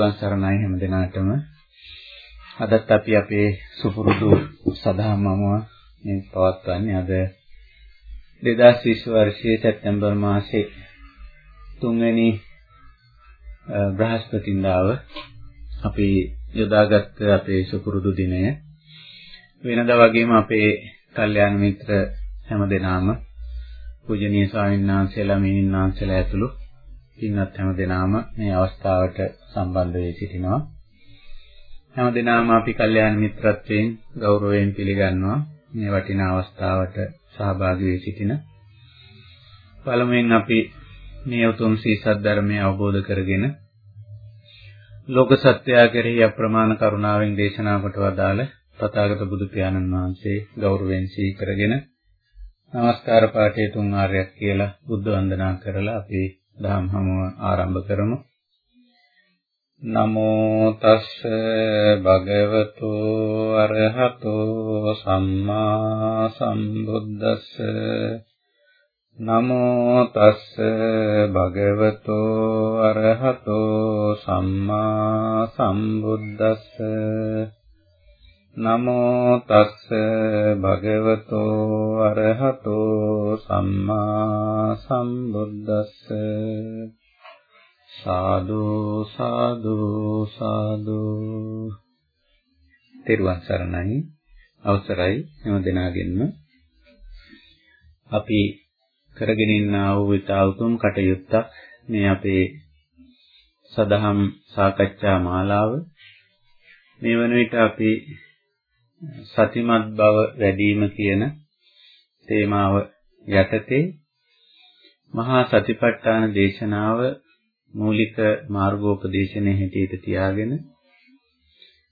තෙරුවන් සරණයි හැම දිනාටම. අදත් අපි අපේ සුපුරුදු සදාමම මේ පවත්වන්නේ අද 2020 වර්ෂයේ සැප්තැම්බර් මාසයේ තුන්වෙනි බ්‍රහස්පතින්දාව අපි යොදාගත් අපේ සුපුරුදු දිනය වෙනදා වගේම අපේ කල්යාණ මිත්‍ර හැම දෙනාම පූජනීය ස්වාමීන් වහන්සේලා මිනින් වහන්සේලා ඇතුළු පින්වත් හැම දෙනාම මේ අවස්ථාවට සම්බන්ධ වෙ සිටිනවා. හැම දෙනාම අපි කල්යාණ මිත්‍රත්වයෙන් ගෞරවයෙන් පිළිගන්නවා මේ වටිනා අවස්ථාවට සහභාගී වෙ සිටින. පළමුවෙන් අපි මේ උතුම් සීසත් ධර්මය අවබෝධ කරගෙන ලෝක සත්‍යය කෙරෙහි අප්‍රමාණ කරුණාවෙන් දේශනා කොට වදාළ තථාගත බුදු පියාණන් වහන්සේ ගෞරවයෙන් සිහි කරගෙන නමස්කාර පාඨය තුන් ආරයක් කියලා බුද්ධ වන්දනා කරලා අපි දහම් හමුව ආරම්භ කරමු. නමෝ තස්ස භගවතු අරහතෝ සම්මා සම්බුද්දස්ස නමෝ තස්ස භගවතු අරහතෝ සම්මා සම්බුද්දස්ස නමෝ තස්ස භගවතෝ අරහතෝ සම්මා සම්බුද්දස්ස. සාදු සාදු සාදු. තෙරුවන් සරණයි. අවසරයි. හැම දිනාගෙන්ම අපි කරගෙන ඉන්නා වූ විතාවුතුම් කටයුත්තක්. මේ අපේ සදහම් සාකච්ඡා මාලාව. මේ වන විට අපි සතිමත් බව වැඩිම කියන තේමාව යටතේ මහා සතිපට්ඨාන දේශනාව මූලික මාර්ගෝපදේශනයේ හැටියට තියාගෙන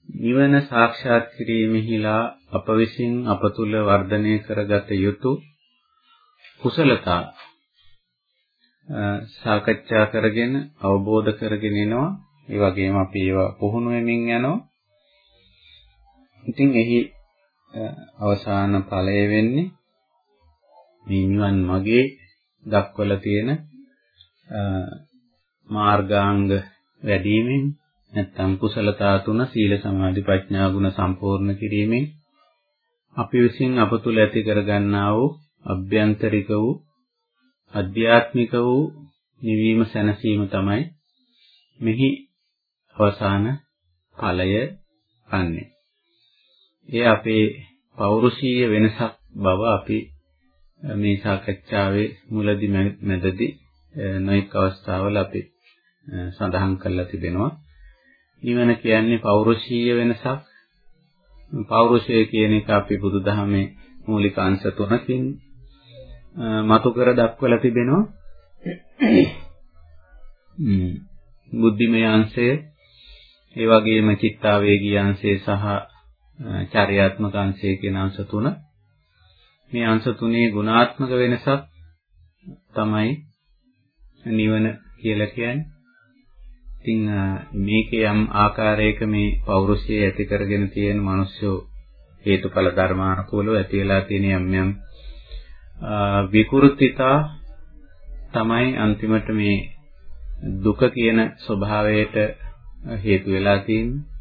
නිවන සාක්ෂාත් කිරීමෙහිලා අප විසින් අප තුල වර්ධනය කරගත යුතු කුසලතා සාකච්ඡා කරගෙන අවබෝධ කරගෙන එනවා. ඒ වගේම අපි ඒවා පුහුණු වෙමින් යනවා. ඉතින් එහි අවසාන ඵලය වෙන්නේ මේ නිවන් මාගේ දක්වලා තියෙන මාර්ගාංග වැඩිවීමෙන් නැත්නම් කුසලතා තුන සීල සමාධි ප්‍රඥා ගුණ සම්පූර්ණ කිරීමෙන් අපි විසින් අප තුල ඇති කරගන්නා වූ අභ්‍යන්තරික වූ අධ්‍යාත්මික වූ නිවීම සැනසීම තමයි මෙහි අවසාන ඵලය වන්නේ. ඒ අපේ පෞරුෂීය වෙනසක් බව අපි මේ සාකච්ඡාවේ මුලදි මැදදී නොඑක් අවස්ථාවල අපි සඳහන් කරලා තිබෙනවා. නිවන කියන්නේ පෞරුෂීය වෙනසක්. පෞරුෂය කියන එක අපි බුදුදහමේ මූලික අංශ තුනකින් මතු කර දක්වලා තිබෙනවා. බුද්ධිමය අංශය, ඒ වගේම චිත්තාවේගී අංශය සහ චර්යාත්මක අංශය කියන අංශ තුන. මේ අංශ තුනේ ගුණාත්මක වෙනසක් තමයි නිවන කියලා කියන්නේ. ඉතින් මේකේ යම් ආකාරයක මේ පෞරුෂය ඇති කරගෙන තියෙන මිනිස්සු හේතුඵල ධර්මානුකූලව ඇති වෙලා තියෙන යම් යම් විකෘතිතා තමයි අන්තිමට මේ දුක කියන ස්වභාවයට හේතු වෙලා තියෙන්නේ.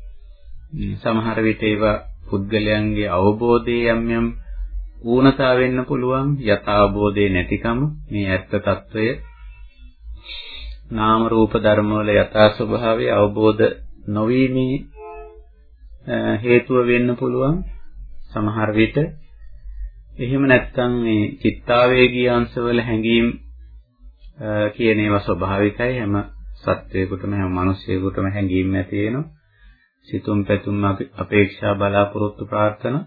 සමහර විට ඒවා පුද්ගලයන්ගේ අවබෝධයේ යම් යම් ඌනතා වෙන්න පුළුවන් යථාබෝධයේ නැතිකම මේ ඇත්ත తত্ত্বය. නාම රූප ධර්ම වල යථා ස්වභාවය අවබෝධ නොවීමේ හේතුව වෙන්න පුළුවන්. සමහර විට එහෙම නැත්නම් මේ චිත්තාවේගී අංශවල හැඟීම් කියන ඒවා ස්වභාවිකයි. හැම සත්වයකටම හැම මිනිසෙකුටම හැඟීම් ඇති වෙනවා. සිතුම් පැතුම් අපේක්ෂා බලාපොරොත්තු ප්‍රාර්ථනා.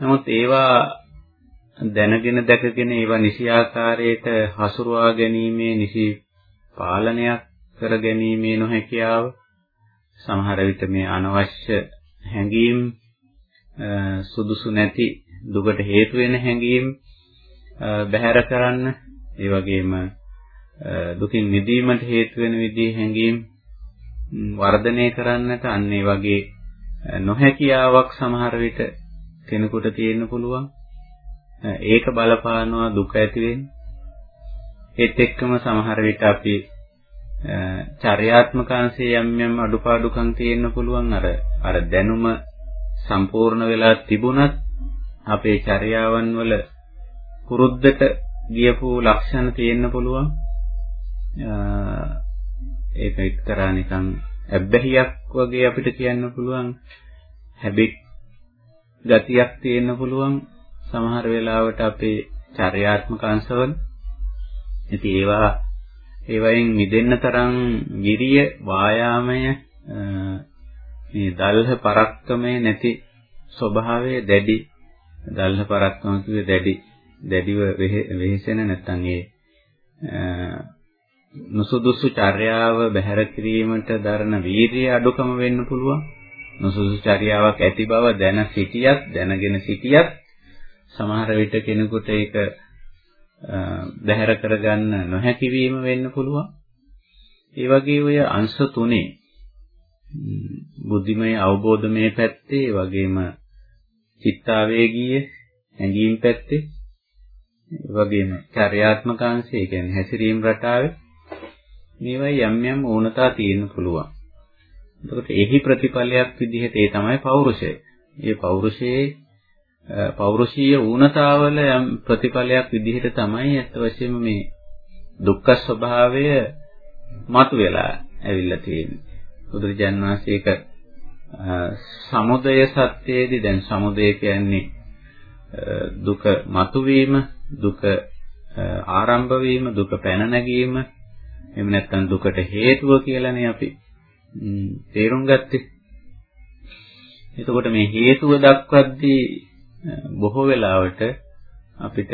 නමුත් ඒවා දැනගෙන දැකගෙන ඒවා නිසි ආකාරයට හසුරුවා ගැනීමේ නිසි පාලනයක් කර ගැනීමේ නොහැකියාව සමහර විට මේ අනවශ්‍ය හැඟීම් සුදුසු නැති දුකට හේතු වෙන හැඟීම් බැහැර කරන්න ඒ වගේම දුකින් මිදීමට හේතු වෙන විදිහේ හැඟීම් වර්ධනය කරන්නට අන්න ඒ වගේ නොහැකියාවක් සමහර විට කෙනෙකුට තියෙන්න පුළුවන්. ඒක බලපානවා දුක ඇති වෙන්නේ. ඒත් එක්කම සමහර විට අපි චර්යාත්මක අංශයේ යම් යම් අඩුපාඩුකම් තියෙන්න පුළුවන් අර අර දැනුම සම්පූර්ණ වෙලා තිබුණත් අපේ චර්යාවන් වල පුරුද්දට ගියපු ලක්ෂණ තියෙන්න පුළුවන් ඒක එක්තරා නිකන් ඇබ්බැහියක් වගේ අපිට කියන්න පුළුවන්. හැබිට් ගතියක් තියෙන්න පුළුවන් සමහර වෙලාවට අපේ චර්යාත්මක අංශවල. ඉතින් ඒවා ඒවයින් මිදෙන්න තරම් විරිය වායාමය මේ දල්හ පරක්කමේ නැති ස්වභාවය දැඩි. දල්හ පරක්කම කිව්වේ දැඩි දැඩිව වෙහෙසෙන නැත්නම් ඒ නුසුදුසු චර්යාව බැහැර කිරීමට දරන වීරිය අඩුකම වෙන්න පුළුවන්. නුසුදුසු චර්යාවක් ඇති බව දැන සිටියත් දැනගෙන සිටියත් සමහර විට කෙනෙකුට ඒක බැහැර කරගන්න නොහැකි වීම වෙන්න පුළුවන්. ඒ වගේ ඔය අංශ තුනේ බුද්ධිමය අවබෝධමය පැත්තේ ඒ වගේම චිත්තාවේගීය හැඟීම් පැත්තේ ඒ වගේම චර්යාත්මක අංශය ඒ කියන්නේ හැසිරීම රටාවේ මේවයි යම් යම් ඕනතා තියෙන්න පුළුවන්. එතකොට එහි ප්‍රතිඵලයක් විදිහට ඒ තමයි පෞරුෂය. මේ පෞරුෂයේ පෞරුෂීය ඌනතාවල යම් ප්‍රතිඵලයක් විදිහට තමයි අත් වශයෙන්ම මේ දුක්ඛ ස්වභාවය මතුවලා ඇවිල්ලා තියෙන්නේ. බුදුරජාන් වහන්සේ ඒක සමුදය සත්‍යයේදී දැන් සමුදය කියන්නේ දුක මතුවීම, දුක ආරම්භ වීම, දුක පැන නැගීම, එහෙම නැත්නම් දුකට හේතුව කියලානේ අපි තේරුම් ගත්තේ. එතකොට මේ හේතුව දක්වද්දී බොහෝ වෙලාවට අපිට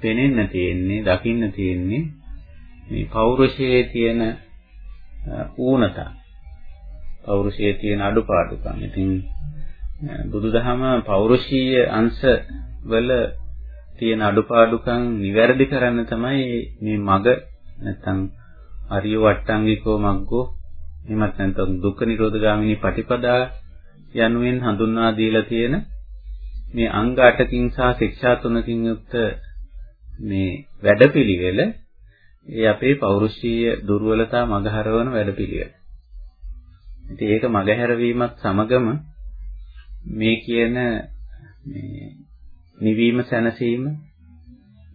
පෙනෙන්න තියෙන්නේ, දකින්න තියෙන්නේ මේ පෞරුෂයේ තියෙන ඌනතා. පෞරුෂයේ තියෙන අඩුපාඩුකම්. ඉතින් බුදුදහම පෞරුෂීය අංශ වල තියෙන අඩුපාඩුකම් නිවැරදි කරන්න තමයි මේ මග නැත්නම් අරිය වට්ටංගිකෝ මග්ගෝ එහෙමත් නැත්නම් දුක්ඛ නිරෝධ ගාමිනී පටිපදා යනුවෙන් හඳුන්වා දීලා තියෙන මේ අංග 8කින් සහ ශික්ෂා 3කින් යුක්ත මේ වැඩපිළිවෙල ඒ අපේ පෞරුෂීය දුර්වලතා මගහරවන වැඩපිළිවෙල. ඉතින් ඒක මගහැරවීමත් සමගම මේ කියන මේ නිවීම සැනසීම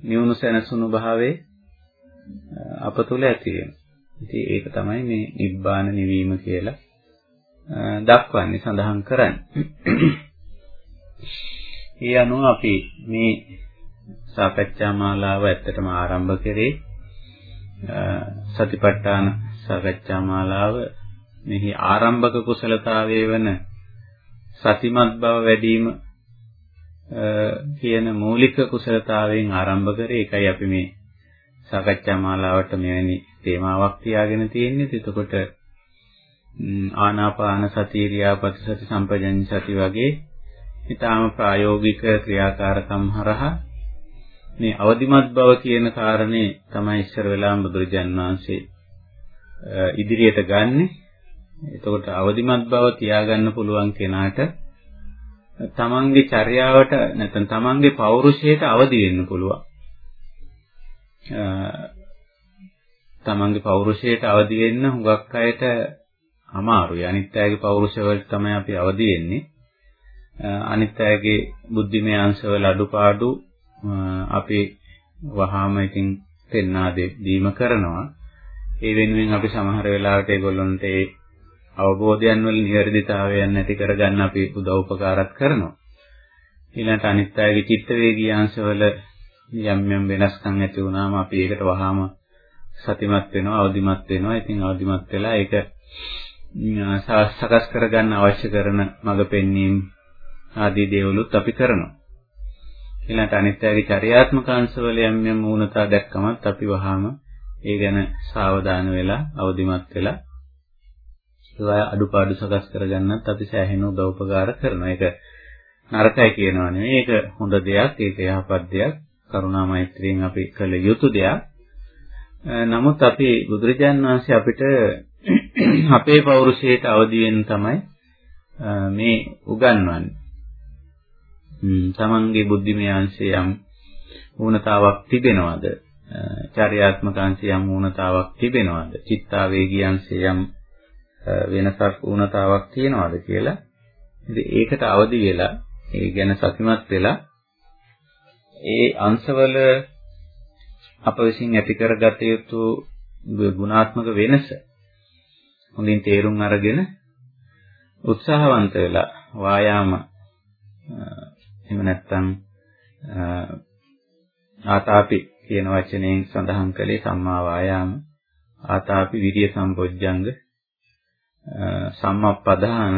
නිවුණු සැනසුණු භාවයේ අප තුළ ඇති වෙනවා. ඉතින් ඒක තමයි මේ නිබ්බාන නිවීම කියලා දක්වන්නේ සඳහන් කරන්නේ. ඒ අනුව අපි මේ සාකච්ඡා මාලාව ඇත්තටම ආරම්භ කරේ සතිපට්ඨාන සාකච්ඡා මාලාව මෙහි ආරම්භක කුසලතාවයේ වන සතිමත් බව වැඩිම කියන මූලික කුසලතාවයෙන් ආරම්භ කරේ ඒකයි අපි මේ සාකච්ඡා මාලාවට මෙවැනි තේමාවක් තියාගෙන තියෙන්නේ. එතකොට ආනාපාන සති ක්‍රියාපති සති සම්පජඤ්ඤ සති වගේ ඊටාම ප්‍රායෝගික ක්‍රියාකාරකම් හරහා මේ අවදිමත් බව කියන කාරණේ තමයි ඉස්සර වෙලාම බුදුරජාන් වහන්සේ ඉදිරියට ගන්නෙ. එතකොට අවදිමත් බව තියාගන්න පුළුවන් කෙනාට තමන්ගේ චර්යාවට නැත්නම් තමන්ගේ පෞරුෂයට අවදි වෙන්න පුළුවන්. තමන්ගේ පෞරුෂයට අවදි වෙන්න හුඟක් අයට අමාරුයි. අනිත් අයගේ පෞරුෂය වලට තමයි අපි අවදි වෙන්නේ. අනිත් අයගේ බුද්ධිමය අංශවල අඩුපාඩු අපි වහාම ඉතින් පෙන්වා දීම කරනවා. ඒ වෙනුවෙන් අපි සමහර වෙලාවට ඒගොල්ලන්ට ඒ අවබෝධයන් වල නිවැරදිතාවයන් නැති කරගන්න අපි උදව් උපකාරات කරනවා. ඊළඟට අනිත් අයගේ චිත්ත වේගී අංශවල යම් යම් වෙනස්කම් ඇති වුණාම අපි ඒකට වහාම සතිමත් වෙනවා අවදිමත් වෙනවා. ඉතින් අවදිමත් වෙලා ඒක සකස් කරගන්න අවශ්‍ය කරන මඟ පෙන්වීම ආදී දේවලුත් අපි කරනවා. ඊළඟට අනිත්‍යගේ චර්යාත්මක අංශවල යම් යම් මූණතා දැක්කමත් අපි වහාම ඒ ගැන සාවධාන වෙලා අවදිමත් වෙලා ඒවා අඩුපාඩු සකස් කරගන්නත් අපි සෑහෙන උදව් උපකාර කරනවා. ඒක නරකයි කියනවා නෙවෙයි. ඒක හොඳ දෙයක්. ඒක යහපත් දෙයක්. කරුණා මෛත්‍රියෙන් අපි කළ යුතු දෙයක්. නමුත් අපි බුදුරජාන් වහන්සේ අපිට අපේ පෞරුෂයට අවදි වෙන්න තමයි මේ උගන්වන්නේ. තමන්ගේ බුද්ධිමය අංශය යම් ඌනතාවක් තිබෙනවද චර්යාත්මක අංශය යම් ඌනතාවක් තිබෙනවද? චිත්තාවේගී අංශය යම් වෙනසක් ඌනතාවක් තියනවද කියලා. ඉතින් ඒකට අවදි වෙලා ඒ ගැන සතුටුමත් වෙලා ඒ අංශවල අප විසින් ඇති කරගත යුතු ගුණාත්මක වෙනස හොඳින් තේරුම් අරගෙන උත්සාහවන්ත වෙලා වායාම එහෙම නැත්නම් ආතාපි කියන වචනයෙන් සඳහන් කළේ සම්මා වායාම ආතාපි විරිය සම්පොජ්ජංග සම්මප්පදාන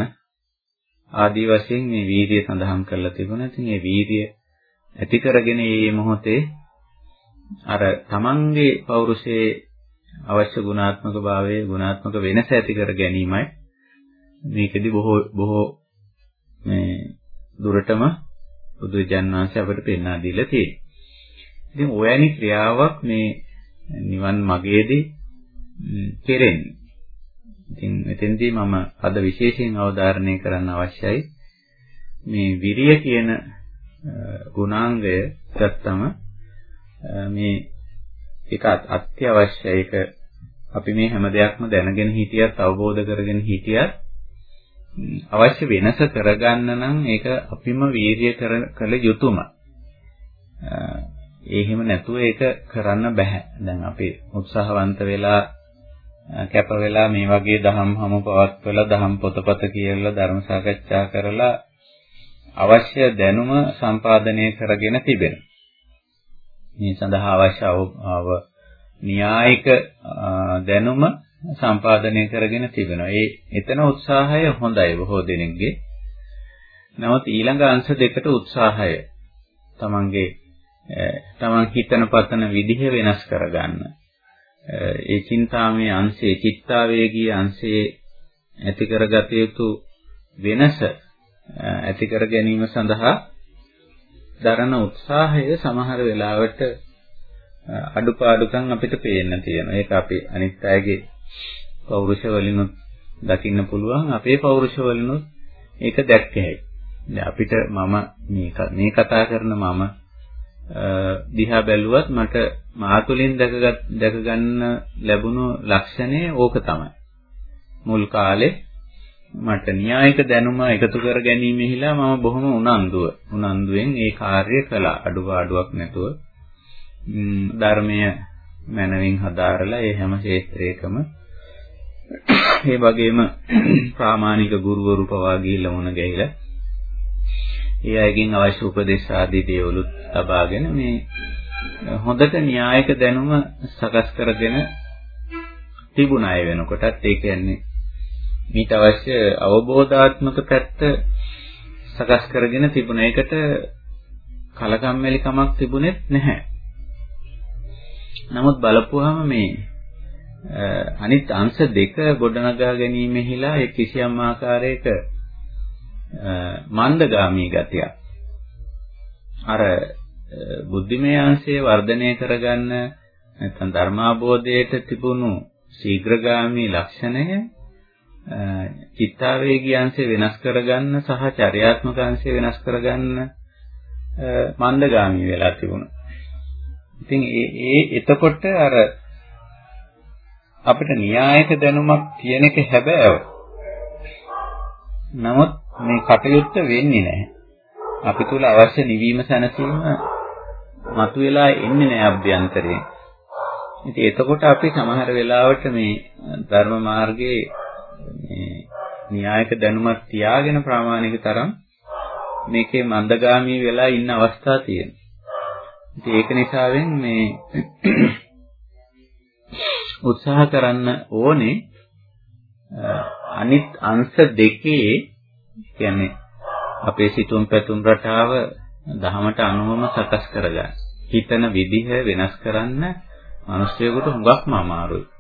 ආදී වශයෙන් මේ වීර්යය සඳහන් කරලා තිබුණා. ඉතින් මේ වීර්යය ඇති කරගෙන මේ මොහොතේ අර තමන්ගේ පෞරුෂයේ අවශ්‍ය ගුණාත්මක භාවයේ ගුණාත්මක වෙනස ඇති කර ගැනීමයි මේකෙදි බොහෝ බොහෝ මේ දුරටම බුදුජාන් වහන්සේ අපට පෙන්වා දීලා තියෙනවා. ඉතින් ඔයනි ක්‍රියාවක් මේ නිවන් මාගේදී කෙරෙන්නේ. ඉතින් එතෙන්දී මම අද විශේෂයෙන් අවධාරණය කරන්න අවශ්‍යයි මේ විරිය කියන ගුණාංගය ගත්තම මේ ඒක අත්‍යවශ්‍යයි ඒක අපි මේ හැම දෙයක්ම දැනගෙන හිටියත් අවබෝධ කරගෙන හිටියත් අවශ්‍ය වෙනස කරගන්න නම් ඒක අපිම වීරිය කළ යුතුයම. ඒ හිම නැතුව ඒක කරන්න බෑ. දැන් අපි උත්සාහවන්ත වෙලා කැප වෙලා මේ වගේ දහම් හමු පවත්වලා දහම් පොතපත කියලා ධර්ම සාකච්ඡා කරලා අවශ්‍ය දැනුම සම්පාදනය කරගෙන තිබෙනවා. මේ සඳහා අවශ්‍ය අව න්‍යායික දැනුම සම්පාදනය කරගෙන තිබෙනවා. ඒ එතන උත්සාහය හොඳයි බොහෝ දෙනෙක්ගේ. නමුත් ඊළඟ අංශ දෙකට උත්සාහය තමන්ගේ තමන් හිතන පතන විදිහ වෙනස් කරගන්න. ඒ චින්තාමේ අංශයේ චිත්තාවේගී අංශයේ ඇති කරගත යුතු වෙනස ඇති කර ගැනීම සඳහා දරන උත්සාහය සමහර වෙලාවට අඩුපාඩුකම් අපිට පේන්න තියෙනවා. ඒක අපි අනිත් අයගේ පෞරුෂ වලිනුත් දකින්න පුළුවන්. අපේ පෞරුෂ වලිනුත් ඒක දැක්ක හැකියි. අපිට මම මේ කතා කරන මම දිහා බැලුවත් මට මාතුලින් දැකගත් දැක ගන්න ලැබුණු ලක්ෂණය ඕක තමයි. මුල් කාලේ මට න්‍යායික දැනුම එකතු කර ගැනීමෙහිලා මම බොහොම උනන්දුව. උනන්දුවෙන් ඒ කාර්යය කළා. අඩුපාඩුවක් නැතුව. ධර්මය මනවින් හදාරලා ඒ හැම ක්ෂේත්‍රයකම ඒ වගේම ප්‍රාමාණික ගුරුවරු පවා ගිහිල්ලා වුණ ගිහිලා ඒ අයගෙන් අවශ්‍ය උපදේශ ආදී දේවලුත් ලබාගෙන මේ හොඳට න්‍යායික දැනුම සකස් කරගෙන තිබුණ අය වෙනකොටත් ඒ කියන්නේ මීට අවශ්‍ය අවබෝධාත්මක පැත්ත සකස් කරගෙන තිබුණ එකට කලකම්මැලි කමක් තිබුණෙත් නැහැ. නමුත් බලපුවාම මේ අනිත් අංශ දෙක ගොඩනගා ගැනීමෙහිලා ඒ කිසියම් ආකාරයක මන්දගාමී ගතියක්. අර බුද්ධිමය අංශය වර්ධනය කරගන්න නැත්නම් ධර්මාබෝධයට තිබුණු ශීඝ්‍රගාමී ලක්ෂණය චිත්තාවේගී අංශය වෙනස් කරගන්න සහ චර්යාත්මක අංශය වෙනස් කරගන්න මන්දගාමී වෙලා තිබුණා. ඉතින් ඒ ඒ එතකොට අර අපිට න්‍යායක දැනුමක් තියෙන එක හැබෑව. නමුත් මේ කටයුත්ත වෙන්නේ නැහැ. අපි තුල අවශ්‍ය නිවීම සැනසීම මතුවලා එන්නේ නැහැ අභ්‍යන්තරයෙන්. ඉතින් එතකොට අපි සමහර වෙලාවට මේ ධර්ම මාර්ගයේ මේ න්‍යායක දැනුමක් තියාගෙන ප්‍රාමාණික තරම් මේකේ මන්දගාමී වෙලා ඉන්න අවස්ථා තියෙනවා. ඉතින් ඒක නිසාවෙන් මේ උත්සාහ කරන්න ඕනේ අනිත් අංශ දෙකේ කියන්නේ අපේ සිතුම් පැතුම් රටාව දහමට අනුවම සකස් කරගන්න. හිතන විදිහ වෙනස් කරන්න මිනිස්සුයෙකුට හුඟක්ම අමාරුයි.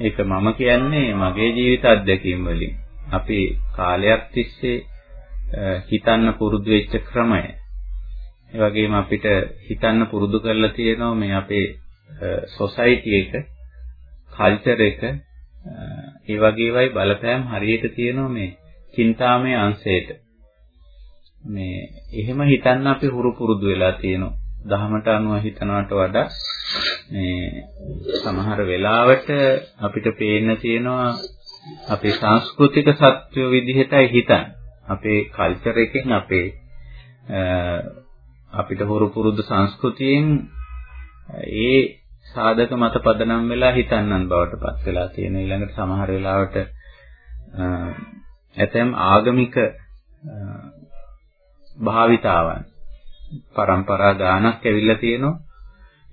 ඒක මම කියන්නේ මගේ ජීවිත අත්දැකීම් වලින්. අපි කාලයක් තිස්සේ හිතන්න පුරුදු වෙච්ච ක්‍රමය. ඒ වගේම අපිට හිතන්න පුරුදු කරලා තියෙනවා මේ අපේ සොසයිටි එක, කල්චර් එක, ඒ වගේ වයි බලපෑම් හරියට තියෙනවා මේ චින්තාමය අංශයට. මේ එහෙම හිතන්න අපි හුරු පුරුදු වෙලා තියෙනවා. දහමට අනුව හිතනවට වඩා මේ සමහර වෙලාවට අපිට පේන්න තියෙනවා අපේ සංස්කෘතික සත්‍ය විදිහටයි හිතන්නේ. අපේ කල්චර් එකෙන් අපේ අපිට හුරු පුරුදු සංස්කෘතියෙන් ඒ සාධක මත පදනම් වෙලා හිතන්නන් බවට පත් වෙලා තියෙන ඊළඟට සමහර වෙලාවට ඇතැම් ආගමික භාවිතාවන් પરම්පරා ගානක් ඇවිල්ලා තියෙනවා.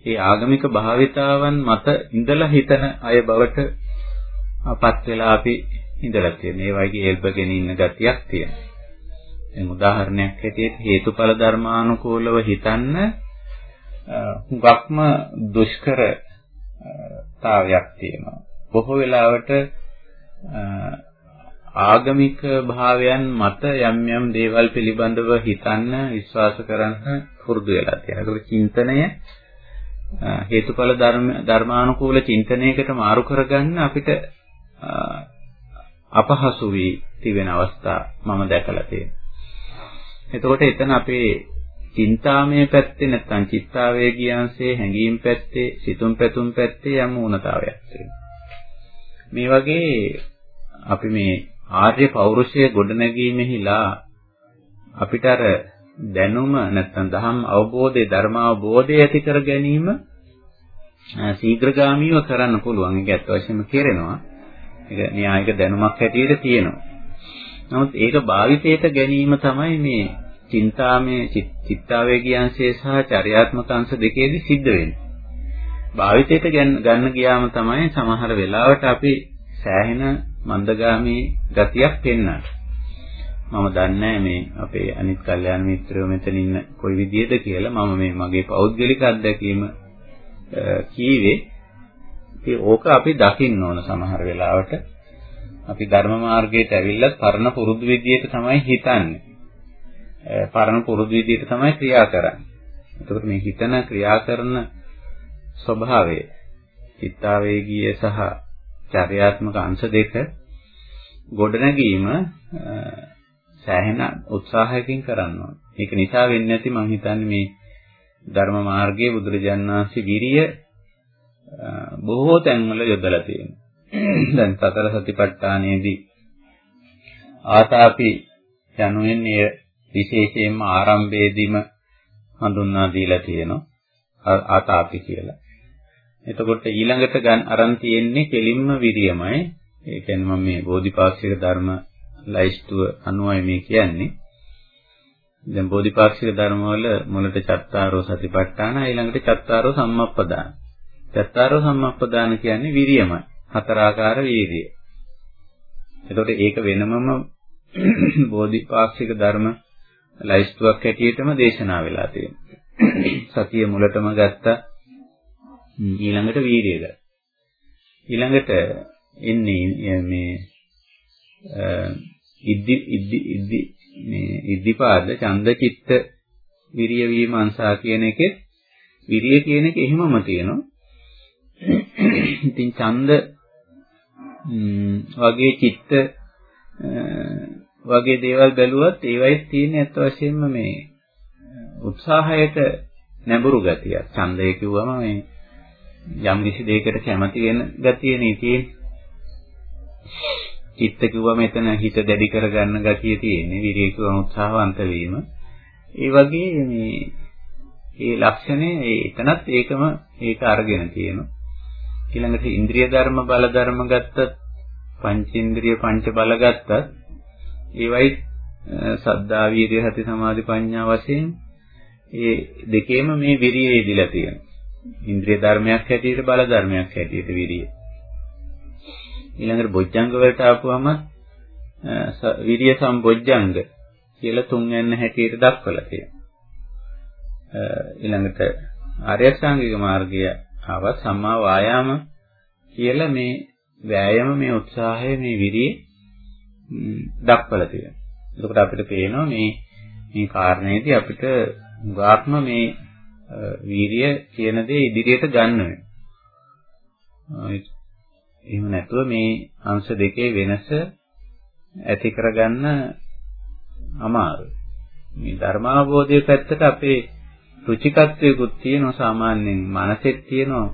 ඒ ආගමික භාවිතාවන් මත ඉඳලා හිතන අය බවට අපත් වෙලා අපි ඉඳලා තියෙනවා. ඒ වගේ එල්බගෙන ඉන්න ගතියක් තියෙනවා. දැන් උදාහරණයක් හැටියට හේතුඵල ධර්මානුකූලව හිතන්න හුඟක්ම දුෂ්කර තාවයක් තියෙනවා. බොහෝ වෙලාවට ආගමික භාවයන් මත යම් යම් දේවල් පිළිබඳව හිතන්න විශ්වාස කරන්න පුරුදු වෙලා තියෙනවා. ඒක චින්තනය හේතුඵල ධර්ම ධර්මානුකූල චින්තනයකට මාරු කරගන්න අපිට අපහසු වී තිබෙන අවස්ථා මම දැකලා තියෙනවා. එතකොට එතන අපේ චින්තාමය පැත්තේ නැත්නම් චිත්තාවේගියංශයේ හැඟීම් පැත්තේ සිතුම් පැතුම් පැත්තේ යම් ඌනතාවයක් තියෙනවා. මේ වගේ අපි මේ ආර්ය පෞරුෂය ගොඩනැගීමෙහිලා අපිට අර දැනුම නැත්නම් දහම් අවබෝධය ධර්ම අවබෝධය ඇති කර ගැනීම ශීඝ්‍රගාමීව කරන්න පුළුවන්. ඒක ඇත්ත වශයෙන්ම කෙරෙනවා. ඒක න්‍යායික දැනුමක් හැටියට තියෙනවා. නමුත් ඒක භාවිතයට ගැනීම තමයි මේ චින්තාමය චිත්තාවේගියංශය සහ චර්යාත්මක අංශ දෙකේදී සිද්ධ වෙන්නේ. භාවිතයට ගන්න ගියාම තමයි සමහර වෙලාවට අපි සෑහෙන මන්දගාමී ගතියක් පෙන්වන්නේ. මම දන්නේ මේ අපේ අනිත් කල්යාණ මිත්‍රයෝ මෙතන ඉන්න කොයි විදියද කියලා මම මේ මගේ පෞද්ගලික අත්දැකීම කීවේ. ඉතින් ඕක අපි දකින්න ඕන සමහර වෙලාවට. අපි ධර්ම මාර්ගයට ඇවිල්ලා පරණ පුරුදු විදියට තමයි හිතන්නේ. පරණ පුරුදු විදියට තමයි ක්‍රියා කරන්නේ. එතකොට මේ හිතන ක්‍රියා කරන ස්වභාවය චිත්තාවේගීය සහ චර්යාත්මක අංශ දෙක ගොඩනැගීම සෑහෙන උත්සාහයකින් කරන්න ඕන. ඒක නිසා වෙන්නේ නැති මම හිතන්නේ මේ ධර්ම මාර්ගයේ බුදුරජාණන් වහන්සේ විරිය බොහෝ තැන්වල යොදලා තියෙනවා. දැන් සතර සතිපට්ඨානයේදී ආතාපි යනුවෙන් එය විශේෂයෙන්ම ආරම්භයේදීම හඳුන්වා දීලා තියෙනවා. ආතාපි කියලා. එතකොට ඊළඟට ගන්න අරන් තියෙන්නේ කෙලින්ම විරියමයි. ඒ කියන්නේ මම මේ බෝධිපාක්ෂික ධර්ම ලයිස්තුව අනුවයි මේ කියන්නේ. දැන් බෝධිපාක්ෂික ධර්ම වල මුලට චත්තාරෝ සතිපට්ඨාන ඊළඟට චත්තාරෝ සම්මප්පදාන. චත්තාරෝ සම්මප්පදාන කියන්නේ විරියමයි. හතරාකාර වීර්යය. එතකොට ඒක වෙනමම බෝධිපාක්ෂික ධර්ම ලයිස්තුවක් හැටියටම දේශනා වෙලා තියෙනවා. සතිය මුලටම ගත්තා ඊළඟට වීර්යය ගන්න. ඊළඟට එන්නේ මේ ඉද්දි ඉද්දි ඉද්දි මේ ඉද්දිපාද ඡන්දචිත්ත විරිය විමර්ශා කියන එකේ විරිය කියන එක එහෙමම තියෙනවා. ඉතින් ඡන්ද වගේ චිත්ත වගේ දේවල් බැලුවත් ඒවයි තියෙන ඇත්ත වශයෙන්ම මේ උත්සාහයට නැඹුරු ගතිය. ඡන්දය කිව්වම මේ යම් කිසි දෙයකට කැමති වෙන ගතියනේ තියෙන්නේ. චිත්ත කිව්වම එතන හිත දැඩි කරගන්න ගතිය තියෙන්නේ. විරිය කිව්වම උත්සාහවන්ත වීම. ඒ වගේ මේ ඒ ලක්ෂණය එතනත් ඒකම ඒක අරගෙන තියෙනවා. ඊළඟට ඉන්ද්‍රිය ධර්ම බල ධර්ම ගත්තත් පංචේන්ද්‍රිය පංච බල ගත්තත් ඒවයි සද්දා වීර්ය හති සමාධි ප්‍රඥා වශයෙන් ඒ දෙකේම මේ විරිය ඉදිලා තියෙනවා. ඉන්ද්‍රිය ධර්මයක් හැටියට බල ධර්මයක් හැටියට විරිය. ඊළඟට බොජ්ජංග වලට ආපුවම විරිය සම්බොජ්ජංග කියලා තුන්වැන්න හැටියට දක්වලා තියෙනවා. ඊළඟට ආර්ය අෂ්ටාංගික මාර්ගය ආවත් සම්මා වායාම කියලා මේ වෑයම මේ උත්සාහය මේ විරිය දක්වලා තියෙනවා. එතකොට අපිට පේනවා මේ මේ කාරණේදී අපිට ගාත්ම මේ වීරිය කියන දේ ඉදිරියට ගන්න වෙනවා. එහෙම නැතුව මේ අංශ දෙකේ වෙනස ඇති කරගන්න අමාරුයි. මේ ධර්මාවබෝධයේ පැත්තට අපේ රුචිකත්වයකුත් තියෙනවා සාමාන්‍යයෙන් මනසෙත් තියෙනවා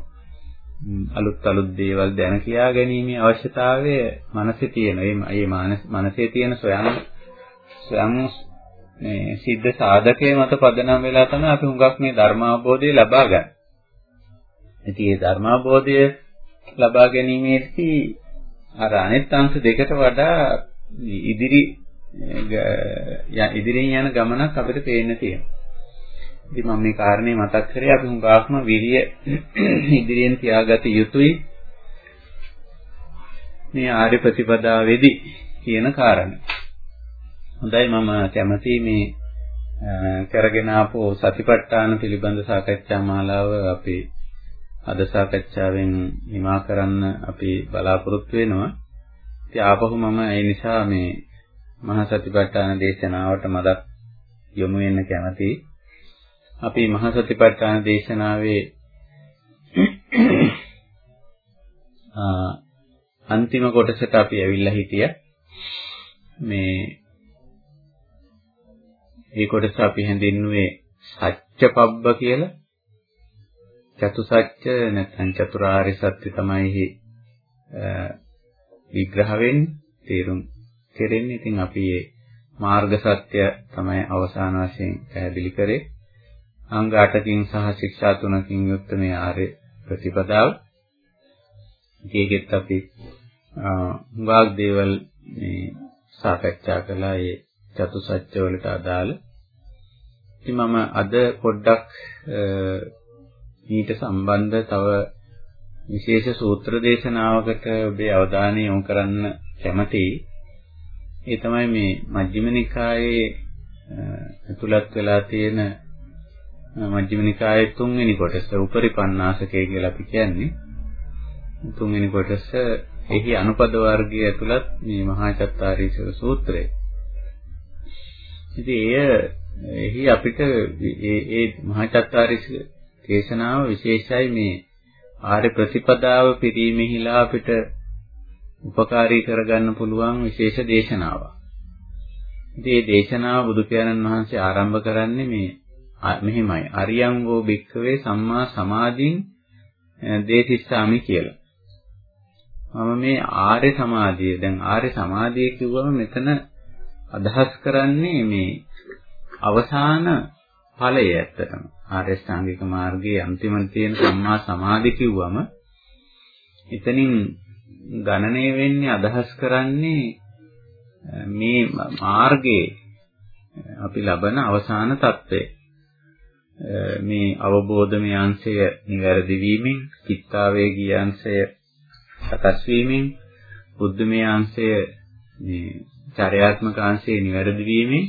අලුත් අලුත් දේවල් දැන කියා ගැනීමේ අවශ්‍යතාවය මනසේ තියෙන. ඒ මනසේ තියෙන සොයන සොයන් මේ සිද්ධ සාධකයේ මත පදනම් වෙලා තමයි අපි හුඟක් මේ ධර්මාවබෝධය ලබා ගන්න. ඉතින් මේ ධර්මාවබෝධය ලබා ගැනීමේදී අර අනෙත් අංශ දෙකට වඩා ඉදිරි ඉදිරියෙන් යන ගමනක් අපිට පේන්න තියෙනවා. ඉතින් මම මේ කාරණේ මතක් කරේ අපි හුඟක්ම විරිය ඉදිරියෙන් තියාගත යුතුයි. මේ ආර්ය ප්‍රතිපදාවේදී කියන කාරණේ. හොඳයි මම කැමති මේ කරගෙන ආපු සතිපට්ඨාන පිළිබඳ සාකච්ඡා මාලාව අපි අද සාකච්ඡාවෙන් නිමා කරන්න අපි බලාපොරොත්තු වෙනවා. ඉතින් ආපහු මම ඒ නිසා මේ මහා සතිපට්ඨාන දේශනාවට මදක් යොමු වෙන්න කැමතියි. අපි මහා සතිපට්ඨාන දේශනාවේ අන්තිම කොටසට අපි ඇවිල්ලා හිටිය මේ ඒ කොටස අපි හැඳින්නුවේ සත්‍යපබ්බ කියලා චතුසත්‍ය නැත්නම් චතුරාර්ය සත්‍ය තමයි විග්‍රහ වෙන්නේ තේරුම් කෙරෙන්නේ. ඉතින් අපි මේ මාර්ග සත්‍ය තමයි අවසාන වශයෙන් පැහැදිලි කරේ. අංග 8කින් සහ ශික්ෂා 3කින් යුක්ත මේ ආර්ය ප්‍රතිපදාව. ඒකෙත් අපි හුඟක් දේවල් මේ සාකච්ඡා කළා ඒ චතුසත්‍ය වලට අදාළ. ඉතින් මම අද පොඩ්ඩක් ඊට සම්බන්ධ තව විශේෂ සූත්‍ර දේශනාවකට ඔබේ අවධානය යොමු කරන්න කැමතියි. ඒ තමයි මේ මජ්ක්‍ධිම නිකායේ ඇතුළත් වෙලා තියෙන මජ්ක්‍ධිම නිකායේ තුන්වෙනි කොටස උපරිපන්නාසකය කියලා අපි කියන්නේ. තුන්වෙනි කොටස එහි අනුපද වර්ගය ඇතුළත් මේ මහා චත්තාරීසක සූත්‍රය. ඉතින් එය එහි අපිට ඒ ඒ මහා චත්තාරීසක දේශනාව විශේෂයි මේ ආර්ය ප්‍රතිපදාව පිරීමෙහිලා අපිට උපකාරී කරගන්න පුළුවන් විශේෂ දේශනාවක්. ඉතින් මේ දේශනාව බුදු පියාණන් වහන්සේ ආරම්භ කරන්නේ මේ මෙහිමයි. අරියං වූ භික්ඛවේ සම්මා සමාධින් දේශිස්සාමි කියලා. මම මේ ආර්ය සමාධිය දැන් ආර්ය සමාධිය කිව්වම මෙතන අදහස් කරන්නේ මේ අවසාන ඵලය ඇත්තටම. ආර්ය ශ්‍රාංගික මාර්ගයේ අන්තිමට තියෙන සම්මා සමාධි කිව්වම එතනින් ගණනය වෙන්නේ අදහස් කරන්නේ මේ මාර්ගයේ අපි ලබන අවසාන తත්වය. මේ අවබෝධමය අංශය නිවැරදි වීමෙන්, චිත්තාවේගී අංශය සකස් වීමෙන්, බුද්ධමය අංශය මේ චර්යාත්මක අංශය නිවැරදි වීමෙන්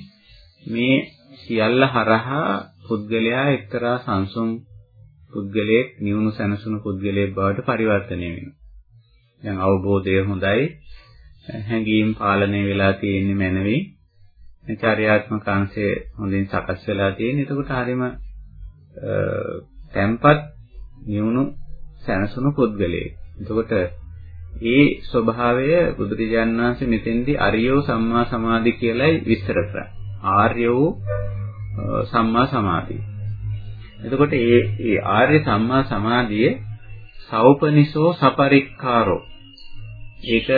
මේ සියල්ල හරහා පුද්ගලයා එක්තරා සංසුන් පුද්ගලයෙක් නිවුණු සැනසුණු පුද්ගලයෙක් බවට පරිවර්තනය වෙනවා. දැන් අවබෝධය හොඳයි. හැඟීම් පාලනය වෙලා තියෙන්නේ මනවි. චර්යාත්මක අංශය හොඳින් සකස් වෙලා තියෙන. එතකොට හරීම තැම්පත් නිවුණු සැනසුණු පුද්ගලයෙක්. එතකොට ඒ ස්වභාවය බුදුරජාණන් වහන්සේ මෙතෙන්දී අරියෝ සම්මා සමාධි කියලායි විස්තර කරන්නේ. ආර්යෝ සම්මා සමාධිය. එතකොට මේ මේ ආර්ය සම්මා සමාධිය සෞපනිසෝ සපරික්කාරෝ. ඒක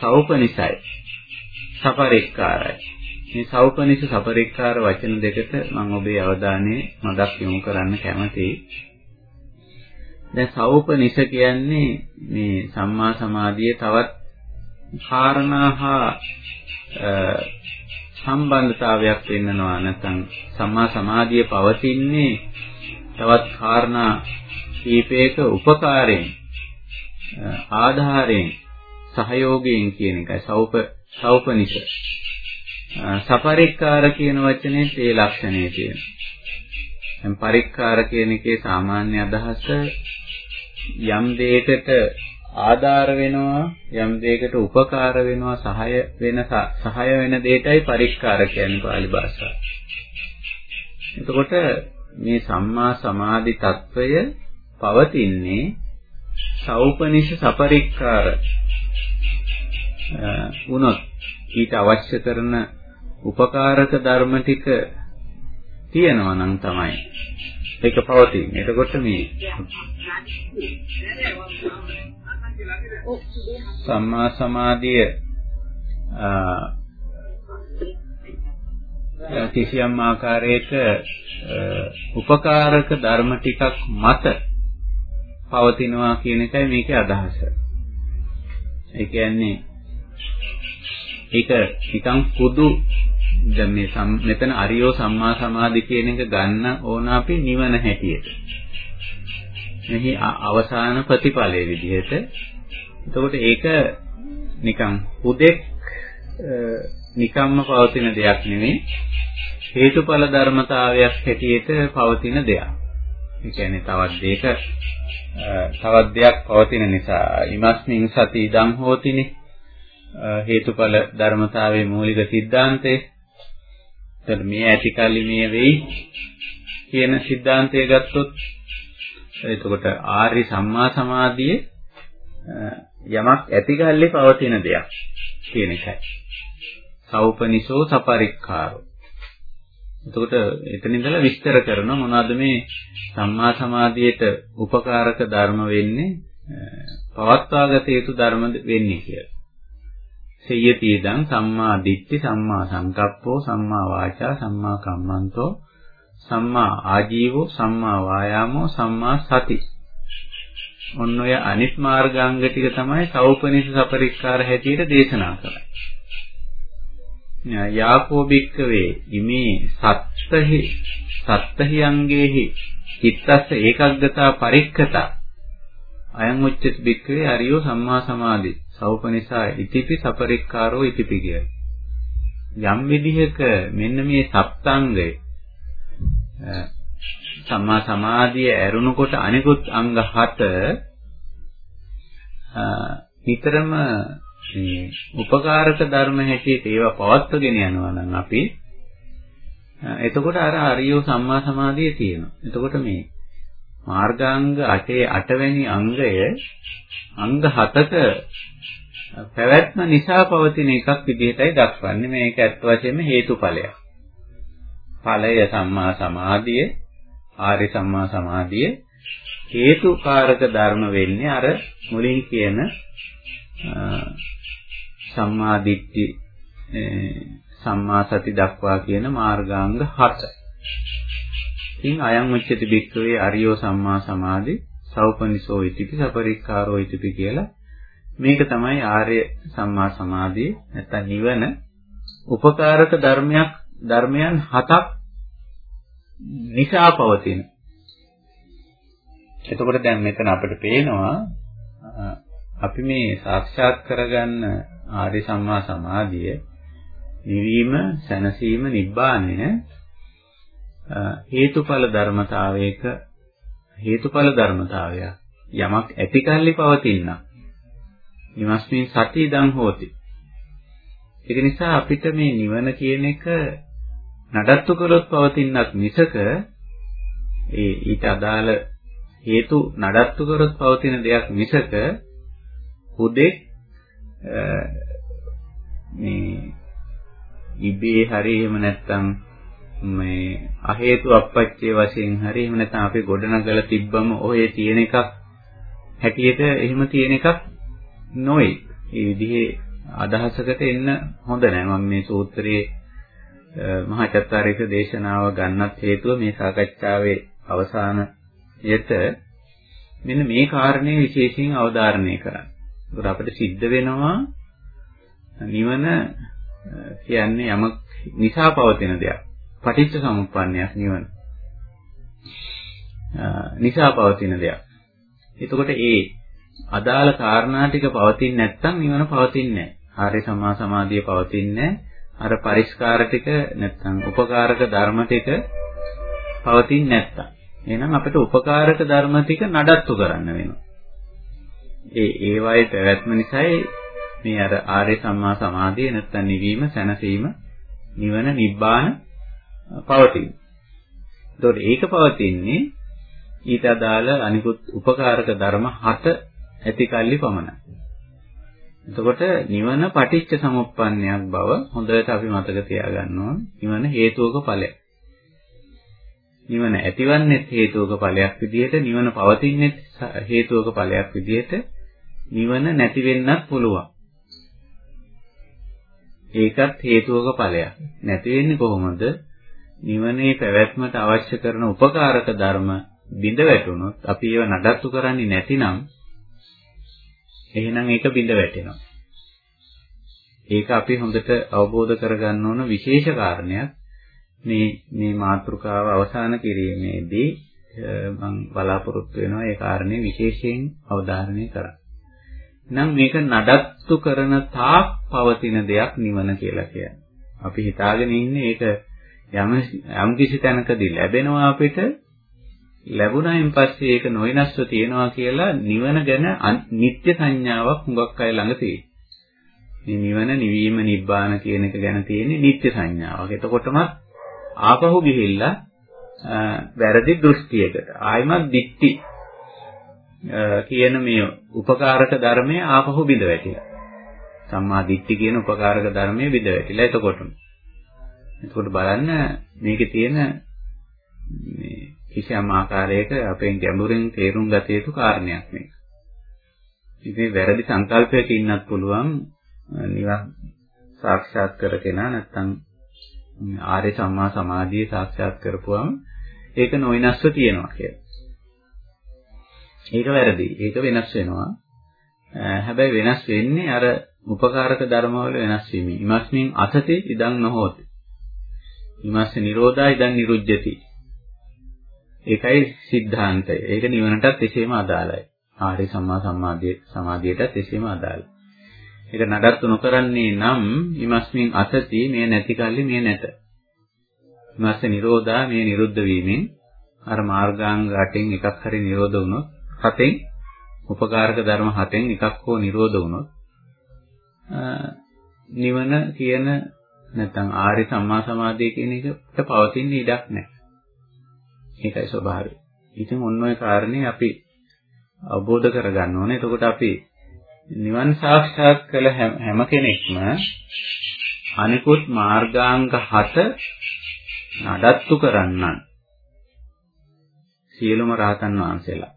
සෞපනිසයි. සපරික්කාරයි. මේ සෞපනිස සපරික්කාර වචන දෙකට මම ඔබේ අවධානය මදක් යොමු කරන්න කැමතියි. දැන් සෞපනිස කියන්නේ මේ සම්මා සමාධියේ තවත් කාරණා හා සම්බන්ධතාවයක් වෙන්නනවා නැත්නම් සම්මා සමාධිය පවතින්නේ තවත් කාරණා කීපයක උපකාරයෙන් ආධාරයෙන් සහයෝගයෙන් කියන එකයි සෞප සෞපනික සපරික්කාර කියන වචනේ ඒ ලක්ෂණය තියෙනවා. දැන් පරික්කාර කියන එකේ සාමාන්‍ය අදහස යම් දෙයකට ආධාර වෙනවා යම් දෙයකට උපකාර වෙනවා සහාය වෙන සහාය වෙන දෙයටයි පරිස්කාර කියන්නේ පාලි භාෂාව. එතකොට මේ සම්මා සමාධි తত্ত্বය පවතින්නේ සෞපනිෂ සපරික්කාර වුණොත් ඊට අවශ්‍ය කරන උපකාරක ධර්ම ටික තියෙනවා නම් තමයි ඒක පවතින්නේ. එතකොට මේ සම්මා සමාධිය කිසියම් ආකාරයක උපකාරක ධර්ම ටිකක් මත පවතිනවා කියන එකයි මේකේ අදහස. ඒ කියන්නේ ඒක නිකන් පොදු දැන් මේ මෙතන අරියෝ සම්මා සමාධි කියන එක ගන්න ඕන අපි නිවන හැටියට. මෙහි අවසාන ප්‍රතිඵලයේ විදිහට. එතකොට ඒක නිකන් හුදෙක් නිකම්ම පවතින දෙයක් නෙමෙයි හේතුඵල ධර්මතාවයක් හැටියට පවතින දෙයක්. ඒ කියන්නේ තවත් දෙයක තවත් දෙයක් පවතින නිසා ඉමස්මින් සති ඉදං හෝතිනේ හේතුඵල ධර්මතාවයේ මූලික સિદ્ધාන්තය. එතන මේ ඇතිකල්ලි මේ වෙයි කියන સિદ્ધාන්තය ගත්තොත් එතකොට ආර්ය සම්මා සමාධියේ යමක් ඇතිකල්ලි පවතින දෙයක් කියන එකයි. සෞපනිසෝ සපරික්ඛාරෝ. එතකොට එතන ඉඳලා විස්තර කරනවා මොනවද මේ සම්මා සමාධියට උපකාරක ධර්ම වෙන්නේ පවත්වාගත යුතු ධර්ම වෙන්නේ කියලා. සෙය්‍යති ඉදං සම්මා දිට්ඨි සම්මා සංකප්පෝ සම්මා වාචා සම්මා කම්මන්තෝ සම්මා ආජීවෝ සම්මා වායාමෝ සම්මා සති ඔන්න ඔය අනිත් මාර්ගාංග ටික තමයි සෞපනිෂ සපරික්කාර හැටියට දේශනා කරන්නේ. යාකෝ බික්කවේ ඉමේ සත්තහි සත්තහි අංගේහි චිත්තස්ස ඒකග්ගතා පරික්කතා අයං උච්චති බික්කවේ අරියෝ සම්මා සමාධි සෞපනිසා ඉතිපි සපරික්කාරෝ ඉතිපි කියයි. යම් විදිහක මෙන්න මේ සප්තංගය සම්මා සමාධිය ඇරුණකොට අනිකුත් අංග 7 නිතරම උපකාරක ධර්ම හැටියට ඒවා පවත්වගෙන යනවා නම් අපි එතකොට අර හරියෝ සම්මා සමාධිය තියෙනවා. එතකොට මේ මාර්ගාංග 8 8වැනි අංගය අංග 7ක පැවැත්ම නිසා පවතින එකක් විදිහටයි දක්වන්නේ. මේක ඇත්ත වශයෙන්ම හේතුඵලයක්. ඵලය සම්මා සමාධිය, ආර්ය සම්මා සමාධිය හේතුකාරක ධර්ම වෙන්නේ අර මුලින් කියන සම්මා දිට්ඨි සම්මා සති දක්වා කියන මාර්ගාංග 7. ඉතින් අයං උච්චති බික්කවේ අරියෝ සම්මා සමාධි සෞපනිසෝ ඉතිපි සපරික්කාරෝ ඉතිපි කියලා මේක තමයි ආර්ය සම්මා සමාධිය නැත්නම් නිවන උපකාරක ධර්මයක් ධර්මයන් හතක් නිසා පවතින. එතකොට දැන් මෙතන අපිට පේනවා අපි මේ සාක්ෂාත් කරගන්න ආර්ය සම්මා සමාධිය නිවීම, සැනසීම, නිබ්බාණය හේතුඵල ධර්මතාවයක හේතුඵල ධර්මතාවයක් යමක් ඇතිකල්ලි පවතිනා නිවස්මින් සති ඉදං හෝති. ඒක නිසා අපිට මේ නිවන කියන එක නඩත්තු කළොත් පවතිනක් මිසක ඒ ඊට අදාළ හේතු නඩත්තු කරොත් පවතින දෙයක් මිසක හුදෙක් මේ ඉබේ හරි එහෙම නැත්නම් මේ අහේතු අපච්චේ වශයෙන් හරි එහෙම නැත්නම් අපි ගොඩනගලා තිබ්බම ඔය තියෙන එකක් හැටියට එහෙම තියෙන එකක් නොවේ. ඒ විදිහේ අදහසකට එන්න හොඳ නැහැ. මම මේ සූත්‍රයේ මහා චත්තාරීස දේශනාව ගන්නත් හේතුව මේ සාකච්ඡාවේ අවසානයට මෙන්න මේ කාරණේ විශේෂයෙන් අවධාරණය කරන්න. ඒකට අපිට සිද්ධ වෙනවා නිවන කියන්නේ යමක් නිසා පවතින දෙයක්. පටිච්ච සමුප්පන්නයක් නිවන. නිසා පවතින දෙයක්. එතකොට ඒ අදාළ කාරණා ටික පවතින්නේ නැත්නම් නිවන පවතින්නේ නැහැ. ආර්ය සම්මා සමාධිය පවතින්නේ අර පරිස්කාර ටික නැත්නම් උපකාරක ධර්ම ටික පවතින්නේ නැත්නම්. එහෙනම් අපිට උපකාරක ධර්ම ටික නඩත්තු කරන්න වෙනවා. ඒ ඒවායේ පැවැත්ම නිසායි මේ අර ආර්ය සම්මා සමාධිය නැත්නම් නිවීම සැනසීම නිවන නිබ්බාන පවතින. ඒතකොට ඒක පවතින්නේ ඊට අදාළ අනිකුත් උපකාරක ධර්ම 7 ඇති කල්ලි පමණයි. එතකොට නිවන පටිච්ච සමුප්පන්නයක් බව හොඳට අපි මතක තියාගන්න ඕන. නිවන හේතුවක ඵලයක්. නිවන ඇතිවන්නේ හේතුවක ඵලයක් විදිහට නිවන පවතින්නේ හේතුවක ඵලයක් විදිහට නිවන නැති වෙන්නත් පුළුවන්. ඒකත් හේතුවක ඵලයක්. නැති වෙන්නේ කොහොමද? නිවනේ පැවැත්මට අවශ්‍ය කරන උපකාරක ධර්ම බිඳ වැටුනොත් අපි ඒව නඩත්තු කරන්නේ නැතිනම් එහෙනම් ඒක බිඳ වැටෙනවා. ඒක අපි හොඳට අවබෝධ කරගන්න ඕන විශේෂ කාරණයක්. මේ මේ මාතෘකාව අවසන් කිරීමේදී මම බලාපොරොත්තු වෙනවා ඒ කාරණේ විශේෂයෙන් අවධාරණය කරන්න. නම් මේක නඩත්තු කරන තාක් පවතින දෙයක් නිවන කියලා කියන්නේ. අපි හිතාගෙන ඉන්නේ ඒක යම් යම් කිසි තැනකදී ලැබෙනවා අපිට ලැබුණායින් පස්සේ ඒක නොවෙනස්ව තියෙනවා කියලා නිවන ගැන නිත්‍ය සංඥාවක් හුඟක් අය ළඟ තියෙනවා. මේ නිවන නිවීම නිබ්බාන කියන එක ගැන තියෙන නිත්‍ය සංඥාවක්. එතකොටම ආපහු ගිහිල්ලා වැරදි දෘෂ්ටියකට ආයිමත් දික්ටි කියන මේ උපකාරක ධර්මයේ ආපහු බිඳ වැටිලා. සම්මා දිට්ඨි කියන උපකාරක ධර්මයේ බිඳ වැටිලා එතකොටම. එතකොට බලන්න මේකේ තියෙන මේ කිසියම් ආකාරයක අපෙන් ගැඹුරින් තේරුම් ගත යුතු කාරණයක් මේක. ඉතින් වැරදි සංකල්පයක ඉන්නත් පුළුවන් නිවන් සාක්ෂාත් කරගෙන නැත්නම් ආර්ය සම්මා සමාධිය සාක්ෂාත් කරපුවම ඒක නොවිනස්ව තියෙනවා කියලා. ඒක වැරදි. ඒක වෙනස් වෙනවා. හැබැයි වෙනස් වෙන්නේ අර උපකාරක ධර්මවල වෙනස් වීමෙන්. ඉමස්මින් අසති ඉදන් නොහෝති. ඉමස්ස නිරෝධා ඉදන් නිරුජ්ජති. ඒකයි සිද්ධාන්තය. ඒක නිවනටත් එසේම අදාළයි. ආර්ය සම්මා සමාධිය සමාධියටත් එසේම අදාළයි. ඒක නඩත්තු නොකරන්නේ නම් ීමස්මින් අසති මේ නැති කල්ලි මේ නැත. ීමස්ස නිරෝධා මේ නිරුද්ධ වීමෙන් අර මාර්ගාංග 8න් එකක් හරි නිරෝධ වුණොත් 7න් උපකාරක ධර්ම 7න් එකක් හෝ නිරෝධ වුණොත් නිවන කියන නැත්නම් ආර්ය සම්මා සමාධිය කියන එකට පවතින ඉඩක් නැහැ. ඒකයි ස්වභාවය. ඉතින් ඔන්න ඔය කාරණේ අපි අවබෝධ කරගන්න ඕනේ. එතකොට අපි නිවන් සාක්ෂාත් කළ හැම කෙනෙක්ම අනිකුත් මාර්ගාංග 7 නඩත්තු කරන්නන් සියලුම රහතන් වහන්සේලා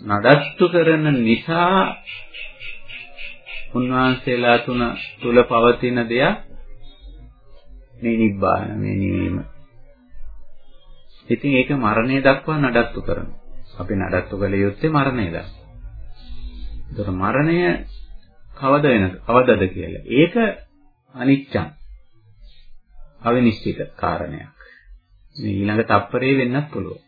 නඩත්තු කරන නිසා උන්වහන්සේලා තුන තුල පවතින දෙයක් මේ නිබ්බාන මේ නිවීම. ඉතින් ඒක මරණය දක්වා නඩත්තු කරනවා. අපි නඩත්තු කළ යුත්තේ මරණය දක්වා. ඒතර මරණය කවද වෙනද? කවදද කියලා. ඒක අනිච්චං. අවිනිශ්චිත කාරණයක්. මේ ඊළඟ තප්පරේ වෙන්නත් පුළුවන්.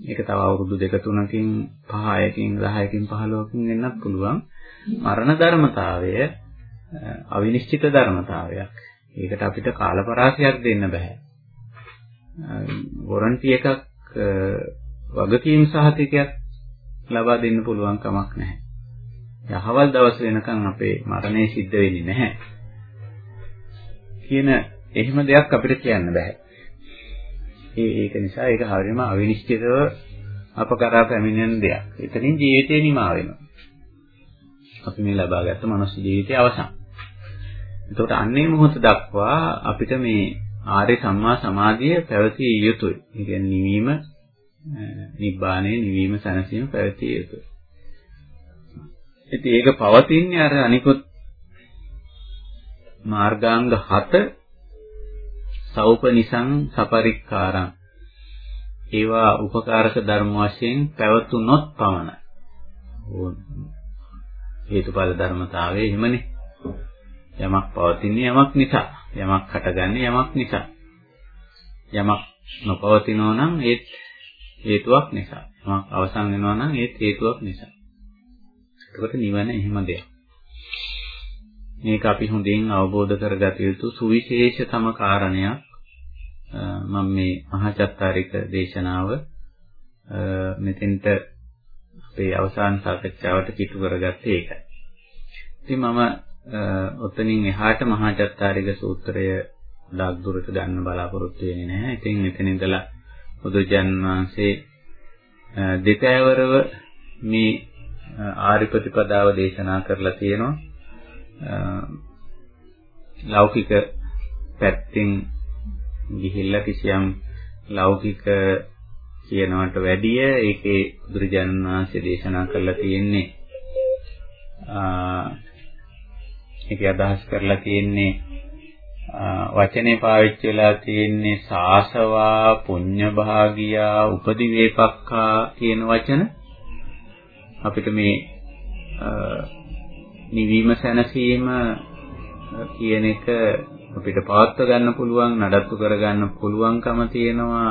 ඒක තව අවුරුදු දෙක තුනකින් 5කින් 10කින් 15කින් වෙන්නත් පුළුවන්. මරණ ධර්මතාවය අවිනිශ්චිත ධර්මතාවයක්. ඒකට අපිට කාලපරාසයක් දෙන්න බෑ. වොරන්ටි එකක් වගකීම් සහතිකයක් ලබා දෙන්න පුළුවන් කමක් නැහැ. යහවල් දවස් වෙනකන් අපේ මරණය සිද්ධ වෙන්නේ නැහැ. කියන එහෙම දෙයක් අපිට කියන්න බෑ. ඒ ඒක නිසා ඒක හරියම අවිනිශ්චිතව අප කරා පැමිණෙන දෙයක්. එතනින් ජීවිතේ නිමා වෙනවා. අපි මේ ලබාගත්ත මනුස්ස ජීවිතයේ අවසන්. එතකොට අන්නේ මොහොත දක්වා අපිට මේ ආර්ය සම්මා සමාධිය පැවතිය යුතුයි. ඒ කියන්නේ නිවීම නිබ්බාණය නිවීම සැනසීම පැවතිය යුතුයි. ඉතින් ඒක පවතින්නේ අර අනිකුත් මාර්ගාංග 7 සෞපනිසං සපරික්කාරං ඒවා උපකාරක ධර්ම වශයෙන් පැවතුනොත් පමණයි. හේතුඵල ධර්මතාවයේ එහෙමනේ. යමක් පවතින්නේ යමක් නිසා. යමක් හටගන්නේ යමක් නිසා. යමක් නොපවතිනෝ නම් ඒත් හේතුවක් නිසා. යමක් අවසන් වෙනවා නම් ඒත් හේතුවක් නිසා. එතකොට නිවන එහෙම දෙයක්. මේක අපි හොඳින් අවබෝධ කරගත යුතු සුවිශේෂතම කාරණයක්. මම මේ මහාචත්තාරික දේශනාව මෙතෙන්ට අපේ අවසාන සාකච්ඡාවට කිට්ටු කරගත්තේ ඒකයි. ඉතින් මම ඔතනින් එහාට මහාචත්තාරික සූත්‍රය ඩාක් දුරට ගන්න බලාපොරොත්තු වෙන්නේ නැහැ. ඉතින් මෙතන ඉඳලා බුදුජන් වහන්සේ දෙතෑවරව මේ ආරි ප්‍රතිපදාව දේශනා කරලා තියෙනවා. ලෞකික පැත්තෙන් ගිහිල්ලා කිසියම් ලෞකික කියනවට වැඩිය ඒකේ බුදුරජාණන් වහන්සේ දේශනා කරලා තියෙන්නේ ඒකේ අදහස් කරලා තියෙන්නේ වචනේ පාවිච්චි වෙලා තියෙන්නේ සාසවා පුඤ්ඤ භාගියා උපදි වේපක්ඛා කියන වචන. අපිට මේ නිවීම සැනසීම කියන එක අපිට පවත්ව ගන්න පුළුවන් නඩත්තු කර ගන්න පුළුවන්කම තියෙනවා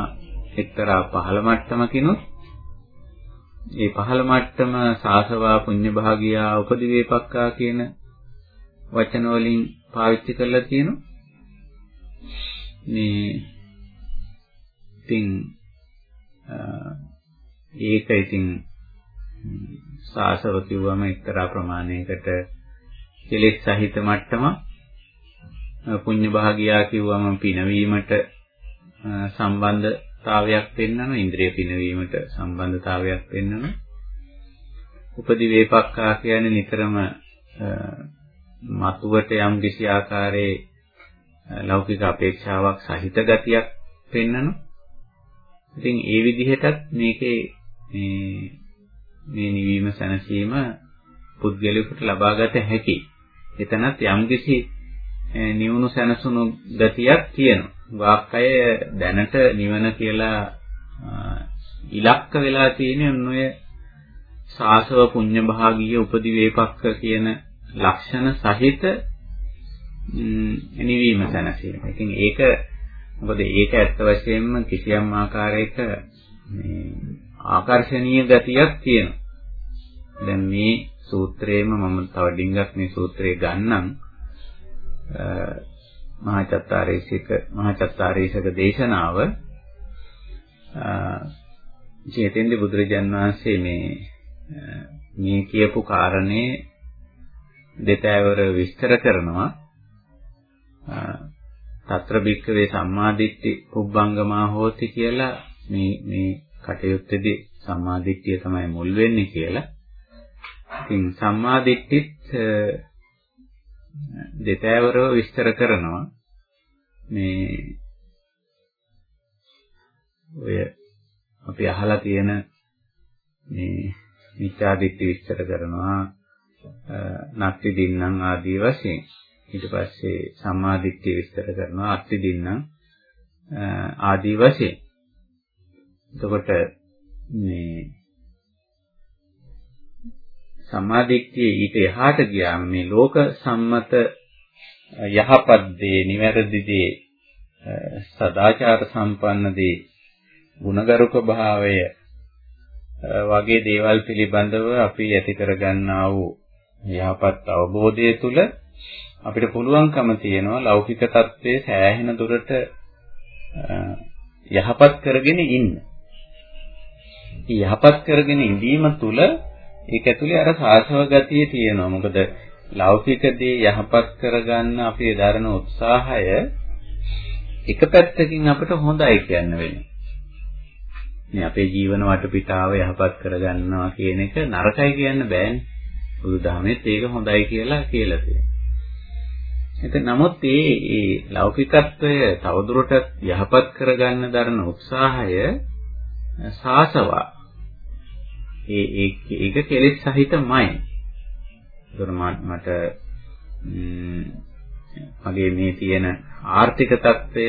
එක්තරා පහළ මට්ටමකිනුත්. ඒ පහළ මට්ටම සාසවා පුඤ්ඤ භාගියා උපදි වේපක්ඛා කියන වචන වලින් පාවිච්චි කරලා තියෙනවා. මේ ඉතින් ඒක ඉතින් සාසව කිව්වම එක්තරා ප්‍රමාණයකට කෙලෙස් සහිත මට්ටම පුඤ්ඤ භාගියා කිව්වම පිනවීමට සම්බන්ධතාවයක් පෙන්වනවා ඉන්ද්‍රිය පිනවීමට සම්බන්ධතාවයක් පෙන්වනවා උපදි වේපක්ඛා කියන්නේ නිතරම මතුවට යම් කිසි ආකාරයේ ලෞකික අපේක්ෂාවක් සහිත ගතියක් පෙන්වනවා. ඉතින් ඒ විදිහටත් මේකේ මේ මේ නිවීම සැනසීම පුද්ගලයාට ලබාගත හැකි. එතනත් යම්කිසි නිවුණු සැනසුණු ගතියක් තියෙනවා. වාක්කය දැනට නිවන කියලා ඉලක්ක වෙලා තියෙන ඔය සාසව පුඤ්ඤ භාගීය උපදි වේපක්ක කියන ලක්ෂණ සහිත නිවීම සැනසීම. ඉතින් ඒක මොකද ඒක ඇත්ත වශයෙන්ම කිසියම් ආකාරයක මේ ආකර්ෂණීය ගතියක් තියෙනවා. දැන් මේ සූත්‍රයේම මම තව ඩිංගක් මේ සූත්‍රය ගන්නම්. මහාචත්තාරීසික මහාචත්තාරීසක දේශනාව ජේතෙන්දි බුදුරජාන් වහන්සේ මේ මේ කියපු කාරණේ දෙතෑවර විස්තර කරනවා తත්‍ර බික්කවේ සම්මාදිට්ඨි උබ්බංගමා හෝති කියලා මේ මේ කටයුත්තේදී සම්මාදිට්ඨිය තමයි මුල් වෙන්නේ කියලා. ඉතින් සම්මාදිට්ඨිත් දෙතෑවරව විස්තර කරනවා. මේ ඔය අපි අහලා තියෙන මේ මිත්‍යාදිට්ඨි විස්තර කරනවා නක්ති දින්නම් ආදී වශයෙන් ඊට පස්සේ සම්මාදිට්ඨිය විස්තර කරනවා අත්ති දින්නම් ආදී වශයෙන්. එතකොට මේ සම්මාදිට්ඨිය ඊට එහාට ගියාම මේ ලෝක සම්මත යහපත් දේ, නිවැරදි දේ, සදාචාර සම්පන්න දේ, ගුණගරුක භාවය වගේ දේවල් පිළිබඳව අපි ඇති කරගන්නා වූ යහපත් අවබෝධය තුළ අපිට පුළුවන්කම තියෙනවා ලෞකික தત્ත්වයේ සෑහෙන දුරට යහපත් කරගෙන ඉන්න. යහපත් කරගෙන ඉඳීම තුළ ඒක ඇතුලේ අර සාසව ගතිය තියෙනවා. මොකද ලෞකික දේ යහපත් කරගන්න අපි දරන උත්සාහය එක පැත්තකින් අපිට හොඳයි කියන්න වෙනවා. මේ අපේ ජීවන වටපිටාව යහපත් කරගන්නවා කියන එක නරකයි කියන්න බෑනේ. බුදුදහමෙත් ඒක හොඳයි කියලා කියලා තියෙනවා. එතන නමුත් මේ ඒ ලෞකිකත්වය තවදුරටත් යහපත් කරගන්න දරන උත්සාහය සාසවා. ඒ ඒක කෙලෙස් සහිතමයි. ඒතර මට මගේ මේ තියෙන ආර්ථික తත්වය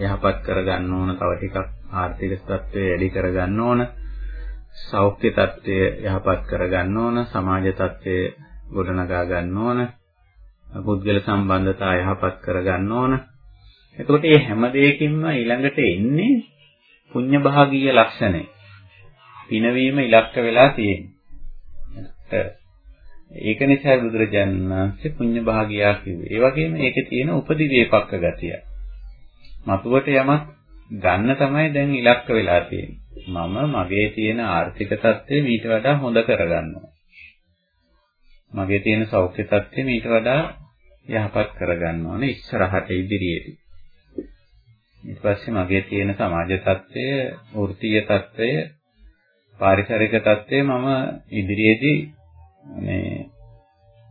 යහපත් කරගන්න ඕන තව ටිකක් ආර්ථික తත්වය වැඩි කරගන්න ඕන සෞඛ්‍ය తত্ত্বය යහපත් කරගන්න ඕන සමාජ తত্ত্বය ගොඩනගා ගන්න ඕන පුද්ගල සම්බන්ධතා යහපත් කරගන්න ඕන එතකොට මේ හැම දෙයකින්ම ඊළඟට එන්නේ පුඤ්ඤ භාගීය ලක්ෂණය පිනවීම ඉලක්ක වෙලා තියෙන්නේ ඒක නිසා බුදුරජාණන් වහන්සේ පුඤ්ඤ භාගියා කිව්වේ. ඒ වගේම ඒකේ තියෙන උපදිවේපක්ක ගතිය. මතුවට යමක් ගන්න තමයි දැන් ඉලක්ක වෙලා තියෙන්නේ. මම මගේ තියෙන ආර්ථික තත්ත්වය මීට වඩා හොඳ කරගන්නවා. මගේ තියෙන සෞඛ්‍ය තත්ත්වය මීට වඩා යහපත් කරගන්න ඕනේ ඉස්සරහට ඉදිරියේදී. ඊට පස්සේ මගේ තියෙන සමාජ තත්ත්වය, වෘත්තීය තත්ත්වය, පාරිසරික තත්ත්වය මම ඉදිරියේදී මේ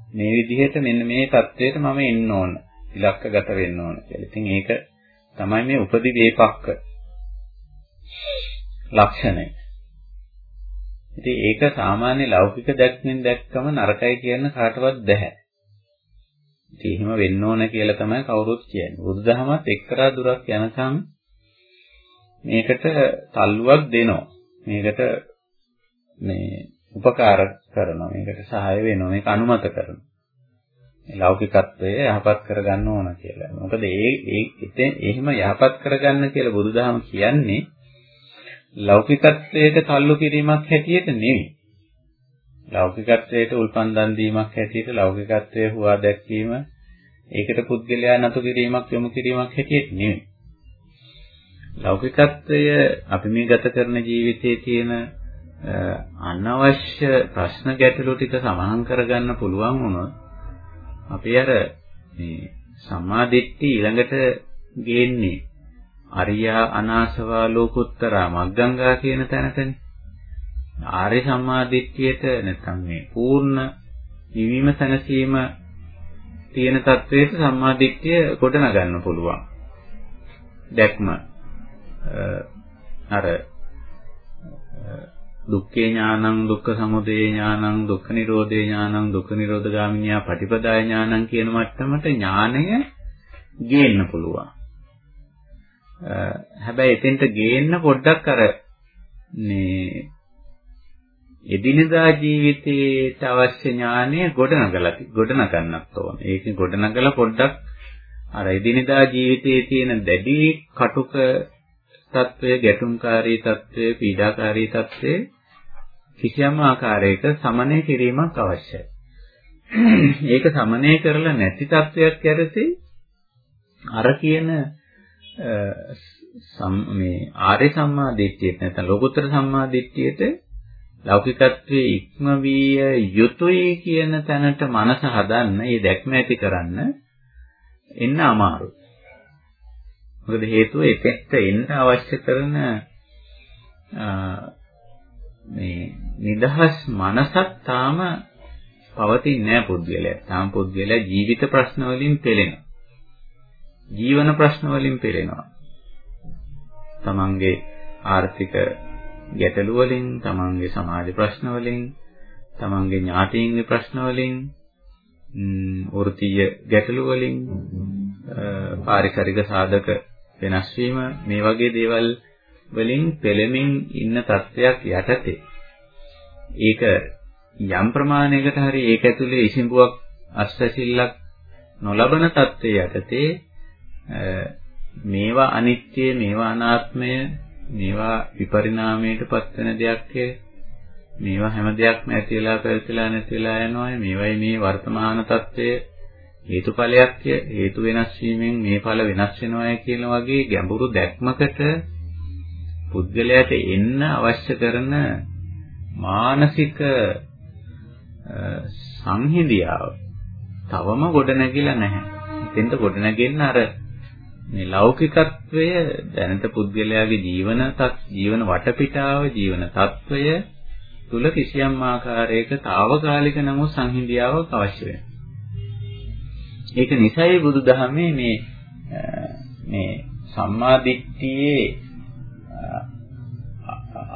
මේ විදිහට මෙන්න මේ தത്വයට මම එන්න ඕන. ඉලක්කගත වෙන්න ඕන කියලා. ඉතින් ඒක තමයි මේ උපදි වේපක්ක ලක්ෂණය. ඉතින් ඒක සාමාන්‍ය ලෞකික දැක්මෙන් දැක්කම නරකයි කියන කාටවත් බැහැ. ඉතින් එහෙම වෙන්න ඕන කියලා තමයි කවුරුත් කියන්නේ. බුදුදහමත් එක්තරා දුරක් යනකම් මේකට තල්ලුවක් දෙනවා. මේකට මේ උපකාර කරනවා. මේකට සහාය වෙනවා. මේක අනුමත කරනවා. ලෞකිකත්වය යහපත් කරගන්න ඕන කියලා. මොකද ඒ ඒ එහෙම යහපත් කරගන්න කියලා බුදුදහම කියන්නේ ලෞකිකත්වයට තල්ලු කිරීමක් හැටියට නෙවෙයි. ලෞකිකත්වයට උල්පන් දන් දීමක් හැටියට ලෞකිකත්වයේ හුවා දැක්වීම ඒකට පුද්ගලයා නතු කිරීමක් යොමු කිරීමක් හැටියට නෙවෙයි. ලෞකිකත්වය අපි මේ ගත කරන ජීවිතයේ තියෙන අනවශ්‍ය ප්‍රශ්න ගැටලු ටික සමාහන් කරගන්න පුළුවන් වුණොත් අපි අර මේ සම්මාදිට්ඨි ඊළඟට ගේන්නේ අරියා අනාසවා ලෝකුත්තරා මග්ගංගා කියන තැනටනේ. ආර්ය සම්මාදිට්ඨියට නැත්නම් මේ පූර්ණ නිවීම සැනසීම තියෙන තත්වයට සම්මාදිට්ඨිය ගොඩනගන්න පුළුවන්. දැක්ම අර දුක්ඛේ ඥානං දුක්ඛ සමුදය ඥානං දුක්ඛ නිරෝධේ ඥානං දුක්ඛ නිරෝධගාමිනියා පටිපදාය ඥානං කියන මට්ටමට ඥානය ගේන්න පුළුවන්. හැබැයි එතෙන්ට ගේන්න පොඩ්ඩක් අර මේ එදිනදා ජීවිතයට අවශ්‍ය ඥානය ගොඩනගලා ගොඩනගන්නත් ඕන. ඒක ගොඩනගලා පොඩ්ඩක් අර එදිනදා ජීවිතයේ තියෙන දැඩි කටුක తත්වය, ගැටුම්කාරී తත්වය, පීඩාකාරී తත්වය කිසියම් ආකාරයක සමනය කිරීමක් අවශ්‍යයි. ඒක සමනය කරලා නැති తත්වයක් යටතේ අර කියන මේ ආර්ය සම්මා දිට්ඨියට නැත්නම් ලෝකෝත්තර සම්මා දිට්ඨියට ලෞකිකත්වයේ ඉක්ම විය යුතුයි කියන තැනට මනස හදන්න, ඒ දැක්ම ඇති කරන්න එන්න අමාරුයි. මොකද හේතුව එතෙන්ට එන්න අවශ්‍ය කරන මේ නිදහස් මනසක් තාම පවතින්නේ නැහැ පුද්ගලයා. තාම පුද්ගලයා ජීවිත ප්‍රශ්න වලින් පෙළෙනවා. ජීවන ප්‍රශ්න වලින් පෙළෙනවා. තමන්ගේ ආර්ථික ගැටලු වලින්, තමන්ගේ සමාජ ප්‍රශ්න වලින්, තමන්ගේ ඥාතීන්ගේ ප්‍රශ්න වලින්, වෘත්තීය ගැටලු වලින්, පාරිසරික සාධක වෙනස් වීම මේ වගේ දේවල් වලින් පෙළෙමින් ඉන්න තත්ත්වයක් යටතේ ඒක යම් ප්‍රමාණයකට හරි ඒක ඇතුලේ ඉසිඹුවක් අස්වැසිල්ලක් නොලබන තත්ත්වයේ යටතේ මේවා අනිත්‍ය මේවා අනාත්මය මේවා විපරිණාමයට පත්වෙන දෙයක් මේවා හැම දෙයක්ම ඇතිලා පැවතිලා නැතිලා යනවා මේවයි මේ වර්තමාන తත්වය. හේතුඵලයක් හේතු වෙනස් වීමෙන් මේ ඵල වෙනස් වෙනවා කියන වගේ ගැඹුරු දැක්මකට පුද්ගලයාට එන්න අවශ්‍ය කරන මානසික සංහිඳියාව තවම ගොඩ නැගිලා නැහැ. එතෙන්ට ගොඩ නැගෙන්න අර මේ ලෞකිකත්වය දැනට පුද්ගලයාගේ ජීවන ජීවන වටපිටාව ජීවන తত্ত্বය තුල කිසියම් ආකාරයක తాවකාලික නමුත් සංහිඳියාවක් අවශ්‍ය වෙනවා. ඒක නිසයි බුදුදහමේ මේ මේ සම්මාදිට්ඨියේ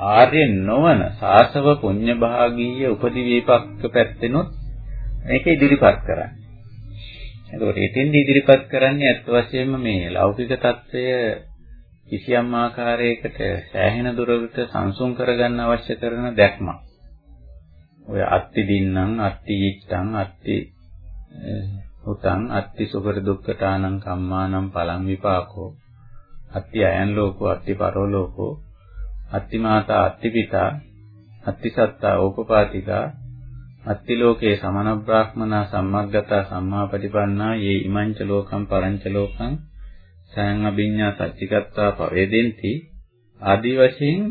ආර්ය නොවන සාසව පුඤ්ඤභාගීය උපදිවේපක්ක පැත්තෙනොත් මේක ඉදිරිපත් කරන්නේ. එතකොට එතෙන්ද ඉදිරිපත් කරන්නේ අත් වශයෙන්ම මේ ලෞකික తত্ত্বය කිසියම් ආකාරයකට සෑහෙන දුරකට සංසුන් කරගන්න අවශ්‍ය කරන දැක්මක්. ඔය අත්ති දින්නම් අත්ති ඉච්ඡං අත්ති උතං අත්ති සුපර දුක්ඛතානං කම්මානං පලං විපාකෝ. අත්ති අයන් ලෝකෝ අත්ති පරලෝකෝ අත්ති මාතා අත්ති පිතා. අත්ති සත්තා ඕපපාතිකා. අත්ති ලෝකේ සමන බ්‍රාහ්මනා සම්මග්ගතා සම්මාපටිපන්නා යේ ඉමංච ලෝකම් පරංච ලෝකං සයන් අභිඤ්ඤා සච්චිකත්තා පවේදෙන්ති ආදි වශයෙන්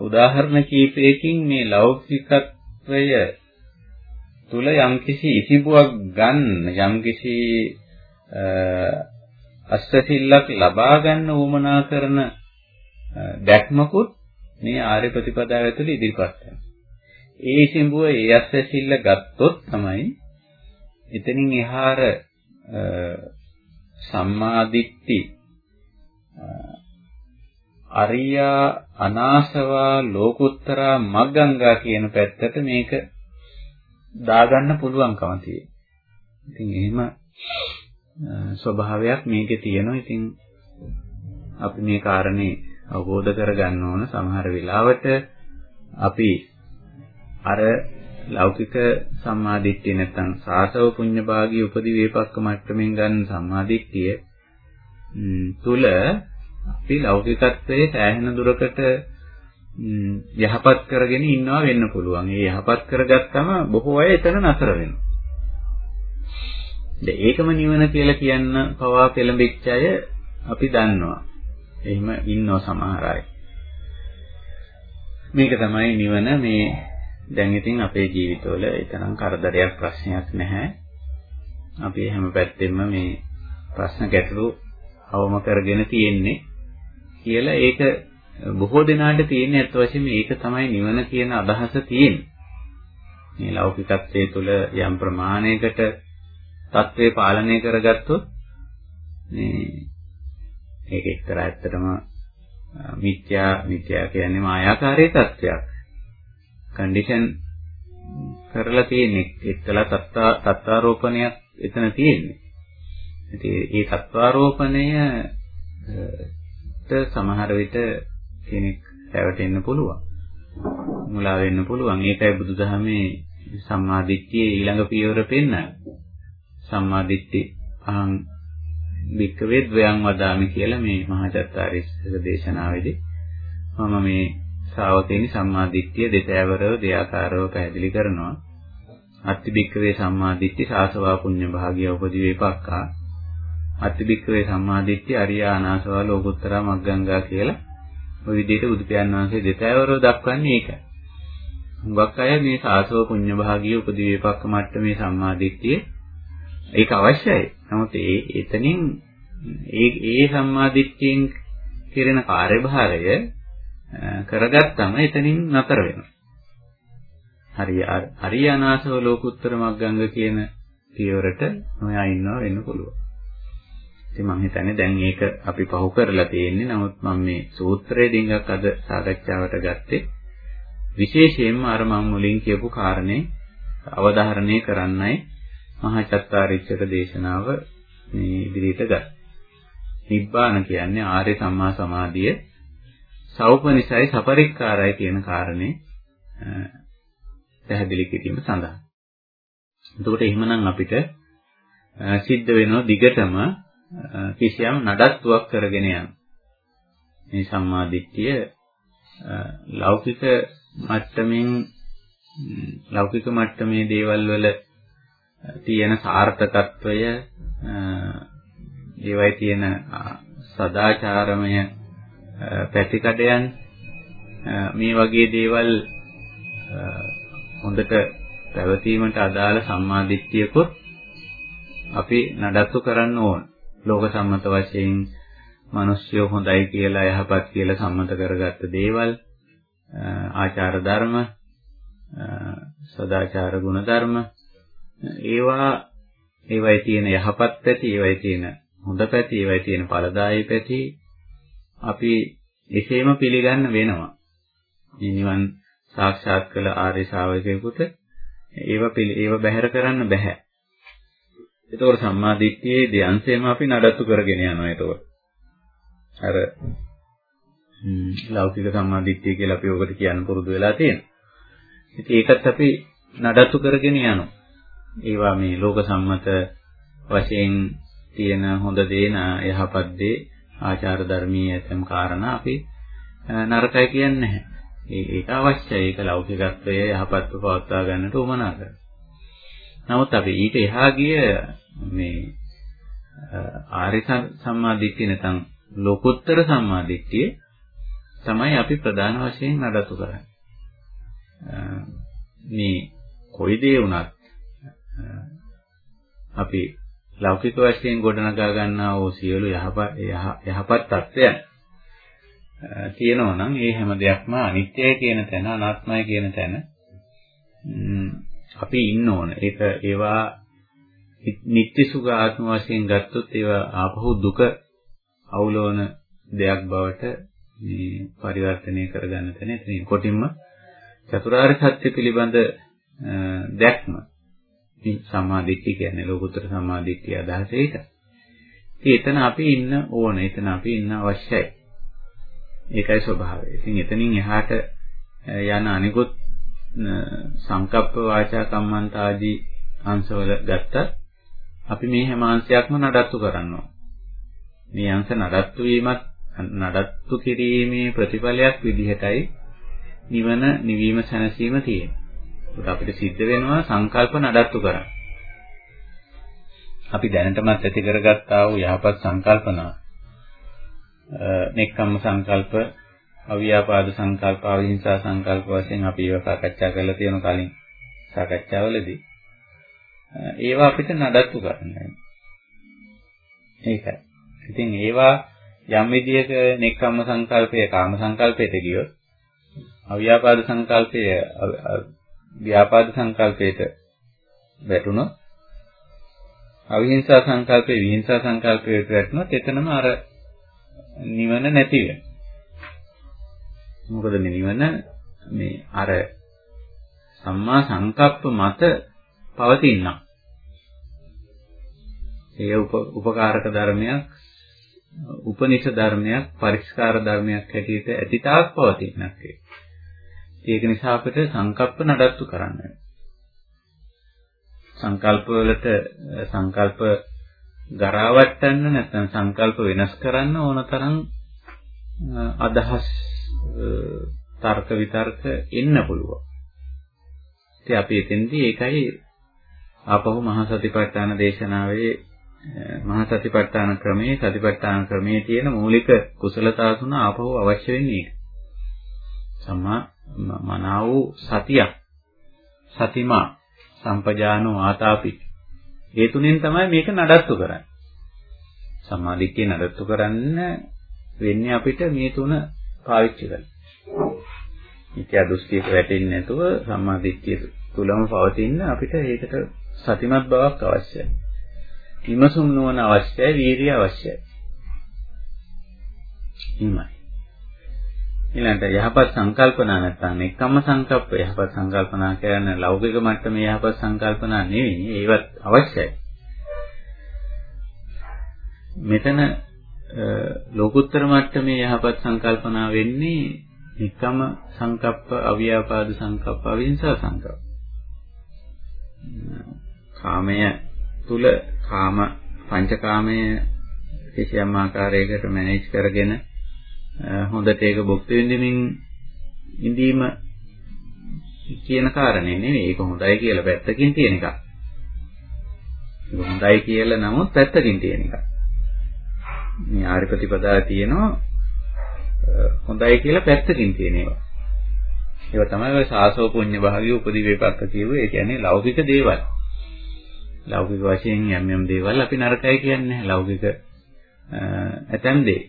උදාහරණ කීපයකින් මේ ලෞකිකත්වය තුල යම්කිසි ඉසිබුවක් ගන්න යම්කිසි අස්වැසිල්ලක් ලබා ගන්න උවමනා කරන දැක්මකුත් මේ ආර්ය ප්‍රතිපදාව ඇතුළේ ඉදිරිපත් වෙනවා. ඒ ඉසිඹුව ඒ අස්වැසිල්ල ගත්තොත් තමයි එතනින් එහාර සම්මාදිට්ඨි අරියා අනාසවා ලෝකුත්තරා මග්ගංගා කියන පැත්තට මේක දාගන්න පුළුවන්කම තියෙනවා. ඉතින් එහෙම ස්වභාවයක් මේකේ තියෙනවා. ඉතින් අපි මේ කාරණේ අවබෝධ කරගන්න ඕන සමහර වෙලාවට අපි අර ලෞකික සම්මාදිට්ඨිය නැත්නම් සාසව පුඤ්ඤභාගී උපදි වේපක්ක මට්ටමින් ගන්න සම්මාදිට්ඨිය තුල අපි ලෞකිකත්වයේ සෑහෙන දුරකට යහපත් කරගෙන ඉන්නවා වෙන්න පුළුවන්. ඒ යහපත් කරගත්තම බොහෝ අය එතන නතර වෙනවා. ඒකම නිවන කියලා කියන්න පවා පෙළඹිච්ච අය අපි දන්නවා. එහෙම ඉන්නවා සමහර අය. මේක තමයි නිවන මේ දැන් ඉතින් අපේ ජීවිතවල ඒතරම් කරදරයක් ප්‍රශ්නයක් නැහැ. අපි හැම පැත්තෙම මේ ප්‍රශ්න ගැටලු අවම කරගෙන තියෙන්නේ කියලා ඒක බොහෝ දෙනාට තියෙන ඇත්ත වශයෙන්ම ඒක තමයි නිවන කියන අදහස තියෙන්නේ. මේ ලෞකිකත්වයේ තුල යම් ප්‍රමාණයකට தત્ත්වේ පාලනය කරගත්තොත් මේ ඒක එක්තරා ඇත්තටම මිත්‍යා මිත්‍යා කියන්නේ මායාකාරී තත්ත්වයක්. කන්ඩිෂන් කරලා තියෙන්නේ එක්කලා තත්තා තත්තාරෝපණයක් එතන තියෙන්නේ. ඉතින් මේ තත්වාරෝපණය ත සමහර විට කෙනෙක් රැවටෙන්න පුළුවන්. මුලා වෙන්න පුළුවන්. ඒකයි බුදුදහමේ සම්මාදිට්ඨියේ ඊළඟ පියවර පෙන්නන්නේ. සම්මාදිට්ඨි අහං වික්කවේ ද්වයං වදාමි කියලා මේ මහාචත්තාරීස්ක දේශනාවේදී මම මේ ශ්‍රාවකෙනි සම්මාදිට්ඨිය දෙතෑවරව දෙයාකාරව පැහැදිලි කරනවා. අත්ති වික්කවේ සම්මාදිට්ඨි සාසවා පුඤ්ඤ භාගිය උපදි වේපක්කා අත්ති වික්කවේ සම්මාදිට්ඨි අරියා අනාසවා ලෝකුත්තරා මග්ගංගා කියලා ওই විදිහට බුදු පියාණන් වහන්සේ දෙතෑවරව දක්වන්නේ ඒකයි. හුඟක් අය මේ සාසව පුඤ්ඤ භාගිය උපදි වේපක්ක මට්ටමේ සම්මාදිට්ඨිය ඒක අවශ්‍යයි. නමුත් ඒ එතනින් ඒ ඒ සම්මාදිට්ඨියෙන් කෙරෙන කාර්යභාරය කරගත්තම එතනින් නතර වෙනවා. හරි හරියානාසව ලෝකුත්තර මග්ගංග කියන පියවරට නොයා ඉන්නවා වෙන්න පුළුවන්. ඉතින් මම හිතන්නේ දැන් ඒක අපි පහු කරලා තියෙන්නේ. නමුත් මම මේ සූත්‍රයේ ඩිංගක් අද සාකච්ඡාවට ගත්තේ විශේෂයෙන්ම අර මම මුලින් කියපු කාරණේ අවධාරණය කරන්නයි මහා චත්තාරීච්ඡක දේශනාව මේ ඉදිරියට ගත්තා. නිබ්බාන කියන්නේ ආර්ය සම්මා සමාධිය සෞපනිසයි සපරික්කාරයි කියන කාරණේ පැහැදිලි කිරීම සඳහා. එතකොට එහෙමනම් අපිට සිද්ධ වෙනවා දිගටම කිසියම් නඩත්තුවක් කරගෙන යන්න. මේ සම්මාදිට්ඨිය ලෞකික මට්ටමින් ලෞකික මට්ටමේ දේවල් වල තියෙන සාර්ථකත්වය ඒවයි තියෙන සදාචාරමය පැතිකඩයන් මේ වගේ දේවල් හොඳට පැවතීමට අදාළ සම්මාදිට්ඨියකොත් අපි නඩත්තු කරන්න ඕන. ලෝක සම්මත වශයෙන් මිනිස්සු හොඳයි කියලා යහපත් කියලා සම්මත කරගත්ත දේවල් ආචාර ධර්ම සදාචාර ගුණ ධර්ම ඒවා ඒවයි තියෙන යහපත් පැති, ඒවයි තියෙන හොඳ පැති, ඒවයි තියෙන ඵලදායී පැති අපි එසේම පිළිගන්න වෙනවා. මේ නිවන් සාක්ෂාත් කළ ආර්ය ශාවකයෙකුට ඒව ඒව බැහැර කරන්න බෑ. ඒතකොට සම්මා දිට්ඨියේ ධ්‍යානසේම අපි නඩත්තු කරගෙන යනවා ඒතකොට. අර ලෞකික සම්මා දිට්ඨිය කියලා අපි ඔකට කියන්න පුරුදු වෙලා තියෙනවා. ඉතින් ඒකත් අපි නඩත්තු කරගෙන යනවා. ඒවා මේ ලෝක සම්මත වශයෙන් තියෙන හොඳ දේ යහපත් දේ ආචාර ධර්මීය ඇතම් කාරණා අපි නරකයි කියන්නේ නැහැ. ඒක අවශ්‍යයි. ඒක ලෞකිකත්වයේ යහපත්ව පවත්වා ගන්නට උවමනා කරනවා. නමුත් අපි ඊට එහා ගිය මේ ආර්ය සම්මාදිට්ඨිය නැත්නම් ලෝකෝත්තර සම්මාදිට්ඨිය තමයි අපි ප්‍රධාන වශයෙන් නඩත්තු කරන්නේ. මේ කොයි දේ වුණත් අපි ලෞකික වශයෙන් ගොඩනගා ගන්නා වූ සියලු යහපත් යහපත් තත්ත්වයන් තියෙනවා නම් ඒ හැම දෙයක්ම අනිත්‍යයි කියන තැන අනාත්මයි කියන තැන අපි ඉන්න ඕන. ඒක ඒවා නිත්‍ය සුඛ ආත්ම වශයෙන් ගත්තොත් ඒවා ආපහු දුක අවුලවන දෙයක් බවට මේ පරිවර්තනය කරගන්න තැන එතනින් කොටින්ම චතුරාර්ය සත්‍ය පිළිබඳ දැක්ම සම්මාදිට්ඨිය කියන්නේ ලෝකුත්තර සම්මාදිට්ඨිය අදහස ඒක. ඉතින් එතන අපි ඉන්න ඕන. එතන අපි ඉන්න අවශ්‍යයි. ඒකයි ස්වභාවය. ඉතින් එතනින් එහාට යන අනිකුත් සංකප්ප වාචා කම්මන්ත ආදී අංශවල ගත්තත් අපි මේ හැම අංශයක්ම නඩත්තු කරනවා. මේ අංශ නඩත්තු වීමත් නඩත්තු කිරීමේ ප්‍රතිඵලයක් විදිහටයි නිවන නිවීම සැනසීම තියෙන්නේ. ඒක අපිට සිද්ධ වෙනවා සංකල්ප නඩත්තු කරන්න. අපි දැනටමත් ඇති කරගත්තා වූ යහපත් සංකල්පනා නෙක්කම්ම සංකල්ප අව්‍යාපාද සංකල්ප අවිහිංසා සංකල්ප වශයෙන් අපි ඒවා සාකච්ඡා කරලා තියෙන කලින් සාකච්ඡාවලදී ඒවා අපිට නඩත්තු කරන්න. ඒකයි. ඉතින් ඒවා යම් විදියක නෙක්කම්ම සංකල්පය කාම සංකල්පයට ගියොත් අව්‍යාපාද සංකල්පය ව්‍යාපාද සංකල්පයට වැටුණොත් අවිහිංසා සංකල්පේ විහිංසා සංකල්පයට වැටුණොත් එතනම අර නිවන නැති වෙනවා. මොකද මේ නිවන මේ අර සම්මා සංකප්ප මත පවතිනා. ඒ උපකාරක ධර්මයක් උපනිෂ ධර්මයක් පරිස්කාර ධර්මයක් හැටියට ඇතිතාවක් පවතිනක් ඒක. ඒක නිසා අපිට සංකල්ප නඩත්තු කරන්න සංකල්ප වලට සංකල්ප ගරාවට්ටන්න නැත්නම් සංකල්ප වෙනස් කරන්න ඕන තරම් අදහස් තර්ක විතර්ක එන්න පුළුවන්. ඉතින් අපි එතෙන්දී ඒකයි ආපහු මහා සතිපට්ඨාන දේශනාවේ මහා සතිපට්ඨාන ක්‍රමයේ සතිපට්ඨාන ක්‍රමයේ තියෙන මූලික කුසලතා තුන ආපහු අවශ්‍ය වෙන්නේ ඒක. සම්මා මනාව සතියක්. සතිමා සම්පජානෝ ආතාපි. ඒ තුනෙන් තමයි මේක නඩත්තු කරන්නේ. සමාධිකේ නඩත්තු කරන්න වෙන්නේ අපිට මේ තුන පාවිච්චි කරලා. මිත්‍යා දෘෂ්ටියට වැටෙන්නේ නැතුව සම්මාදිට්ඨිය තුලම පවතින අපිට ඒකට සතිමත් බවක් අවශ්‍යයි. විමසුම් නොවන අවශ්‍යයි වීර්යය අවශ්‍යයි. එහෙමයි ඊළඟට යහපත් සංකල්පනා නැත්නම් එක්කම්ම සංකප්ප යහපත් සංකල්පනා කියන්නේ ලෞකික මට්ටමේ යහපත් සංකල්පනා නෙවෙයි ඒවත් අවශ්‍යයි. මෙතන ලෝකුත්තර මට්ටමේ යහපත් සංකල්පනා වෙන්නේ නිකම සංකප්ප අව්‍යාපාද සංකප්ප අවිහිංසා සංකප්ප. කාමය තුල කාම පංචකාමය කිසියම් ආකාරයකට මැනේජ් කරගෙන හොඳට ඒක භුක්ති විඳින්මින් ඉඳීම කියන කාරණේ නෙවෙයි. ඒක හොඳයි කියලා පැත්තකින් තියෙන එකක්. ඒක හොඳයි කියලා නමුත් පැත්තකින් තියෙන එකක්. මේ ආර්ය ප්‍රතිපදාව තියෙනවා හොඳයි කියලා පැත්තකින් තියෙන ඒවා. ඒවා තමයි ඔය සාසෝ පුඤ්ඤ භාගිය උපදී වේපක්ක කියුවේ. ඒ කියන්නේ ලෞකික දේවල්. ලෞකික වශයෙන් යම් යම් දේවල් අපි නරකයි කියන්නේ ලෞකික ඇතැම් දේ.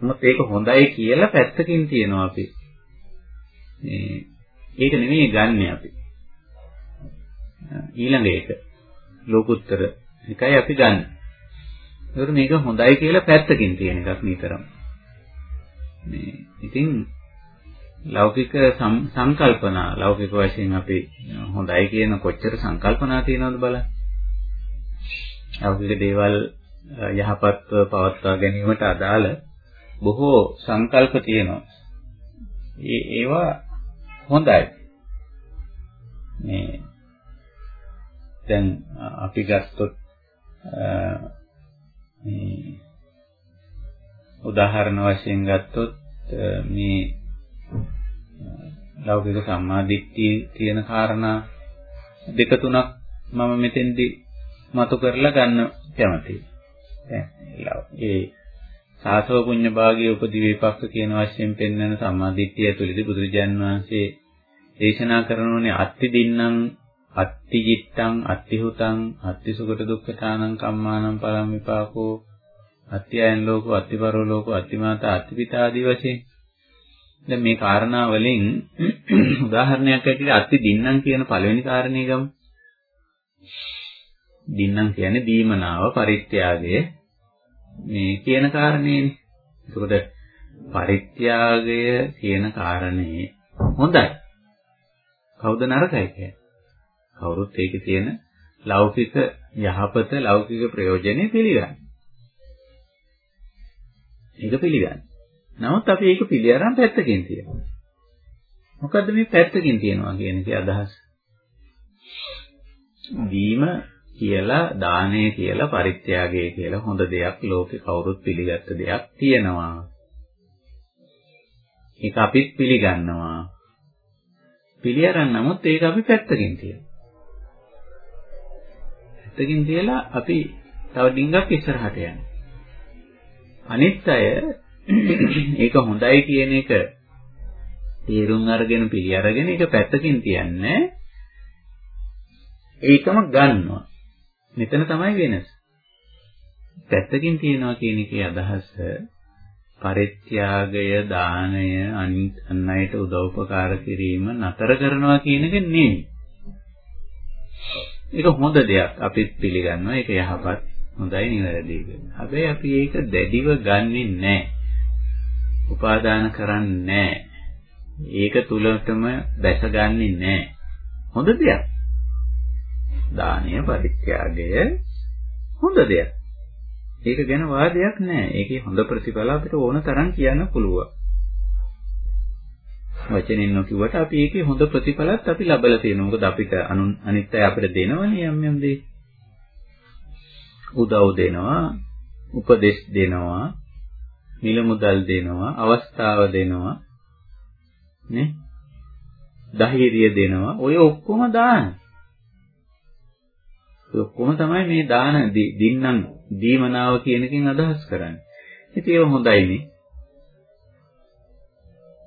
නමුත් ඒක හොඳයි කියලා පැත්තකින් තියනවා අපි. මේ ඒක නෙමෙයි ගන්නෙ අපි. ඊළඟ එක ලෝකුත්තර එකයි අපි ගන්න. ඒකට මේක හොඳයි කියලා පැත්තකින් තියෙන එකක් නිතරම. මේ ඉතින් ලෞකික සංකල්පනා ලෞකික වශයෙන් අපි හොඳයි කියන කොච්චර සංකල්පනා තියෙනවද බලන්න. ලෞකික දේවල් යහපත්ව පවත්වා ගැනීමට අදාළ බොහෝ සංකල්ප තියෙනවා. ඒ ඒවා හොඳයි. මේ දැන් අපි ගත්තොත් මේ උදාහරණ වශයෙන් ගත්තොත් මේ ලෞකික සම්මාදිට්ඨිය තියෙන කාරණා දෙක තුනක් මම මෙතෙන්දී මතු කරලා ගන්න කැමතියි. ඒ සාසව පුඤ්ඤ භාගයේ උපදී විපක්ක කියන වශයෙන් පෙන්වන සම්මාදිට්ඨිය ඇතුළතදී බුදුරජාන් වහන්සේ දේශනා කරනෝනේ අත්ති දින්නම් අත්ති ජිත්තං අත්ති හුතං අත්ති සුගත දුක්ඛතානං කම්මානං පරම් විපාකෝ අත්ති අයන් ලෝකෝ අත්ති පරෝ ලෝකෝ අත්ති මාතා අත්ති පිතා ආදී වශයෙන්. දැන් මේ කාරණා වලින් උදාහරණයක් ඇටියට අත්ති දින්නම් කියන පළවෙනි කාරණේ ගමු. දින්නම් කියන්නේ දීමනාව පරිත්‍යාගය. මේ කියන කාරණේනේ. එතකොට පරිත්‍යාගය කියන කාරණේ හොඳයි. කවුද නරකයි කියන්නේ? කවුරුත් ඒකේ තියෙන ලෞකික යහපත ලෞකික ප්‍රයෝජනෙ පිළිගන්නේ. ඒක පිළිගන්නේ. නමුත් අපි ඒක පිළි අරන් පැත්තකින් තියෙනවා. මොකද්ද මේ පැත්තකින් තියනවා කියන එකේ අදහස? දීම කියලා දානය කියලා පරිත්‍යාගය කියලා හොඳ දෙයක් ලෝකේ කවුරුත් පිළිගත්ත දෙයක් තියෙනවා. ඒක අපිත් පිළිගන්නවා. පිළිඅරන් නමුත් ඒක අපි පැත්තකින් තියනවා. පැත්තකින් තියලා අපි තව ඩිංගක් ඉස්සරහට යනවා. අනිත් අය ඒක හොඳයි කියන එක තේරුම් අරගෙන පිළි අරගෙන ඒක පැත්තකින් තියන්නේ ඒකම ගන්නවා. මෙතන තමයි වෙනස. පැත්තකින් තියනවා කියන එකේ අදහස පරිත්‍යාගය, දානය, අන් අයට උදව්පකාර කිරීම නතර කරනවා කියන එක නෙමෙයි. ඒක හොඳ දෙයක්. අපිත් පිළිගන්නවා. ඒක යහපත්, හොඳයි, නිවැරදි කියලා. හැබැයි අපි ඒක දැඩිව ගන්නෙ නැහැ. උපාදාන කරන්නේ නැහැ. ඒක තුලටම දැසගන්නේ නැහැ. හොඳ දෙයක්. දානීය පරිත්‍යාගය හොඳ දෙයක්. ඒක ගැන වාදයක් නැහැ. ඒකේ හොඳ ප්‍රතිඵල අපිට ඕන තරම් කියන්න පුළුවන්. වචනෙන් නොකියුවට අපි ඒකේ හොඳ ප්‍රතිඵලත් අපි ලබලා තියෙනවා. මොකද අපිට අනිත් අය අපිට දෙනවනේ යම් යම් දේ. උදව් දෙනවා, උපදෙස් දෙනවා, මිල මුදල් දෙනවා, අවස්ථාව දෙනවා. නේ? ධෛර්යය දෙනවා. ඔය ඔක්කොම දාන. ඔය ඔක්කොම තමයි මේ දාන දින්නම් දීමනාව කියන එකෙන් අදහස් කරන්නේ. ඉතින් ඒක හොඳයිනේ.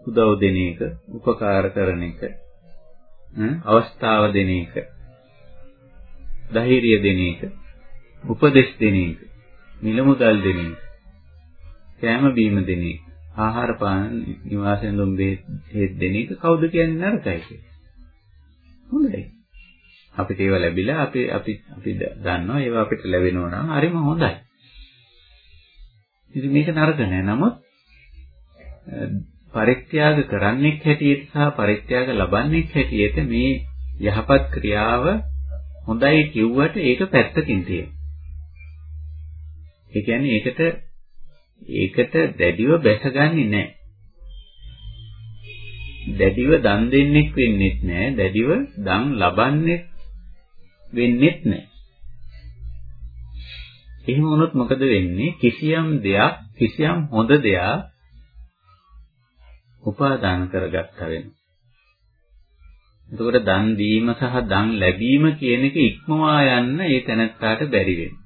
උදව් දෙන එක, උපකාර කරන එක, අවස්ථාව දෙන එක, ධෛර්යය දෙන එක, උපදෙස් දෙන එක, මිල මුදල් දෙන එක, කෑම බීම දෙන එක, ආහාර පාන නිවාසයෙන් දුම් බෙහෙත් දෙන එක කවුද කියන්නේ නරකයි කියලා. හොඳයි. අපිට ඒවා ලැබිලා අපි අපි අපි දන්නවා ඒවා අපිට ලැබෙනවා නම් හරිම හොඳයි. ඉතින් මේක නරක නෑ. නමුත් පරිත්‍යාග කරන්නෙක් හැටියට සහ පරිත්‍යාග ලබන්නෙක් හැටියට මේ යහපත් ක්‍රියාව හොඳයි කිව්වට ඒක පැත්තකින් තියෙනවා. ඒ කියන්නේ ඒකට ඒකට දැඩිව බැසගන්නේ නැහැ. දැඩිව දන් දෙන්නෙක් වෙන්නෙත් නැහැ. දැඩිව දන් ලබන්නේ වෙන්නෙත් නැහැ. එහෙම වුණොත් මොකද වෙන්නේ? කිසියම් දෙයක්, කිසියම් හොඳ දෙයක් උපාදාන කරගත්තා වෙනවා. එතකොට දන් දීම සහ දන් ලැබීම කියන එක ඉක්මවා යන්න ඒ තැනත්තාට බැරි වෙනවා.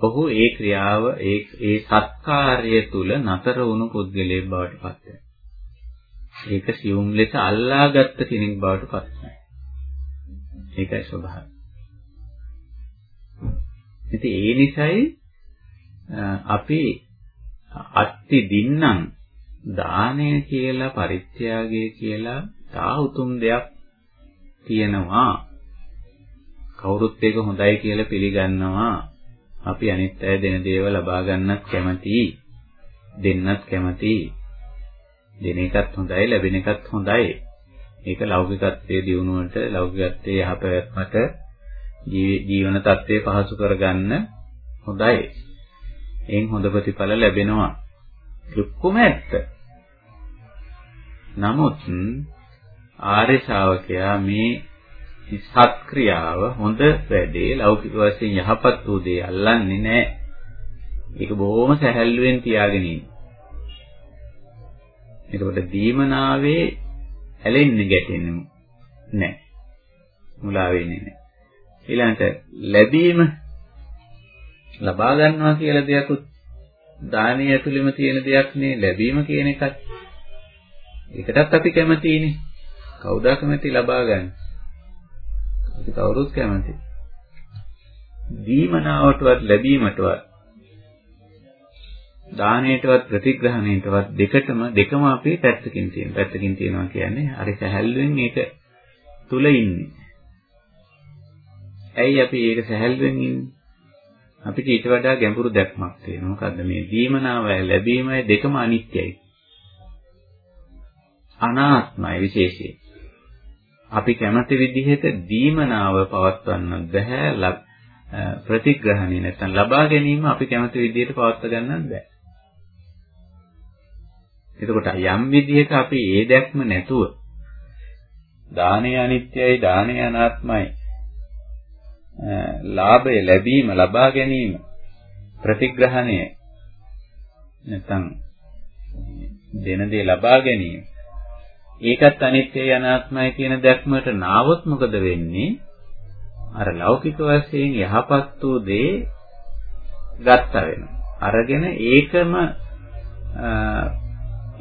ඔහු ඒ ක්‍රියාව ඒ ඒ සත්කාරය තුල නතර වුණු පුද්ගලයෙක් බවට පත් වෙනවා. ඒක සියුම් ලෙස අල්ලාගත්ත කෙනෙක් බවට පත් වෙනවා. ඒකයි ස්වභාවය. ඉතින් ඒ නිසායි අපි අත්ති දින්නම් දානය කියලා පරිත්‍යාගය කියලා තා උතුම් දෙයක් තියෙනවා. කවුරුත් ඒක හොඳයි කියලා පිළිගන්නවා. අපි අනිත් අය දෙන දේව ලබා ගන්නත් කැමතියි. දෙන්නත් කැමතියි. දෙන එකත් හොඳයි, ලැබෙන එකත් හොඳයි. ඒක ලෞකිකත්වයේ දියුණුවට, ලෞකිකත්වයේ යහපැවැත්මට ජීවන තත්ත්වය පහසු කරගන්න හොඳයි. එයින් හොඳ ප්‍රතිඵල ලැබෙනවා. දුක්කම ඇත්ත. නමුත් ආර්ය ශාවකයා මේ සත්ක්‍රියාව හොඳ වැඩේ ලෞකික වශයෙන් යහපත් වූ දේ අල්ලන්නේ නැහැ. ඒක බොහොම සැහැල්ලුවෙන් තියාගෙන ඉන්නේ. එතකොට දීමනාවේ ඇලෙන්නේ ගැටෙන්නේ නැහැ. මුලා වෙන්නේ නැහැ. ඊළඟට ලැබීම ලබා ගන්නවා කියලා දෙයක්ත් දානීය ඇතුළෙම තියෙන දෙයක් නේ ලැබීම කියන එකත්. ඒකටත් අපි කැමතිනේ. කවුද කැමති ලබා ගන්න? ඒක කවුරුත් කැමති. දීමනාවටවත් ලැබීමටවත් දාණයටවත් ප්‍රතිග්‍රහණයටවත් දෙකටම දෙකම අපේ පැත්තකින් තියෙන. පැත්තකින් තියෙනවා කියන්නේ හරි සැහැල්ලුවෙන් මේක තුල ඉන්නේ. ඇයි අපි ඒක සැහැල්ලුවෙන් ඉන්නේ? අපිට ඊට වඩා ගැඹුරු දැක්මක් තියෙනවා. මොකද්ද මේ දීමනාවයි ලැබීමයි දෙකම අනිත්‍යයි. අනාත්මයි විශේෂයෙන්. අපි කැමති විදිහට දීමනාව පවත්වන්න බෑ ප්‍රතිග්‍රහණය නැත්නම් ලබා ගැනීම අපි කැමති විදිහට පවත්ව ගන්නත් බෑ. එතකොට යම් විදිහක අපි ඒ දැක්ම නැතුව දානය අනිත්‍යයි දානය අනාත්මයි ලාභය ලැබීම ලබා ගැනීම ප්‍රතිග්‍රහණය නැත්නම් දෙන දේ ලබා ගැනීම ඒකත් අනිත්‍යයි අනාත්මයි කියන දැක්මට නාවොත් මොකද වෙන්නේ? අර ලෞකික වශයෙන් යහපත් වූ දේ ගත්ත වෙනවා. අරගෙන ඒකම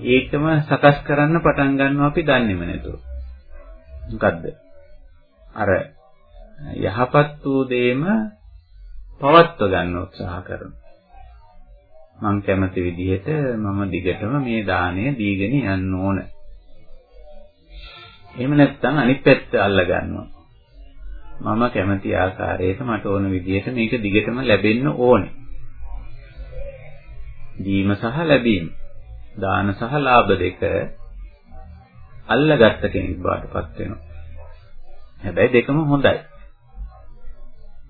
ඒකම සකස් කරන්න පටන් ගන්නවා අපි දන්නේම නැතුව මොකද්ද අර යහපත් වූ දේම පවත්ව ගන්න උත්සාහ කරනවා. මම කැමති විදිහට මම දිගටම මේ දාණය දීගෙන යන්න ඕන. එහෙම නැත්නම් අනිත් පැත්ත අල්ල ගන්නවා. මම කැමති ආකාරයට මට ඕන විදිහට මේක දිගටම ලැබෙන්න ඕනේ. දීම සහ ලැබීම. දාන සහ ලාභ දෙක අල්ලගත්ත කෙනෙක් බාටපත් වෙනවා. හැබැයි දෙකම හොඳයි.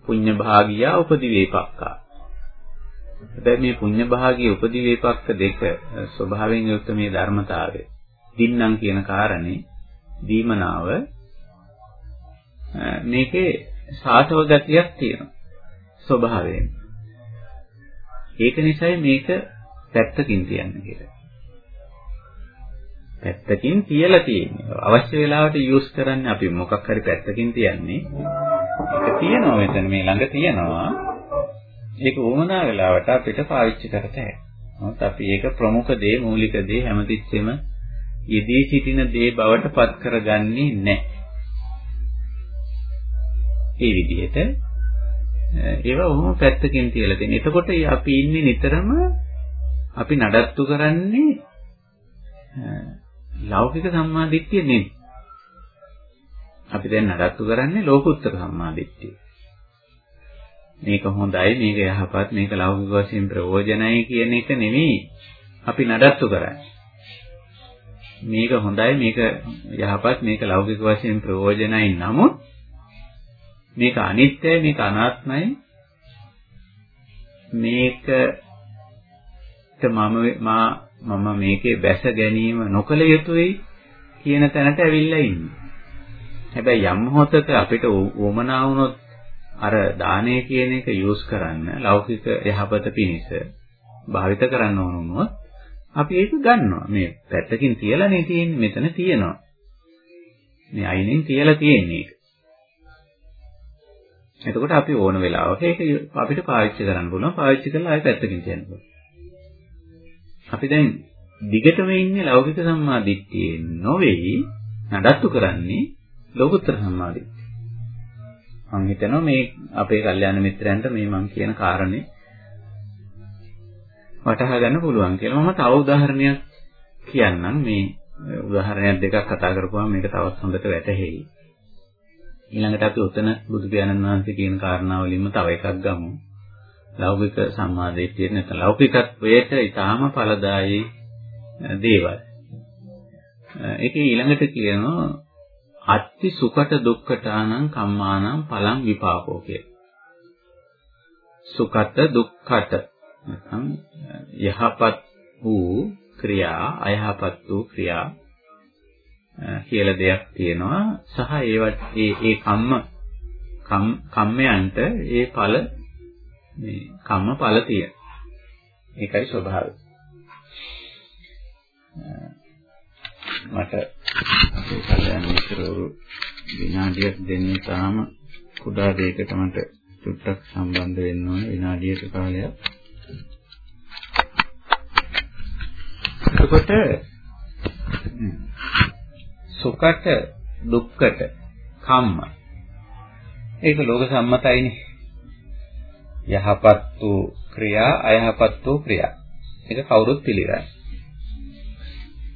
පුඤ්ඤ භාගියා උපදිවේපක්කා. හැබැයි මේ පුඤ්ඤ භාගිය උපදිවේපක්ක දෙක ස්වභාවයෙන් යුක්ත මේ ධර්මතාවය. දින්නම් කියන කාරණේ දීමනාව මේකේ සාතව ගතියක් තියෙනවා. ස්වභාවයෙන්. ඒක නිසායි මේක පැත්තකින් තියන්න කියලා. පැත්තකින් තියලා තියෙන්නේ. අවශ්‍ය වෙලාවට යූස් කරන්න අපි මොකක් හරි පැත්තකින් තියන්නේ. ඒක තියෙනවා මෙතන මේ ළඟ තියෙනවා. ඒක වුණා වෙලාවට අපිට පාවිච්චි කරතේ. නමුත් අපි ඒක ප්‍රමුඛ දේ, මූලික දේ හැමතිස්සෙම යෙදී සිටින දේ බවට පත් කරගන්නේ නැහැ. ඒ විදිහට ඒවා ඔහොම පැත්තකින් තියලා තියෙන. එතකොට අපි ඉන්නේ නිතරම අපි නඩත්තු කරන්නේ ලෞකික සම්මාදිට්ඨිය නෙමෙයි. අපි දැන් නඩත්තු කරන්නේ ලෝකුත්තර සම්මාදිට්ඨිය. මේක හොඳයි, මේක යහපත්, මේක ලෞකික වශයෙන් ප්‍රයෝජනයි කියන එක නෙමෙයි අපි නඩත්තු කරන්නේ. මේක හොඳයි, මේක යහපත්, මේක ලෞකික වශයෙන් ප්‍රයෝජනයි නමුත් මේක අනිත්‍යයි, මේක අනාත්මයි. මේක මම මා මම මේකේ බැස ගැනීම නොකළ යුතුයි කියන තැනට ඇවිල්ලා ඉන්නේ. හැබැයි යම් මොහොතක අපිට උවමනා වුණොත් අර දානය කියන එක යූස් කරන්න ලෞකික යහපත පිණිස භාවිත කරන්න ඕන වුණොත් අපි ඒක ගන්නවා. මේ පැත්තකින් තියලානේ තියෙන්නේ මෙතන තියෙනවා. මේ අයිනෙන් තියලා තියෙන්නේ. එතකොට අපි ඕන වෙලාවක ඒක අපිට පාවිච්චි කරන්න පුළුවන්. පාවිච්චි කරලා ආයෙ පැත්තකින් තියන්න පුළුවන්. අපි දැන් දිගටම ඉන්නේ ලෞකික සම්මාදිට්ඨියේ නොවේයි නඩත්තු කරන්නේ ලෝකුත්තර සම්මාදිට්ඨිය. මම හිතනවා මේ අපේ කල්යාණ මිත්‍රයන්ට මේ මම කියන කාරණේ වටහා ගන්න පුළුවන් කියලා. මම තව උදාහරණයක් කියන්නම් මේ උදාහරණයක් දෙකක් කතා කරපුවාම මේක තවත් හොඳට වැටහෙයි. ඊළඟට අපි උතන බුදු පියාණන් වහන්සේ කියන කාරණාවලින්ම තව එකක් ගමු. ලෞකික සම්මාදිට්ඨිය නැත්නම් ලෞකිකත්වයට ඊටාම ඵලදායී දේවල්. ඒකේ ඊළඟට කියනවා අත්ති සුකට දුක්ඛටානං කම්මානං පලං විපාකෝ කිය. සුකට දුක්ඛට නැත්නම් යහපත් වූ ක්‍රියා අයහපත් වූ ක්‍රියා කියලා දෙයක් තියෙනවා සහ ඒවත් ඒ ඒ කම්ම කම්මයන්ට ඒ ඵල මේ කම්ම ඵල තියෙන. ඒකයි ස්වභාවය. මට අපේ කල්යනා මිත්‍රවරු විනාඩියක් දෙන්නේ තාම කුඩා දෙයකට මට චුට්ටක් සම්බන්ධ වෙන්න ඕනේ විනාඩියක කාලයක්. එතකොට සුකට දුක්කට කම්ම ඒක ලෝක සම්මතයිනේ යහපත් වූ ක්‍රියා අයහපත් වූ ක්‍රියා. ඒක කවුරුත් පිළිගන්නේ.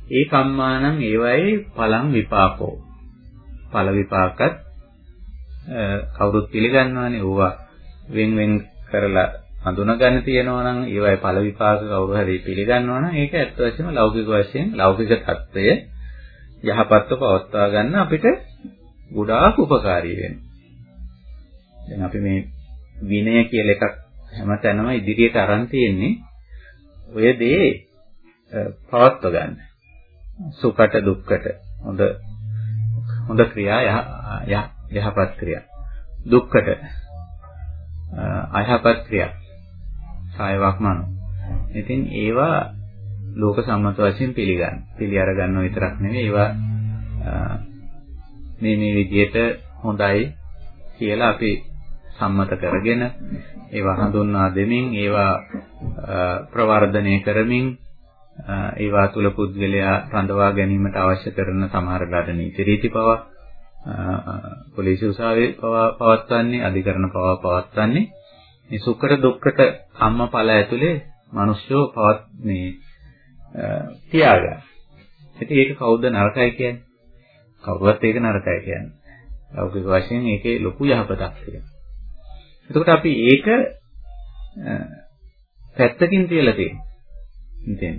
ඒ කම්මානම් ඒවයේ පලම් විපාකෝ. පල විපාකත් කවුරුත් පිළිගන්නවනේ ඕවා වෙන් වෙන් කරලා හඳුනගන්න තියෙනවා නම් ඒවයි ඵල විපාක කවුරු හරි පිළිගන්නවා නම් ඒක ඇත්ත වශයෙන්ම ලෞකික වශයෙන් ලෞකික தত্ত্বය යහපත්ව පවත්වා ගන්න අපිට ගොඩාක් උපකාරී වෙනවා. දැන් අපි මේ විනය කියලා එකක් හැමතැනම ඉදිරියට අරන් තියෙන්නේ ඔය දේ පවත්ව ගන්න. සුඛට දුක්ඛට හොඳ හොඳ ක්‍රියා යහපත් ක්‍රියා. දුක්ඛට අයහපත් ක්‍රියා. කායවක් මනෝ. ඉතින් ඒවා ලෝක සම්මත වශයෙන් පිළිගන්න. පිළි අර ගන්නව විතරක් නෙවෙයි ඒවා මේ මේ විදිහට හොඳයි කියලා අපි සම්මත කරගෙන ඒවා හඳුන්වා දෙමින් ඒවා ප්‍රවර්ධනය කරමින් ඒවා තුල පුද්ගලයා රඳවා ගැනීමට අවශ්‍ය කරන සමහර ඩඩ නීති රීති පවා පොලිසිය උසාවියේ පවා පවත්වන්නේ අධිකරණ පවා පවත්වන්නේ මේ සුඛට දුක්ඛට කම්මඵල ඇතුලේ මිනිස්සු පවත් මේ තියාගන්න. ඉතින් ඒක කවුද නරකයි කියන්නේ? කවුරුවත් ඒක නරකයි කියන්නේ. ලෞකික වශයෙන් ඒකේ ලොකු යහපතක් තියෙනවා. එතකොට අපි ඒක පැත්තකින් තියලා තියෙනවා. ඉතින්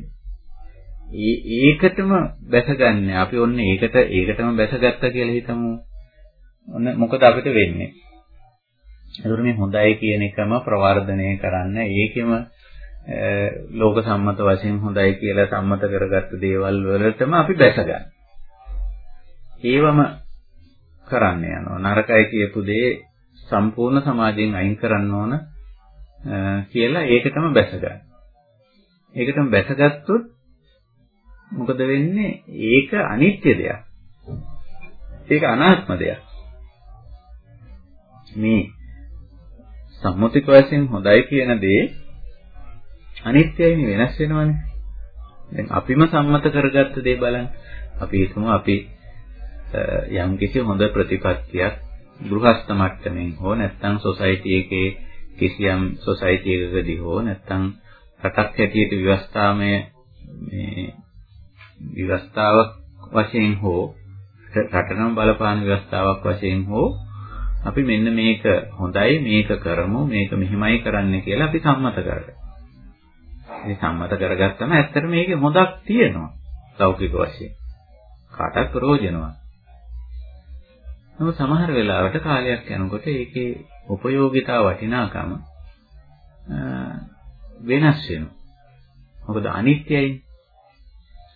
ඒකටම බැසගන්නේ අපි ඔන්න ඒකට ඒකටම බැසගත්තා කියලා හිතමු. ඔන්න මොකද අපිට වෙන්නේ? ඒතර මේ හොඳයි කියන එකම ප්‍රවර්ධනය කරන්න ඒකෙම ලෝක සම්මත වශයෙන් හොඳයි කියලා සම්මත කරගත්ත දේවල් වලටම අපි බැසගන්න. ඒවම කරන්න යනවා. නරකයි කියපු දේ සම්පූර්ණ සමාජයෙන් අයින් කරන්න ඕන කියලා ඒකටම බැසගන්න. ඒකටම බැසගත්තොත් මොකද වෙන්නේ? ඒක අනිත්‍ය දෙයක්. ඒක අනාත්ම දෙයක්. මේ සම්මුතික වශයෙන් හොඳයි කියන දේ අනිත්‍යයි වෙනස් වෙනවනේ. දැන් අපිම සම්මත කරගත්ත දේ බලන්න. අපි හිතමු අපි යම් කිසි හොඳ ප්‍රතිපත්තියක් ගෘහස්ත මට්ටමින් හෝ නැත්නම් සොසයිටි එකේ කිසියම් සොසයිටි එකකදී හෝ නැත්නම් රටක් හැටියට ව්‍යවස්ථාමය මේ ව්‍යවස්ථාවක් වශයෙන් හෝ රටනම් බලපාන ව්‍යවස්ථාවක් වශයෙන් හෝ අපි මෙන්න මේක හොඳයි මේක කරමු මේක මෙහිමයි කරන්න කියලා අපි සම්මත කරගන්නවා. ඉතින් සම්මත කරගත්තම ඇත්තට මේකේ හොඳක් තියෙනවා ලෞකික වශයෙන්. කාටත් ප්‍රයෝජනවත්. නමුත් සමහර වෙලාවට කාලයක් යනකොට ඒකේ ප්‍රයෝගිතා වටිනාකම වෙනස් වෙනවා. මොකද අනිත්‍යයි.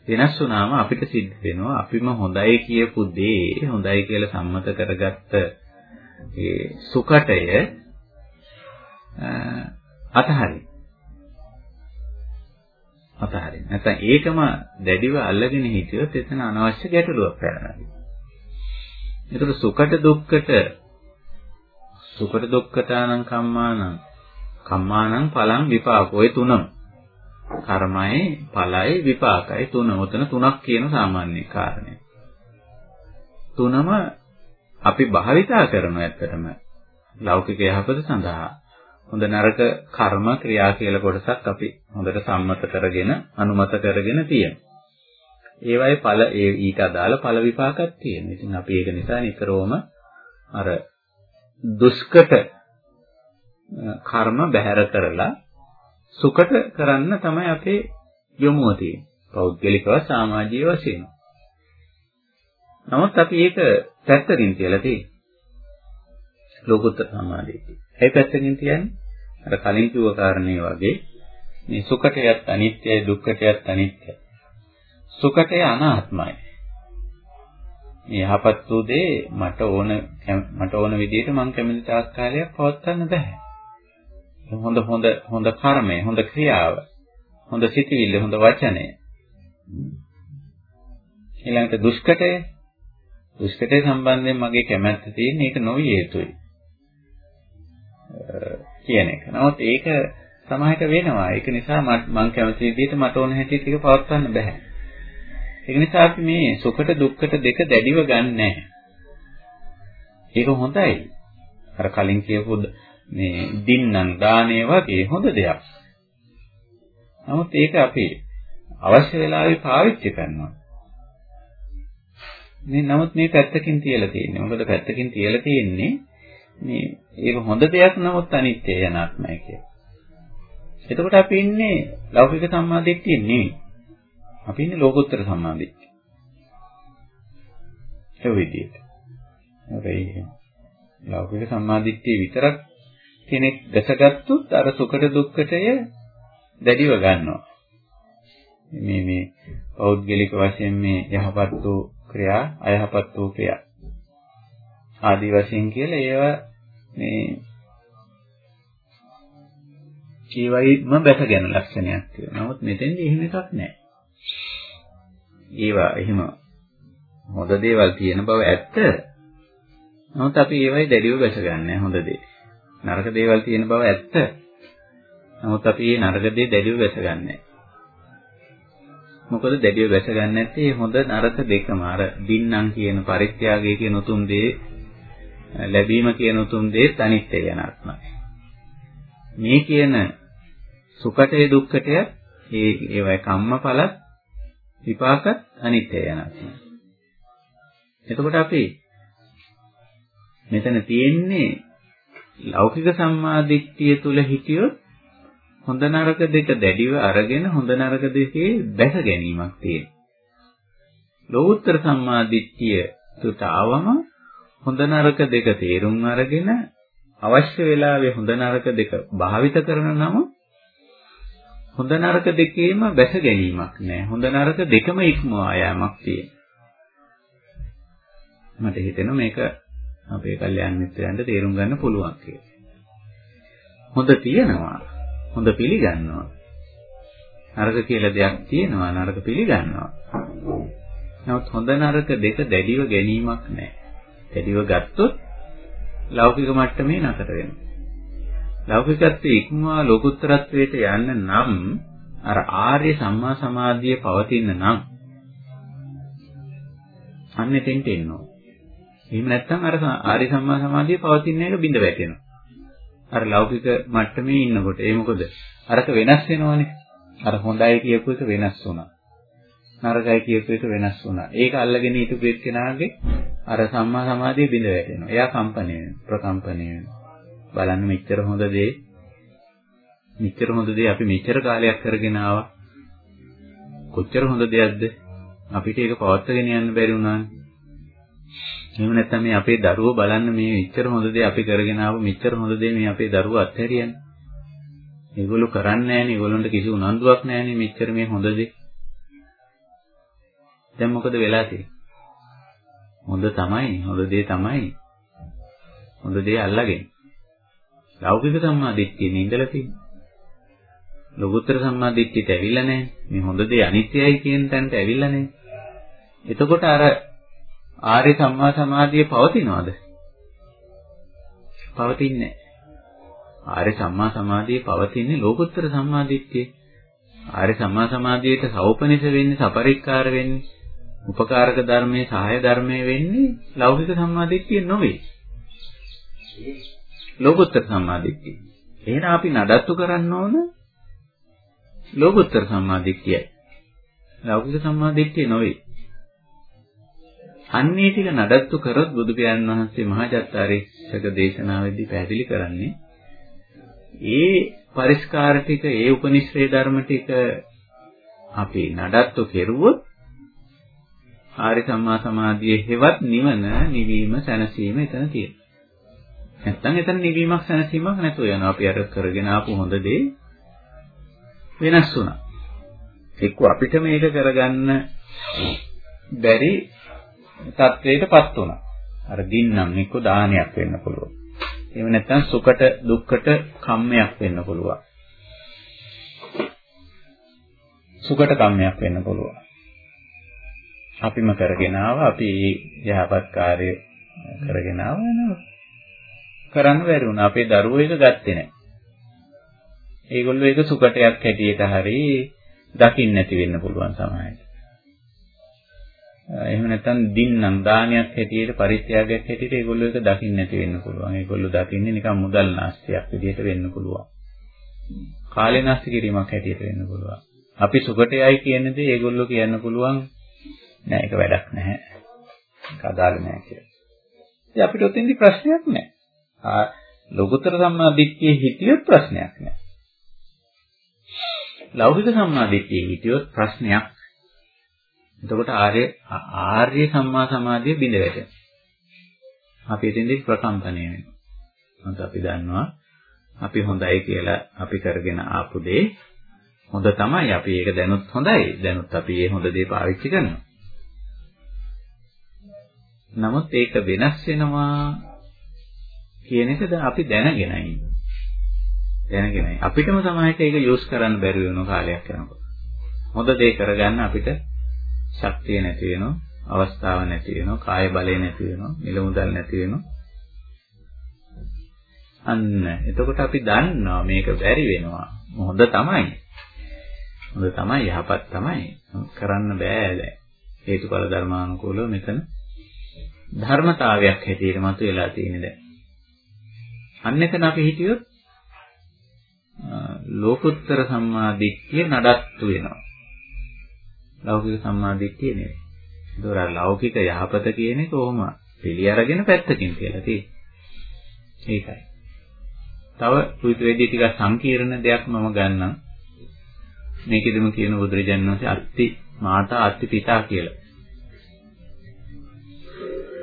වෙනස් වුණාම අපිට සිද්ධ වෙනවා අපිම හොඳයි කියපු දේ හොඳයි කියලා සම්මත කරගත්ත ඒ සුකටය අතහරින්න. අතහරින්න. නැත්නම් ඒකම දැඩිව අල්ලගෙන හිටියොත් එතන අනවශ්‍ය ගැටලුවක් පැනනවා. එතකොට සුකට දුක්කට සුකට දුක්කටානං කම්මානං කම්මානං පලං විපාක. ඔය තුනම. කර්මයි ඵලයි විපාකයි තුන. උතන තුනක් කියන සාමාන්‍ය කාරණේ තුනම අපි භාවිතා කරන ඇත්තටම ලෞකික යහපත සඳහා. හොඳ නරක කර්ම ක්‍රියා කියලා කොටසක් අපි හොඳට සම්මත කරගෙන අනුමත කරගෙන තියෙනවා. ඒවයි ඵල ඒ ඊට අදාළ ඵල විපාකයක් තියෙනවා. ඉතින් අපි ඒක නිසා නිතරම අර දුෂ්කට කර්ම බැහැර කරලා සුකට කරන්න තමයි අපේ යොමුව තියෙන්නේ. පෞද්ගලිකව සමාජීය වශයෙන්. නමුත් අපි ඒක පැත්තකින් තියලා තියෙන්නේ. ලෝකුත්තර සමාධියදී. ඒ පැත්තකින් තියන්නේ අර කලින් කිව්ව කාරණේ වගේ මේ සුකටයත් අනිත්‍යයි දුක්කටයත් අනිත්‍යයි. සුඛටය අනාත්මයි. මේ යහපත් වූ දේ මට ඕන මට ඕන විදිහට මං කැමති තාක් කාලයක් පවත්වන්න බෑ. හොඳ හොඳ හොඳ කර්මය, හොඳ ක්‍රියාව, හොඳ සිතිවිල්ල, හොඳ වචනය. ඊළඟට දුෂ්කටය. දුෂ්කටය සම්බන්ධයෙන් මගේ කැමැත්ත තියෙන එක නොවිය යුතුයි. කියන එක. නමුත් ඒක සමාහිත වෙනවා. ඒක නිසා මම කැමති විදිහට මට ඕන හැටියට ඒක පවත්වන්න බෑ. ඒක නිසා අපි මේ සුඛට දුක්ඛට දෙක දැඩිව ගන්නෑ. ඒක හොඳයි. අර කලින් කියපු මේ දින්නම් දාණය වගේ හොඳ දෙයක්. නමුත් ඒක අපි අවශ්‍ය වෙලාවෙ පාවිච්චි කරනවා. මේ නමුත් මේ පැත්තකින් තියලා තියෙන්නේ. මොකද පැත්තකින් තියලා තියෙන්නේ මේ ඒක හොඳ දෙයක් නමුත් අනිත්‍යය යනාත්මයි කියලා. එතකොට අපි ඉන්නේ ලෞකික සම්මාදිට්ඨිය නෙවෙයි. අපි ඉන්නේ ලෝකෝත්තර සම්මාදිට්ඨිය. ඒ විදිහට. හරි. ලෞකික සම්මාදිට්ඨිය විතරක් කෙනෙක් දැසගත්තොත් අර සුඛට දුක්ඛටය දැඩිව ගන්නවා. මේ මේ පෞද්ගලික වශයෙන් මේ යහපත් වූ ක්‍රියා අයහපත් වූ ක්‍රියා ආදී වශයෙන් කියලා ඒවා මේ ඒවයිම බැස ගැන ලක්ෂණයක් තියෙනවා. නමුත් මෙතෙන්දී එහෙම එකක් නැහැ. ඒවා එහෙම හොඳ දේවල් තියෙන බව ඇත්ත. නමුත් අපි ඒවයි දැඩිව බැස ගන්නෑ හොඳ දේ. නරක දේවල් තියෙන බව ඇත්ත. නමුත් අපි මේ නරක දේ දැඩිව බැස ගන්නෑ. මොකද දැඩිව බැස ගන්න නැත්තේ හොඳ නරක දෙකම අර දින්නම් කියන පරිත්‍යාගය කියන උතුම් දේ ලැබීම කියන උතුම් දේ අනිත්‍ය යනාත්මයි. මේ කියන සුඛටේ දුක්ඛටය ඒ ඒවයි කම්මඵල විපාකත් අනිත්‍ය යනාත්මයි. එතකොට අපි මෙතන තියෙන්නේ ලෞකික සම්මාදිට්ඨිය තුල හිටියොත් හොඳ නරක දෙක දැඩිව අරගෙන හොඳ නරක දෙකේ බැස ගැනීමක් තියෙනවා. ලෝකුත්තර සම්මාදිට්ඨිය තුට ආවම හොඳ නරක දෙක තේරුම් අරගෙන අවශ්‍ය වෙලාවේ හොඳ නරක දෙක භාවිත කරන නම හොඳ නරක දෙකේම බැස ගැනීමක් නෑ. හොඳ නරක දෙකම ඉක්මවා යාමක් තියෙනවා. මට හිතෙනවා මේක අපේ කල්යාණ මිත්‍රයන්ට තේරුම් ගන්න පුළුවන් කියලා. හොඳ තියෙනවා. හොඳ පිළිගන්නවා. නරක කියලා දෙයක් තියෙනවා. නරක පිළිගන්නවා. නමුත් හොඳ නරක දෙක දැඩිව ගැනීමක් නැහැ. දැඩිව ගත්තොත් ලෞකික මට්ටමේ නතර වෙනවා. ලෞකිකත්වයේ ඉක්මවා ලෝකුත්තරත්වයට යන්න නම් අර ආර්ය සම්මා සමාධිය පවතින නම් අන්න එතෙන්ට එන්න ඕන. එහෙම නැත්නම් අර ආර්ය සම්මා සමාධිය පවතින එක බිඳ වැටෙනවා. අර ලෞකික මට්ටමේ ඉන්නකොට ඒ මොකද? අරක වෙනස් වෙනවනේ. අර හොඳයි කියපු එක වෙනස් වුණා. නරකයි කියපු එක වෙනස් වුණා. ඒක අල්ලගෙන හිටපු එක්කෙනාගේ අර සම්මා සමාධිය බිඳ වැටෙනවා. එයා කම්පණය වෙනවා. ප්‍රකම්පණය වෙනවා. බලන්න මෙච්චර හොඳ දේ මෙච්චර හොඳ දේ අපි මෙච්චර කාලයක් කරගෙන ආවා. කොච්චර හොඳ දෙයක්ද? අපිට ඒක පවත්වාගෙන යන්න බැරි වුණානේ. එහෙම නැත්නම් මේ අපේ දරුවෝ බලන්න මේ මෙච්චර හොඳ දේ අපි කරගෙන ආව මෙච්චර හොඳ දේ මේ අපේ දරුවෝ අත්හැරියන්නේ. ඒගොල්ලෝ කරන්නේ නැහනේ. ඒගොල්ලන්ට කිසි උනන්දුවක් නැහනේ මෙච්චර මේ හොඳ දේ. දැන් මොකද වෙලා තියෙන්නේ? හොඳ තමයි, හොඳ දේ තමයි. හොඳ දේ අල්ලගෙන. ලෞකික සම්මා දිට්ඨියේ ඉඳලා තියෙන්නේ. ලෝකෝත්තර සම්මා දිට්ඨියට ඇවිල්ලා නැහැ. මේ හොඳ දේ අනිත්‍යයි කියන තැනට ඇවිල්ලා නැහැ. එතකොට අර ආර්ය සම්මා සමාධිය පවතිනවද? පවතින්නේ ආර්ය සම්මා සමාධිය පවතින්නේ ලෝකෝත්තර සම්මා දිට්ඨිය. ආර්ය සම්මා සමාධියට සෞපනිස වෙන්නේ, සපරික්කාර වෙන්නේ, උපකාරක ධර්මයේ සහාය ධර්මයේ වෙන්නේ ලෞකික සම්මා දිට්ඨිය නොවේ. ලෝකෝත්තර සම්මා දිට්ඨිය. එහෙනම් අපි නඩත්තු කරන්න ඕන ලෝකෝත්තර සම්මා දිට්ඨියයි. ලෞකික සම්මා දිට්ඨිය නොවේ. අන්නේ ටික නඩත්තු කරොත් බුදු පියාණන් වහන්සේ මහා චත්තාරීසක දේශනාවේදී පැහැදිලි කරන්නේ ඒ පරිස්කාර ටික ඒ උපනිශ්‍රේ ධර්ම ටික අපි නඩත්තු කෙරුවොත් ආරි සම්මා සමාධියේ හෙවත් නිවන නිවීම සැනසීම එතන තියෙනවා. නැත්තම් එතන නිවීමක් සැනසීමක් නැතුව යනවා. අපි අර කරගෙන ආපු හොඳ දේ වෙනස් වුණා. එක්ක අපිට මේක කරගන්න බැරි තත්වයකටපත් වුණා. අර දින්නම් එක්ක දානයක් වෙන්න පුළුවන්. එහෙම නැත්නම් සුකට දුක්කට කම්මයක් වෙන්න පුළුවන්. සුකට කම්මයක් වෙන්න පුළුවන්. අපිම කරගෙන ආවා අපි යහපත් කාර්ය කරගෙන ආවා නේද? කරන්න බැරි වුණා. අපේ දරුවෝ ඒක ගත්තේ නැහැ. ඒගොල්ලෝ ඒක සුකටයක් හැටියට හරි දකින්න නැති වෙන්න පුළුවන් සමහරවිට. එහෙම නැත්නම් දින්නම් දානයක් හැටියට පරිත්‍යාගයක් හැටියට ඒගොල්ලෝ ඒක දකින්න නැති වෙන්න පුළුවන්. ඒගොල්ලෝ දකින්නේ නිකන් මුදල් නාස්තියක් විදිහට වෙන්න පුළුවන්. කාලේ නාස්ති කිරීමක් හැටියට වෙන්න පුළුවන්. අපි සුගතයයි කියන දේ ඒගොල්ලෝ කියන්න පුළුවන් නෑ ඒක වැඩක් නැහැ. ඒක අදාළ නෑ කියලා. ඉතින් අපිට ඔතෙන්දි ප්‍රශ්නයක් නෑ. ආ ලෝකතර සම්මා දිට්ඨියේ හිතියොත් ප්‍රශ්නයක් නෑ. ලෞකික සම්මාදිට්ඨිය හිටියොත් ප්‍රශ්නයක්. එතකොට ආර්ය ආර්ය සම්මා සමාධිය බිඳ වැටෙනවා. අපි එතෙන්දී ප්‍රකම්පණය වෙනවා. මොකද අපි දන්නවා අපි හොඳයි කියලා අපි කරගෙන ආපු දේ හොඳ තමයි. අපි ඒක දැනුත් හොඳයි. දැනුත් අපි මේ හොඳ දේ පාවිච්චි කරනවා. නමුත් ඒක වෙනස් වෙනවා කියන එක දැන් අපි දැනගෙනයි. දැනගෙනයි. අපිටම සමාජයට ඒක යූස් කරන්න බැරි වෙන කාලයක් යනකොට. හොඳ දේ කරගන්න අපිට ශක්තිය නැති වෙනවා, අවස්ථාව නැති වෙනවා, කාය බලය නැති වෙනවා, මිල මුදල් නැති වෙනවා. අන්න එතකොට අපි දන්නවා මේක බැරි වෙනවා. හොඳ තමයි. හොඳ තමයි යහපත් තමයි. කරන්න බෑ දැන්. හේතුඵල ධර්මානුකූලව මෙතන ධර්මතාවයක් හැටියට මතුවලා තියෙන දැන්. අන්න එතන අපි හිටියොත් ලෝකුත්තර සම්මාදිට්ඨිය නඩත්තු වෙනවා. ලෞකික සම්මාදිට්ඨිය නෙවෙයි. ඒතොර ලෞකික යහපත කියන එක කොහොම පිළි අරගෙන පැත්තකින් කියලා තියෙන්නේ. ඒකයි. තව ෘතුවේදී ටිකක් සංකීර්ණ දෙයක් මම ගන්නම්. මේකෙදිම කියන බුදුරජාණන් වහන්සේ අත්ති මාතා අත්ති පිතා කියලා.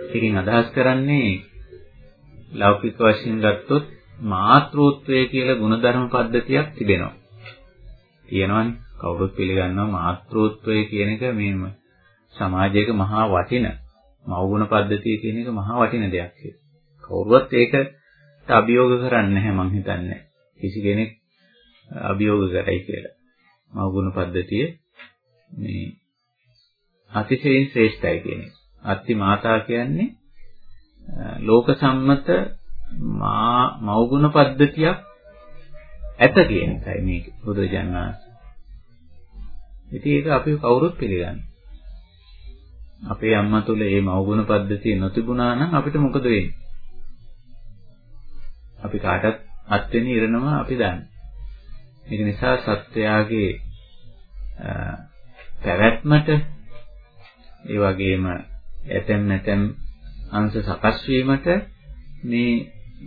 ඒකෙන් අදහස් කරන්නේ ලෞකික වශයෙන් ගත්තොත් මාතෘත්වය කියලා ಗುಣධර්ම පද්ධතියක් තිබෙනවා. තියෙනවනේ. කවුරුත් පිළිගන්නවා මාතෘත්වය කියන එක මේම සමාජයක මහා වටින මව්ගුණ පද්ධතිය කියන එක මහා වටින දෙයක් කියලා. කවුරුවත් ඒක අභියෝග කරන්නේ නැහැ මං හිතන්නේ. කිසි කෙනෙක් අභියෝග කරයි කියලා. මව්ගුණ පද්ධතිය මේ අතිශයින් ශ්‍රේෂ්ඨයි කියන එක. අත්ති මාතා කියන්නේ ලෝක සම්මත මා මව්ගුණ පද්ධතියක් ඇත කියන එකයි මේක බුදුරජාණන් වහන්සේ. ඉතින් ඒක අපි කවුරුත් පිළිගන්නේ. අපේ අම්මා තුල මේ මව්ගුණ පද්ධතිය නොතිබුණා නම් අපිට මොකද වෙන්නේ? අපි කාටත් අත් වෙන ඉරනවා අපි දන්නේ. ඒක නිසා සත්‍යයාගේ පැවැත්මට ඒ වගේම ඇතැම් නැතැම් අංශ සකස් වීමට මේ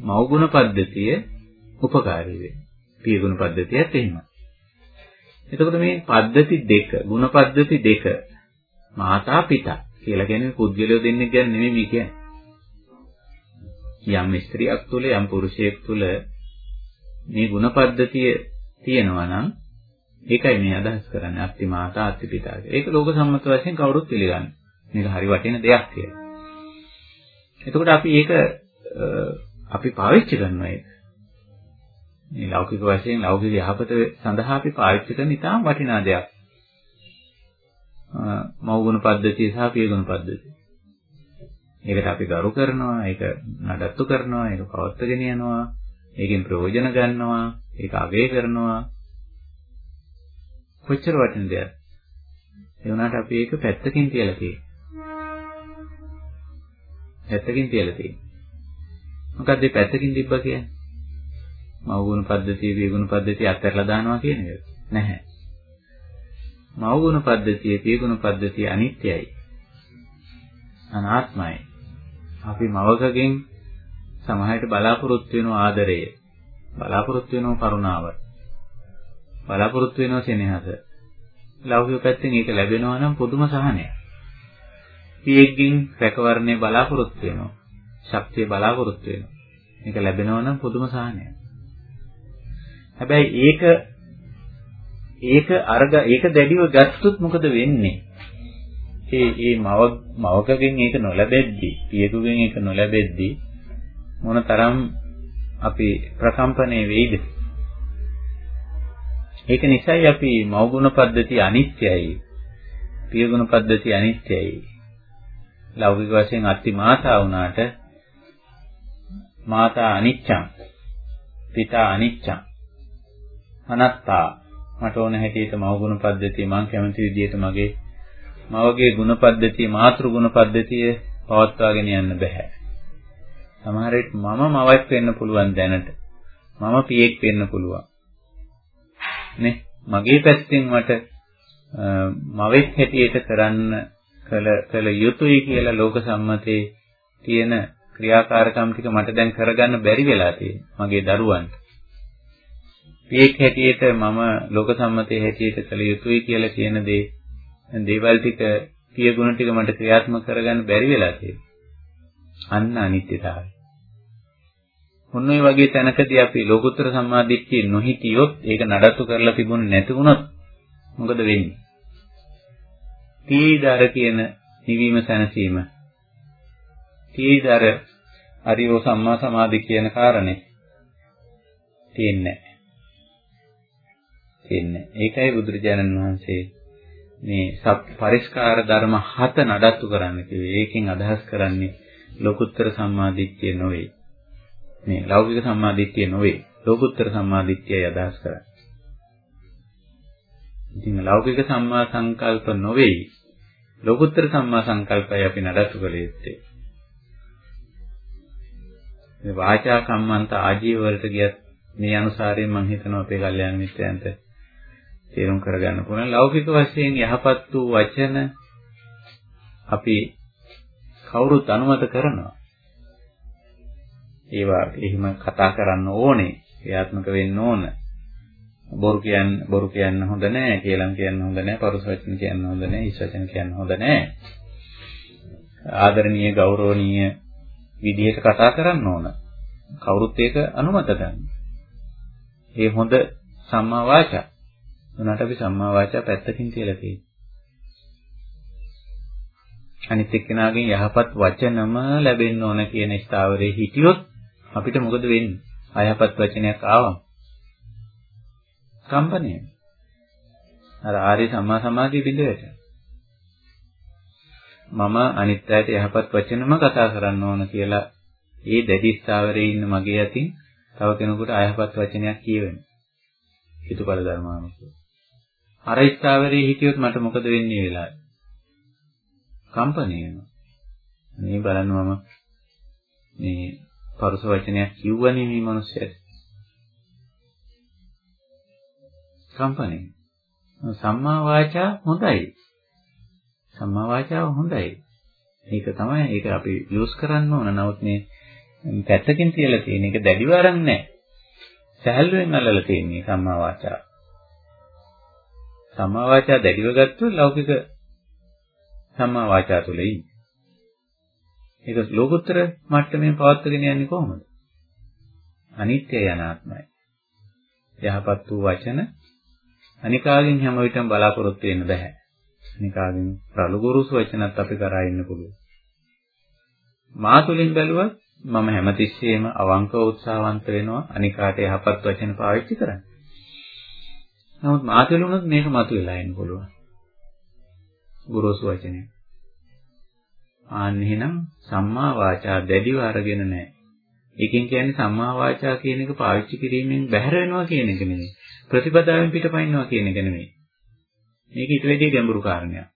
මව්ගුණ පද්ධතිය උපකාරී වෙනවා. පියගුණ පද්ධතියත් එහෙමයි. එතකොට මේ පද්ධති දෙක, ගුණ පද්ධති දෙක මාතා පිතා කියලා කියන්නේ පුද්ගලයෝ දෙන්නේ කියන්නේ නෙමෙයි මේ කියන්නේ. යම් ස්ත්‍රියක් තුළ යම් පුරුෂයෙක් තුළ මේ ගුණ පද්ධතිය තියෙනවා නම් ඒකයි මේ අදහස් කරන්නේ අත්ති මාතා අත්ති පිතා කියලා. ඒක ලෝක සම්මත වශයෙන් කවුරුත් පිළිගන්නේ. මේක හරි වටින දෙයක් කියලා. එතකොට අපි ඒක අපි පාවිච්චි කරනවා ඒක. මේ ලෞකික වශයෙන් ලෞකික යහපත සඳහා අපි පාවිච්චි කරන ඉතාම වටිනා දෙයක්. මෞගුණ පද්ධතිය සහ පියගුණ පද්ධතිය. ඒකට අපි ගරු කරනවා, ඒක නඩත්තු කරනවා, ඒක පවත්වාගෙන යනවා, ඒකෙන් ප්‍රයෝජන ගන්නවා, ඒක අගය කරනවා. කොච්චර වටින දෙයක්ද? ඒ වුණාට අපි ඒක පැත්තකින් තියලා තියෙනවා. පැත්තකින් තියලා තියෙනවා. මොකද්ද මේ පැත්තකින් තිබ්බා කියන්නේ? මව්ගුණ පද්ධතිය, පියගුණ පද්ධතිය අත්හැරලා දානවා කියන එක. නැහැ. මව්ගුණ පද්ධතිය, පියගුණ පද්ධතිය අනිත්‍යයි. අනාත්මයි. අපි මවකගෙන් සමහරට බලාපොරොත්තු වෙන ආදරය, බලාපොරොත්තු වෙන කරුණාව, බලාපොරොත්තු වෙන සෙනෙහස. ලෞකික පැත්තෙන් ඒක ලැබෙනවා නම් පුදුම සහනයක්. පියෙක්ගෙන් රැකවරණය බලාපොරොත්තු වෙනවා. ශක්තිය බලාපොරොත්තු වෙනවා. මේක ලැබෙනවා නම් පුදුම සහනයක්. හැබැයි ඒක ඒක අර්ග ඒක දැඩිව ගත්තොත් මොකද වෙන්නේ? ඒ ඒ මව මවකගෙන් ඒක නොලැබෙද්දී, පියෙකුගෙන් ඒක නොලැබෙද්දී මොනතරම් අපි ප්‍රකම්පණය වෙයිද? ඒක නිසායි අපි මවගුණ පද්ධතිය අනිත්‍යයි. පියගුණ පද්ධතිය අනිත්‍යයි. ලෞකික වශයෙන් අත්ති මාතා වුණාට මාතා අනිච්චං පිතා අනිච්චං අනත්තා මට ඕන හැටියට මවගුණ පද්ධතිය මම කැමති විදිහට මගේ මවගේ ගුණ පද්ධතිය මාතෘ ගුණ පද්ධතිය පවත්වාගෙන යන්න බෑ. සමහර විට මම මවක් වෙන්න පුළුවන් දැනට. මම පියෙක් වෙන්න පුළුවන්. නේ මගේ පැත්තෙන් මට මවෙක් හැටියට කරන්න කළ කළ යුතුයි කියලා ලෝක සම්මතයේ තියෙන ක්‍රියාකාරකම් ටික මට දැන් කරගන්න බැරි වෙලා තියෙනවා මගේ දරුවන්ට. පියෙක් හැටියට මම ලෝක සම්මතයේ හැටියට කළ යුතුයි කියලා කියන දේ දේවල් ටික පිය ගුණ ටික මට ක්‍රියාත්මක කරගන්න බැරි වෙලා තියෙනවා. අන්න අනිත්‍යතාවය. ඔන්න ඔය වගේ තැනකදී අපි ලෝකුත්තර සම්මාදිට්ඨිය නොහිටියොත් ඒක නඩත්තු කරලා තිබුණේ නැති වුණොත් මොකද වෙන්නේ? තීදාර කියන නිවීම සැනසීම. තීදාර අරියෝ සම්මා සමාධි කියන කාරණේ තියෙන්නේ තියෙන්නේ. ඒකයි බුදුරජාණන් වහන්සේ මේ පරිස්කාර ධර්ම හත නඩත්තු කරන්න කිව්වේ. ඒකෙන් අදහස් කරන්නේ ලෝකුත්තර සම්මාදිට්ඨිය නොවේ. මේ ලෞකික සම්මාදිට්ඨිය නොවේ. ලෝකුත්තර සම්මාදිට්ඨියයි අදහස් කරන්නේ. ඉතින් ලෞකික සම්මා සංකල්ප නොවේ. ලෝකුත්තර සම්මා සංකල්පය අපි නඩත්තු කළ යුත්තේ. මේ වාචා කම්මන්ත ආජීව වලට ගියත් මේ අනුසාරයෙන් මම හිතනවා අපේ කල්යාණ මිත්‍රයන්ට තේරුම් කරගන්න පුළුවන්. ලෞකික වශයෙන් යහපත් වූ වචන අපි කවුරුත් අනුමත කරනවා. ඒවා එහෙම කතා කරන්න ඕනේ. ක්‍රියාත්මක වෙන්න ඕන. බොරු කියන්න බොරු කියන්න හොඳ නැහැ, කේලම් කියන්න හොඳ නැහැ, පරුස වචන කියන්න හොඳ නැහැ, හිස් වචන කියන්න හොඳ නැහැ. ආදරණීය ගෞරවනීය විදිහට කතා කරන්න ඕන. කවුරුත් ඒක අනුමත ගන්න. ඒ හොඳ සම්මා වාචා. උනාට අපි සම්මා වාචා පැත්තකින් තියලා තියෙනවා. අනිත් එක්කෙනාගෙන් යහපත් වචනම ලැබෙන්න ඕන කියන ස්ථාවරේ හිටියොත් අපිට මොකද වෙන්නේ? අයහපත් වචනයක් ආවම කම්පණය. අර ආර්ය සම්මා සමාධිය බිඳවට. මම අනිත් අයට යහපත් වචනම කතා කරන්න ඕන කියලා ඒ දැඩි ස්ථාවරේ ඉන්න මගේ අතින් තව කෙනෙකුට අයහපත් වචනයක් කියවෙන්නේ. හිතුපල ධර්මානුකූල. අර ස්ථාවරේ හිටියොත් මට මොකද වෙන්නේ වෙලාවේ? කම්පණය වෙනවා. මේ බලන්න මම මේ පරුස වචනයක් කිව්වනේ මේ මිනිස්සයාට. කම්පණය. සම්මා වාචා හොඳයි. සම්මා වාචාව හොඳයි. ඒක තමයි ඒක අපි යූස් කරන්න ඕන. නමුත් මේ පැත්තකින් තියලා තියෙන එක දැඩිව අරන් නැහැ. සහැල්ලුවෙන් අල්ලලා තියෙන්නේ සම්මා වාචාව. සම්මා වාචා දැඩිව ගත්තොත් ලෞකික සම්මා වාචා තුල ඉන්නේ. ඒක ලෝකෝත්තර මට්ටමේ පවත්වාගෙන යන්නේ කොහොමද? අනිත්‍යය අනාත්මයි. යහපත් වූ වචන අනිකාගෙන් හැම විටම බලාපොරොත්තු වෙන්න බෑ. අනිකාගෙන් රළු ගුරුසු වචනත් අපි කරා ඉන්න පුළුවන්. මා තුලින් බැලුවත් මම හැමතිස්සෙම අවංකව උත්සාහවන්ත වෙනවා අනිකාට යහපත් වචන පාවිච්චි කරන්න. නමුත් මා තුලිනුත් මේක මතුවලා එන්න පුළුවන්. ගුරුසු වචනේ. ආන්න එහෙනම් සම්මා වාචා දැඩිව අරගෙන නැහැ. ඒකෙන් කියන්නේ සම්මා වාචා කියන එක පාවිච්චි කිරීමෙන් බැහැර වෙනවා කියන එක නෙමෙයි. ප්‍රතිපදාවෙන් පිටපයින්නවා කියන එක නෙමෙයි. මේක ඊට වැඩිය ගැඹුරු කාරණයක්.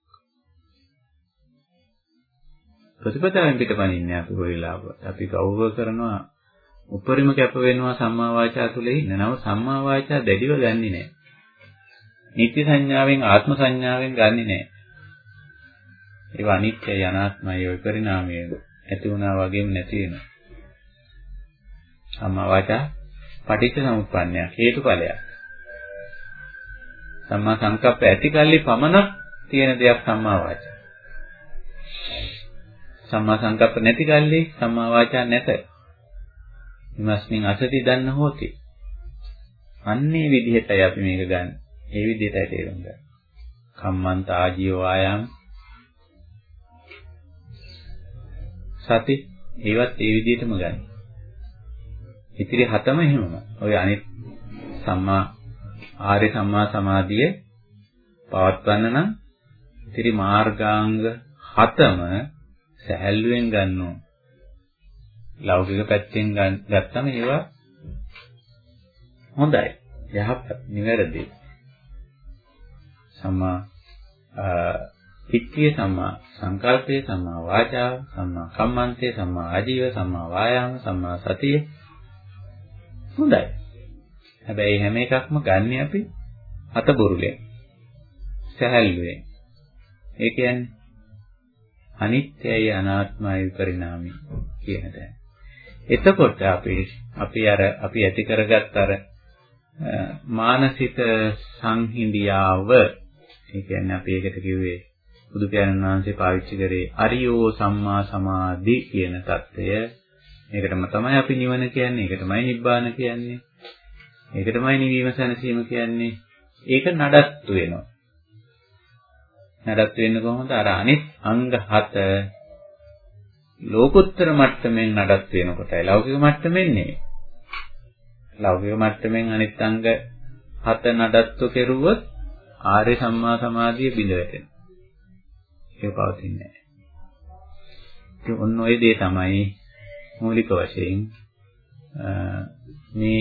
ප්‍රතිපදාවෙන් පිටපනින්නේ අපි ඔය වෙලාවට. අපි ගෞරව කරනවා උපරිම කැප වෙනවා සම්මා වාචා තුල ඉන්න. නම සම්මා වාචා දැඩිව ගන්නෙ නැහැ. නිත්‍ය සංඥාවෙන් ආත්ම සංඥාවෙන් ගන්නෙ නැහැ. ඒව අනිත්‍යයි අනාත්මයි ඔය පරිණාමය ඇති වුණා වගේම නැති වෙනවා. සම්මා වාචා පටිච්ච සමුප්පන්නයක් හේතුඵලයක්. සම්මා සංකප්ප ඇති කල්ලි පමණක් තියෙන දෙයක් සම්මා වාචා. සම්මා සංකප්ප නැති කල්ලි සම්මා වාචා නැත. ඉමස්මින් අසති දන්න හොති. අන්නේ විදිහටයි අපි මේක ගන්න. ඒ විදිහටයි තේරුම් ගන්න. කම්මන්ත ආජීව වායාම සති ඒවත් ඒ විදිහටම ගන්න. ඉතිරි හතම එහෙමම. ඔය අනිත් සම්මා ආර්ය සම්මා සමාධිය පවත්වන්න නම් ඉතිරි මාර්ගාංග හතම සැහැල්ලුවෙන් ගන්න ඕන. ලෞකික පැත්තෙන් ගත්තම ඒවා හොඳයි. යහපත් නිවැරදි. සම්මා පිට්ඨිය සම්මා සංකල්පය සම්මා වාචා සම්මා කම්මන්තේ සම්මා ආජීව සම්මා වායාම සම්මා සතිය හොඳයි හැබැයි හැම එකක්ම ගන්න අපි අතබුරුලෙන්. සැහැල්ලුවෙන්. ඒ කියන්නේ අනිත්‍යයි අනාත්මයි පරිණාමය කියන දේ. එතකොට අපි අපි අර අපි ඇති කරගත් අර මානසික සංහිඳියාව ඒ කියන්නේ අපි ඒකට කිව්වේ බුදු පියාණන් වහන්සේ පාවිච්චි කරේ අරියෝ සම්මා සමාධි කියන தත්වය. මේකටම තමයි අපි නිවන කියන්නේ. ඒකටමයි නිබ්බාන කියන්නේ. ඒක තමයි නිවීම සැනසීම කියන්නේ. ඒක නඩත්තු වෙනවා. නඩත්තු වෙන්නේ කොහොමද? අර අනිත් අංග 7 ලෝකෝත්තර මට්ටමින් නඩත්තු වෙනකොටයි ලෞකික මට්ටමින් නෙවෙයි. ලෞකික මට්ටමින් අනිත් අංග 7 නඩත්තු කෙරුවොත් ආර්ය සම්මා සමාධිය බිඳ වැටෙනවා. ඒක පවතින්නේ නැහැ. ඔන්න ඔය දේ තමයි මූලික වශයෙන් මේ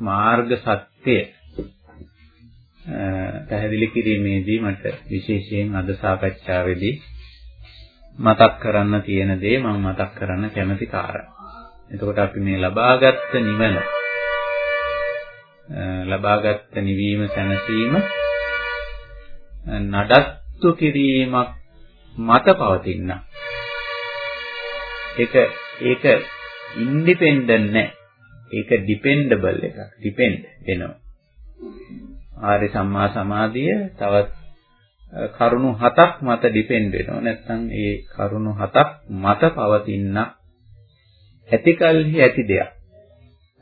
මාර්ග සත්‍ය පැහැදිලි කිරීමේදී මට විශේෂයෙන් අද සාකච්ඡාවේදී මතක් කරන්න තියෙන දේ මම මතක් කරන්න කැමති කාරණා. එතකොට අපි මේ ලබාගත් නිවන ලබාගත් නිවීම සැනසීම නඩත්තු කිරීමක් මත පවතින. ඒක ඒක ඉන්ඩිපෙන්ඩන්ට් නෑ. ඒක ඩිපෙන්ඩබල් එකක්. ඩිපෙන්ඩ් වෙනවා. ආර්ය සම්මා සමාධිය තවත් කරුණු හතක් මත ඩිපෙන්ඩ් වෙනවා. නැත්නම් ඒ කරුණු හතක් මත පවතින ඇතිකල්හි ඇති දෙයක්.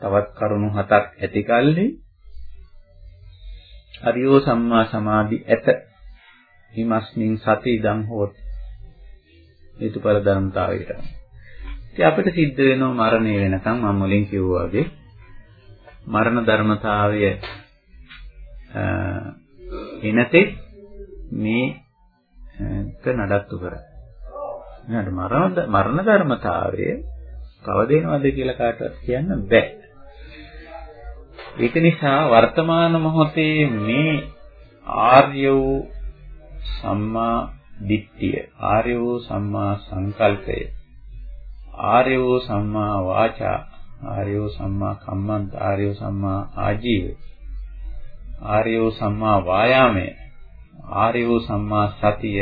තවත් කරුණු හතක් ඇතිකල්හි අරියෝ සම්මා සමාධි ඇත. හිමස්මින් සති ඉදං හෝති. හේතුඵල ධර්මතාවයට. ඉතින් අපිට සිද්ධ වෙනවා මරණය වෙනකන් මම මුලින් කිව්වා වගේ මරණ ධර්මතාවය එනතෙක් මේක නඩත්තු කරා. නේද මරණ මරණ ධර්මතාවය කවදේනවද කියලා කාටවත් කියන්න බෑ. ඒක නිසා වර්තමාන මොහොතේ මේ ආර්ය වූ සම්මා දිට්ඨිය ආර්ය වූ සම්මා සංකල්පය ආර්ය වූ සම්මා වාචා ආර්ය වූ සම්මා කම්මන්ත ආර්ය වූ සම්මා ආජීවය ආර්ය වූ සම්මා වායාමය ආර්ය වූ සම්මා සතිය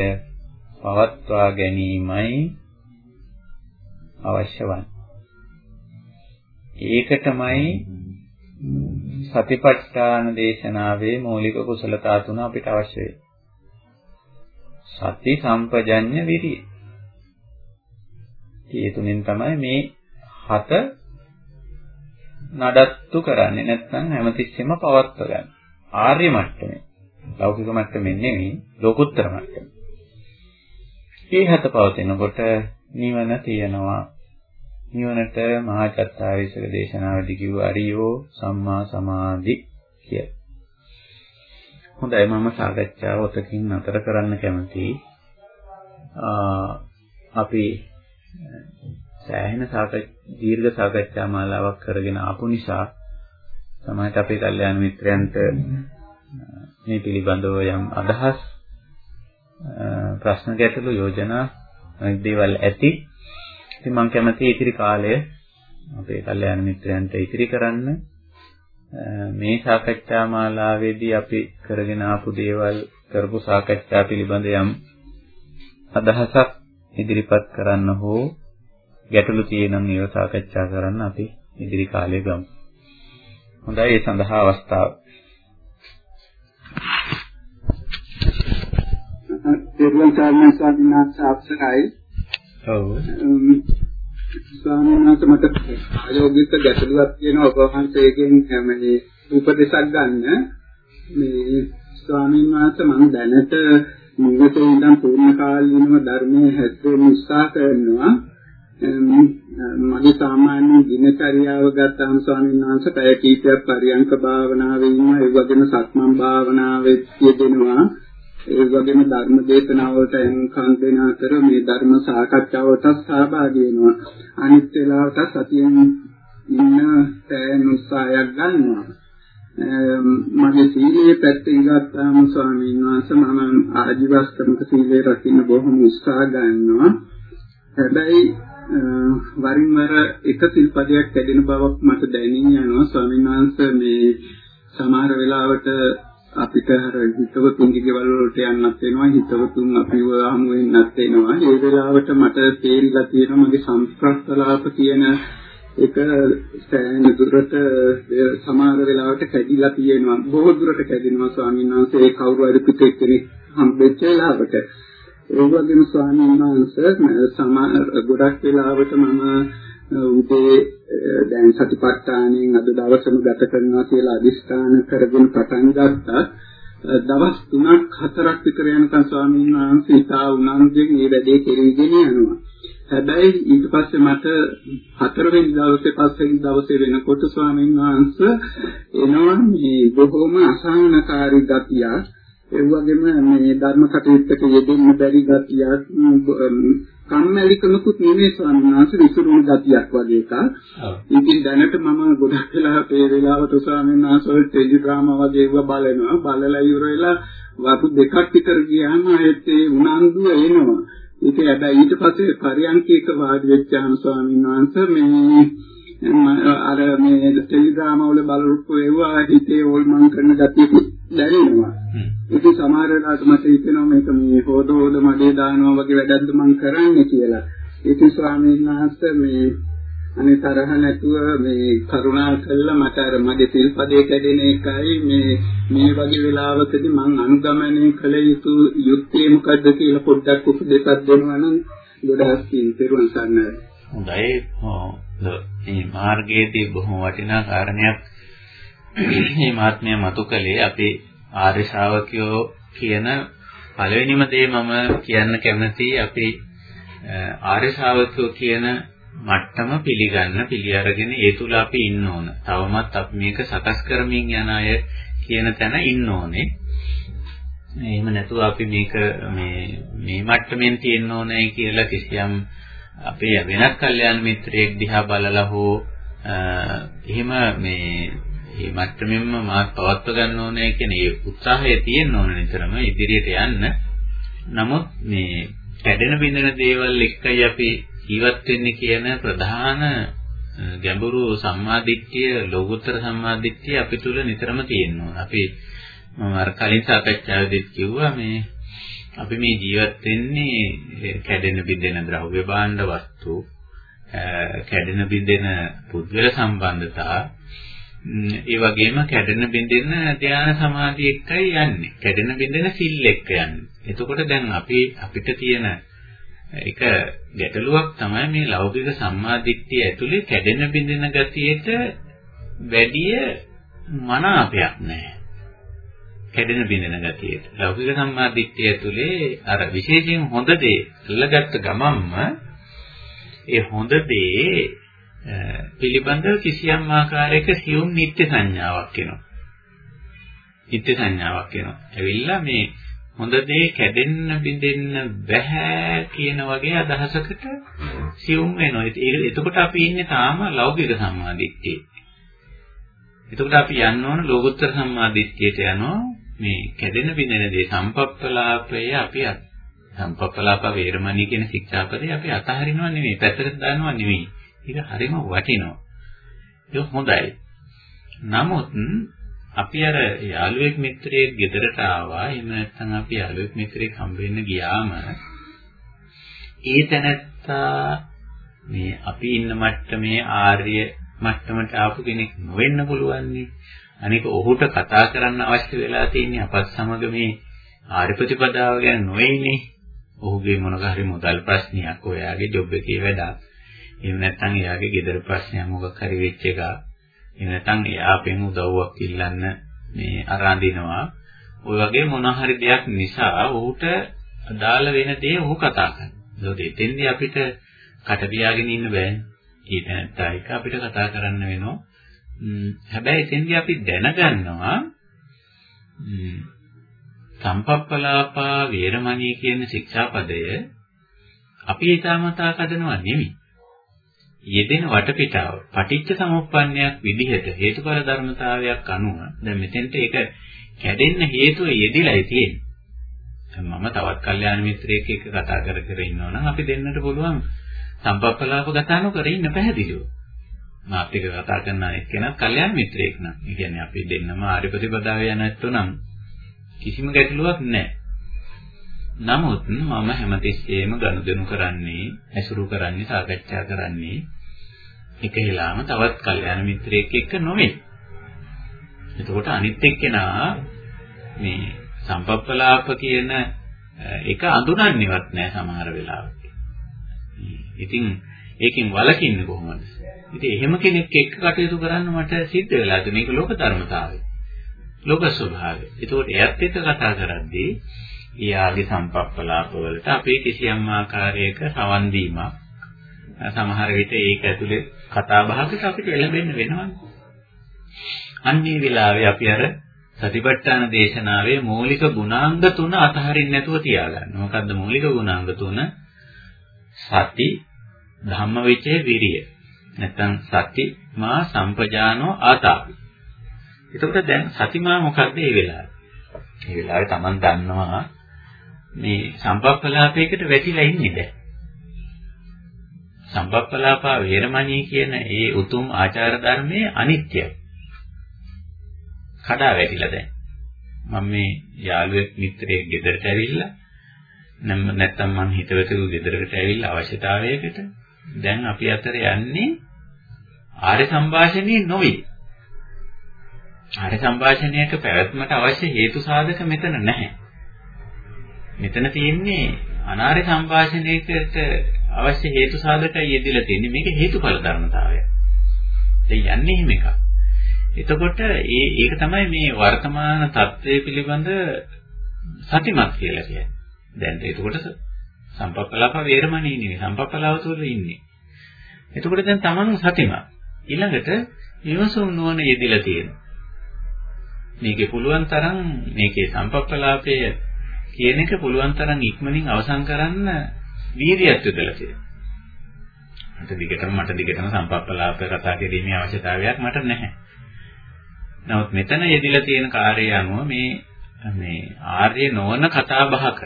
පවත්වා ගැනීමයි අවශ්‍ය වන්නේ. ඒකටමයි සතිපට්ඨාන දේශනාවේ මූලික කුසලතා තුන අපිට අවශ්‍ය වෙන්නේ. සති සම්පජඤ්ඤ විරිය. ඒ තුනෙන් තමයි මේ හත නඩත්තු කරන්නේ නැත්නම් හැමතිස්සෙම පවත්ව ගන්න. ආර්ය මට්ටමේ. ලෞකික මට්ටමේ නෙවෙයි ලෝකුත්තර මට්ටමේ. මේ හත පවතිනකොට නිවන තියෙනවා. නිවනට මහාචත්තාරීසක දේශනාවදී කිව්ව අරියෝ සම්මා සමාධි කිය. හොඳයි මම සාකච්ඡාව ඔතකින් නතර කරන්න කැමතියි. අපි සෑහෙන දීර්ඝ සාකච්ඡා මාලාවක් කරගෙන ආපු නිසා සමහරට අපේ කල්යාණ මිත්‍රයන්ට මේ පිළිබඳව යම් අදහස් ප්‍රශ්න ගැටළු යෝජනා දේවල් ඇති. ඉතින් මම කැමති ඉතිරි කාලය අපේ කල්යාණ මිත්‍රයන්ට ඉතිරි කරන්න මේ සාකච්ඡා මාලාවේදී අපි කරගෙන ආපු දේවල් කරපු සාකච්ඡා පිළිබඳ යම් අදහසක් ඉදිරිපත් කරන්න හෝ ගැටලු තියෙනම් ඒව සාකච්ඡා කරන්න අපි ඉදිරි කාලේ ගමු. හොඳයි ඒ සඳහා අවස්ථාව. දෙවියන් ස්වාමීන් වහන්සේ අවසරයි. ඔව්. වහන්සේ මට ආයෝගික ගැටලුවක් තියෙනවා ඔබ වහන්සේගෙන් මේ උපදේශක් ගන්න. මේ ස්වාමීන් වහන්සේ මම දැනට නිවසේ ඉඳන් පූර්ණ කාලීනව ධර්මයේ හැදෙන්න උත්සාහ කරනවා. මගේ සාමාන්‍ය දිනචරියාව ගත්තාම ස්වාමීන් වහන්සේ පැය කීපයක් පරියංක භාවනාවේ ඉන්නවා. ඒ වගේම සක්මන් භාවනාවේ යෙදෙනවා. ඒ වගේම ධර්ම දේශනාවලට එන්කම් දෙන අතර මේ ධර්ම සාකච්ඡාවට සහභාගී වෙනවා. අනිත් වෙලාවට සතියෙන් ඉන්න තෑන් උත්සාහයක් ගන්නවා. මගේ සීලයේ පැත්තෙන් ගත්තාම ස්වාමීන් වහන්සේ මම ආජීවස්තමක සීලය රකින්න බොහොම උත්සාහ ගන්නවා. හැබැයි වරින් වර එක සිල්පදයක් කැඩෙන බවක් මට දැනෙන යනවා. ස්වාමීන් වහන්සේ මේ සමහර වෙලාවට අපිට අර හිතවතුන්ගේ ගෙවල් වලට යන්නත් වෙනවා හිතවතුන් අපිව හමු වෙන්නත් වෙනවා ඒ වෙලාවට මට තේරිලා තියෙනවා මගේ සංස්කෘතලාප කියන ඒක සෑහෙන දුරට සමහර වෙලාවට කැඩිලා තියෙනවා. බොහෝ දුරට කැඩෙනවා ස්වාමීන් වහන්සේ. කවුරු හරි පිටෙක් කෙනෙක් හම්බෙච්ච වෙලාවට. ඒ වගේම ස්වාමීන් වහන්සේ සමහර ගොඩක් වෙලාවට මම උදේ දැන් සතිපට්ඨානෙන් අද දවසම ගත කරනවා කියලා අදිස්ථාන කරගෙන පටන් ගත්තා. දවස් 3ක් 4ක් විතර යනකම් ස්වාමීන් වහන්සේ ඉතා උනන්දුවෙන් මේ වැඩේ කෙරීගෙන යනවා. හැබැයි ඊට පස්සේ මට හතරවෙනි දවසේ පස්වෙනි දවසේ වෙනකොට ස්වාමීන් වහන්සේ එනවා මේ බොහොම අසහනකාරී ගතියක් ඒ වගේම මේ ධර්ම කටයුත්තක යෙදෙන්න බැරි ගතියක් කම්මැලිකමකුත් නෙමෙයි ස්වාමීන් වහන්සේ විසිරුණු ගතියක් වගේ එකක්. ඉතින් දැනට මම ගොඩක් වෙලා මේ වෙලාවට ස්වාමීන් වහන්සේ ටෙලිග්‍රාම වගේ ඒවා බලනවා. බලලා ඉවර වෙලා වතු දෙකක් විතර ගියාම ඒත් ඒ උනන්දුව එනවා. ඒක හැබැයි ඊට පස්සේ පරියන්කේක වාඩි වෙච්චාම ස්වාමීන් වහන්සේ මේ අර මේ ටෙලිග්‍රාම වල බලරුප්පු ඒවා හිතේ ඕල්මන් කරන ගතිය දැනෙනවා. ඉතින් සමහර වෙලාවට මට හිතෙනවා මේක මේ හොද හොද මඩේ දානවා වගේ වැඩක්ද මම කරන්නේ කියලා. ඉතින් ස්වාමීන් වහන්සේ මේ අනේ තරහ නැතුව මේ කරුණා කළා මට අර මගේ සිල්පදේ කැඩෙන එකයි මේ මේ වගේ වෙලාවකදී මම අනුගමනය කළ යුතු යුත්තේ මොකද්ද කියලා පොඩ්ඩක් උපදෙසක් දෙනවා නම් ගොඩාක් පිරුවන් සන්නයි. හොඳයි. මේ මාර්ගයේදී බොහොම වටිනා කාරණයක් මේ මාත්මය මතු කළේ අපි ආර්ය ශ්‍රාවකයෝ කියන පළවෙනිම දේ මම කියන්න කැමතියි අපි ආර්ය ශ්‍රාවකයෝ කියන මට්ටම පිළිගන්න පිළි අරගෙන ඒ තුල අපි ඉන්න ඕන. තවමත් අපි මේක සකස් කරමින් යන අය කියන තැන ඉන්න ඕනේ. එහෙම නැතුව අපි මේක මේ මේ මට්ටමින් තියෙන්න ඕනේ කියලා කිසියම් අපේ වෙනත් කල්යාණ මිත්‍රයෙක් දිහා බලලා හෝ එහෙම මේ මේ මට්ටමින්ම මාත් පවත්ව ගන්න ඕනේ කියන ඒ උත්සාහය තියෙන්න ඕන නිතරම ඉදිරියට යන්න. නමුත් මේ කැඩෙන බිඳෙන දේවල් එක්කයි අපි ජීවත් වෙන්නේ කියන ප්‍රධාන ගැඹුරු සම්මාදිට්ඨිය ලෝකෝත්තර සම්මාදිට්ඨිය අපි තුල නිතරම තියෙන්න ඕන. අපි මම අර කලින් සාකච්ඡාවේදීත් කිව්වා මේ අපි මේ ජීවත් වෙන්නේ කැඩෙන බිඳෙන ද්‍රව්‍ය භාණ්ඩ වස්තු කැඩෙන බිඳෙන පුද්ගල සම්බන්ධතා ඒ වගේම කැඩෙන බින්දෙන ධ්‍යාන සමාධි එක්කයි යන්නේ. කැඩෙන බින්දෙන සිල් එක්ක යන්නේ. එතකොට දැන් අපි අපිට තියෙන එක ගැටලුවක් තමයි මේ ලෞකික සම්මාදිට්ඨිය ඇතුලේ කැඩෙන බින්දෙන ගතියට වැඩිය මනාපයක් නැහැ. කැඩෙන බින්දෙන ගතියට. ලෞකික සම්මාදිට්ඨිය ඇතුලේ අර විශේෂයෙන් හොඳ දේ අල්ලගත්ත ගමන්ම ඒ හොඳ දේ පිළිබඳව කිසියම් ආකාරයක සියුම් නිත්‍ය සංඥාවක් එනවා. නිත්‍ය සංඥාවක් එනවා. ඇවිල්ලා මේ හොඳ දේ කැඩෙන්න බිඳෙන්න බෑ කියන වගේ අදහසකට සියුම් වෙනවා. එතකොට අපි ඉන්නේ තාම ලෞකික සම්මාදිට්ඨියේ. එතකොට අපි යන්න ඕන ලෝකෝත්තර සම්මාදිට්ඨියට යනවා. මේ කැඩෙන බිඳෙන දේ සම්පප්පලාපය අපි සම්පප්පලාප වේරමණී කියන ශික්ෂාපදේ අපි අතහරිනව නෙවෙයි පැත්තකට දානව නෙවෙයි. ඒක හරිම වටිනවා. ඒක හොඳයි. නමුත් අපි අර යාළුවෙක් මිත්‍රයෙක් ගෙදරට ආවා. එහෙම නැත්නම් අපි යාළුවෙක් මිත්‍රයෙක් හම්බ වෙන්න ගියාම ඒ තැනත්තා මේ අපි ඉන්න මට්ටමේ ආර්ය මට්ටමට ආපු කෙනෙක් නොවෙන්න පුළුවන් නේ. අනික ඔහුට කතා කරන්න අවශ්‍ය වෙලා තියෙන්නේ අපත් සමග මේ ආර්ය ප්‍රතිපදාව ගැන නොවේනේ. ඔහුගේ මොනක හරි මුදල් ප්‍රශ්නයක්, ඔයාගේ ජොබ් එකේ වැඩක්. එහෙම නැත්නම් එයාගේ ගෙදර ප්‍රශ්නයක් මොකක් හරි වෙච්ච එක. එහෙම නැත්නම් එයා අපෙන් උදව්වක් ඉල්ලන්න මේ අරාඳිනවා. ওই වගේ මොන හරි දෙයක් නිසා ඔහුට අදාළ වෙන දේ ඔහු කතා කරනවා. ඒකත් එතෙන්දී අපිට කට පියාගෙන ඉන්න බෑනේ. ඊට නැත්තා එක අපිට කතා කරන්න වෙනවා. හැබැයි එතෙන්දී අපි දැනගන්නවා සම්පප්පලාපා වේරමණී කියන ශික්ෂාපදය අපි ඊටමතා කඩනවා නෙමෙයි. යෙදෙන වටපිටාව පටිච්ච සමුප්පන්නයක් විදිහට හේතුඵල ධර්මතාවයක් අනුව දැන් මෙතෙන්ට ඒක කැඩෙන්න හේතුව යෙදිලායි තියෙන්නේ. මම තවත් කල්යාණ මිත්‍රයෙක් එක්ක කතා කර කර ඉන්නවා නම් අපි දෙන්නට පුළුවන් සම්පප්පලාප කතා නොකර ඉන්න පැහැදිලිව. මාත් එක්ක කතා කරන එක්කෙනා කල්යාණ මිත්‍රයෙක් නම්. ඒ කියන්නේ අපි දෙන්නම ආර්ය ප්‍රතිපදාව යන ඇත්තෝ නම් කිසිම ගැටලුවක් නැහැ. නමුත් මම හැමතිස්සෙම ගනුදෙනු කරන්නේ, ඇසුරු කරන්නේ, සාකච්ඡා කරන්නේ එක හිලාම තවත් කල්යාණ මිත්‍රයෙක් එක්ක නොවේ. එතකොට අනිත් එක්කෙනා මේ සම්පප්පලාප කියන එක අඳුනන්නේවත් නැහැ සමහර වෙලාවට. ඉතින් ඒකෙන් වළකින්නේ කොහොමද? ඉතින් එහෙම කෙනෙක් එක්ක කටයුතු කරන්න මට සිද්ධ වෙලාද මේක ලෝක ධර්මතාවය. ලෝක ස්වභාවය. ඒකෝට එයත් එක්ක කතා කරද්දී ඊයාගේ සම්පප්පලාප වලට අපේ කිසියම් ආකාරයක සවන් දීමක් සමහර විට ඒක ඇතුලේ කතා බහකට අපිට එළඹෙන්න වෙනවනේ. අන්නේ වෙලාවේ අපි අර සතිපට්ඨාන දේශනාවේ මූලික ගුණාංග තුන අතහරින්න නැතුව තියාගන්න. මොකද්ද මූලික ගුණාංග තුන? සති, ධම්මවිචේ, විරිය. නැත්නම් සති මා සම්පජානෝ ආතාපි. එතකොට දැන් සතිමා මොකක්ද මේ වෙලාවේ? මේ වෙලාවේ Taman දන්නවා මේ සම්පප්පලාපයකට වැටිලා ඉන්නේ දැන්. සම්බප්පලාපා වේරමණී කියන ඒ උතුම් ආචාර ධර්මයේ අනිත්‍යයි. කඩා වැටිලා දැන්. මම මේ යාළුවෙක් මිත්‍රයෙක් ගෙදරට ඇවිල්ලා නම් නැත්තම් මං හිතවතුන් ගෙදරකට ඇවිල්ලා අවශ්‍යතාවයකට දැන් අපි අතර යන්නේ ආර්ය සංభాෂණේ නොවි. ආර්ය සංభాෂණයක පැවැත්මට අවශ්‍ය හේතු සාධක මෙතන නැහැ. මෙතන තියෙන්නේ අනාර්ය සංభాෂණයකට අවශ්‍ය හේතු සාධක යෙදিলা තියෙන්නේ. මේක හේතුඵල ධර්මතාවය. දැන් යන්නේ එහෙම එකක්. එතකොට ඒ ඒක තමයි මේ වර්තමාන தත්ත්වය පිළිබඳ සතිමත් කියලා කියන්නේ. දැන් එතකොට සම්පප්පලාප වේරමණී නෙවෙයි සම්පප්පලාව තුළ ඉන්නේ. එතකොට දැන් Taman සතිමත්. ඊළඟට විමසුම් නොවන යෙදিলা තියෙනවා. මේකේ පුළුවන් තරම් මේකේ සම්පප්පලාපය කියන එක පුළුවන් තරම් ඉක්මනින් අවසන් කරන්න වීර්යයක් යොදලා තියෙනවා. මට දිගටම මට දිගටම සම්පප්පලාප කතා කිරීමේ අවශ්‍යතාවයක් මට නැහැ. නමුත් මෙතන යෙදිලා තියෙන කාර්යය අනුව මේ මේ ආර්ය නොවන කතා බහක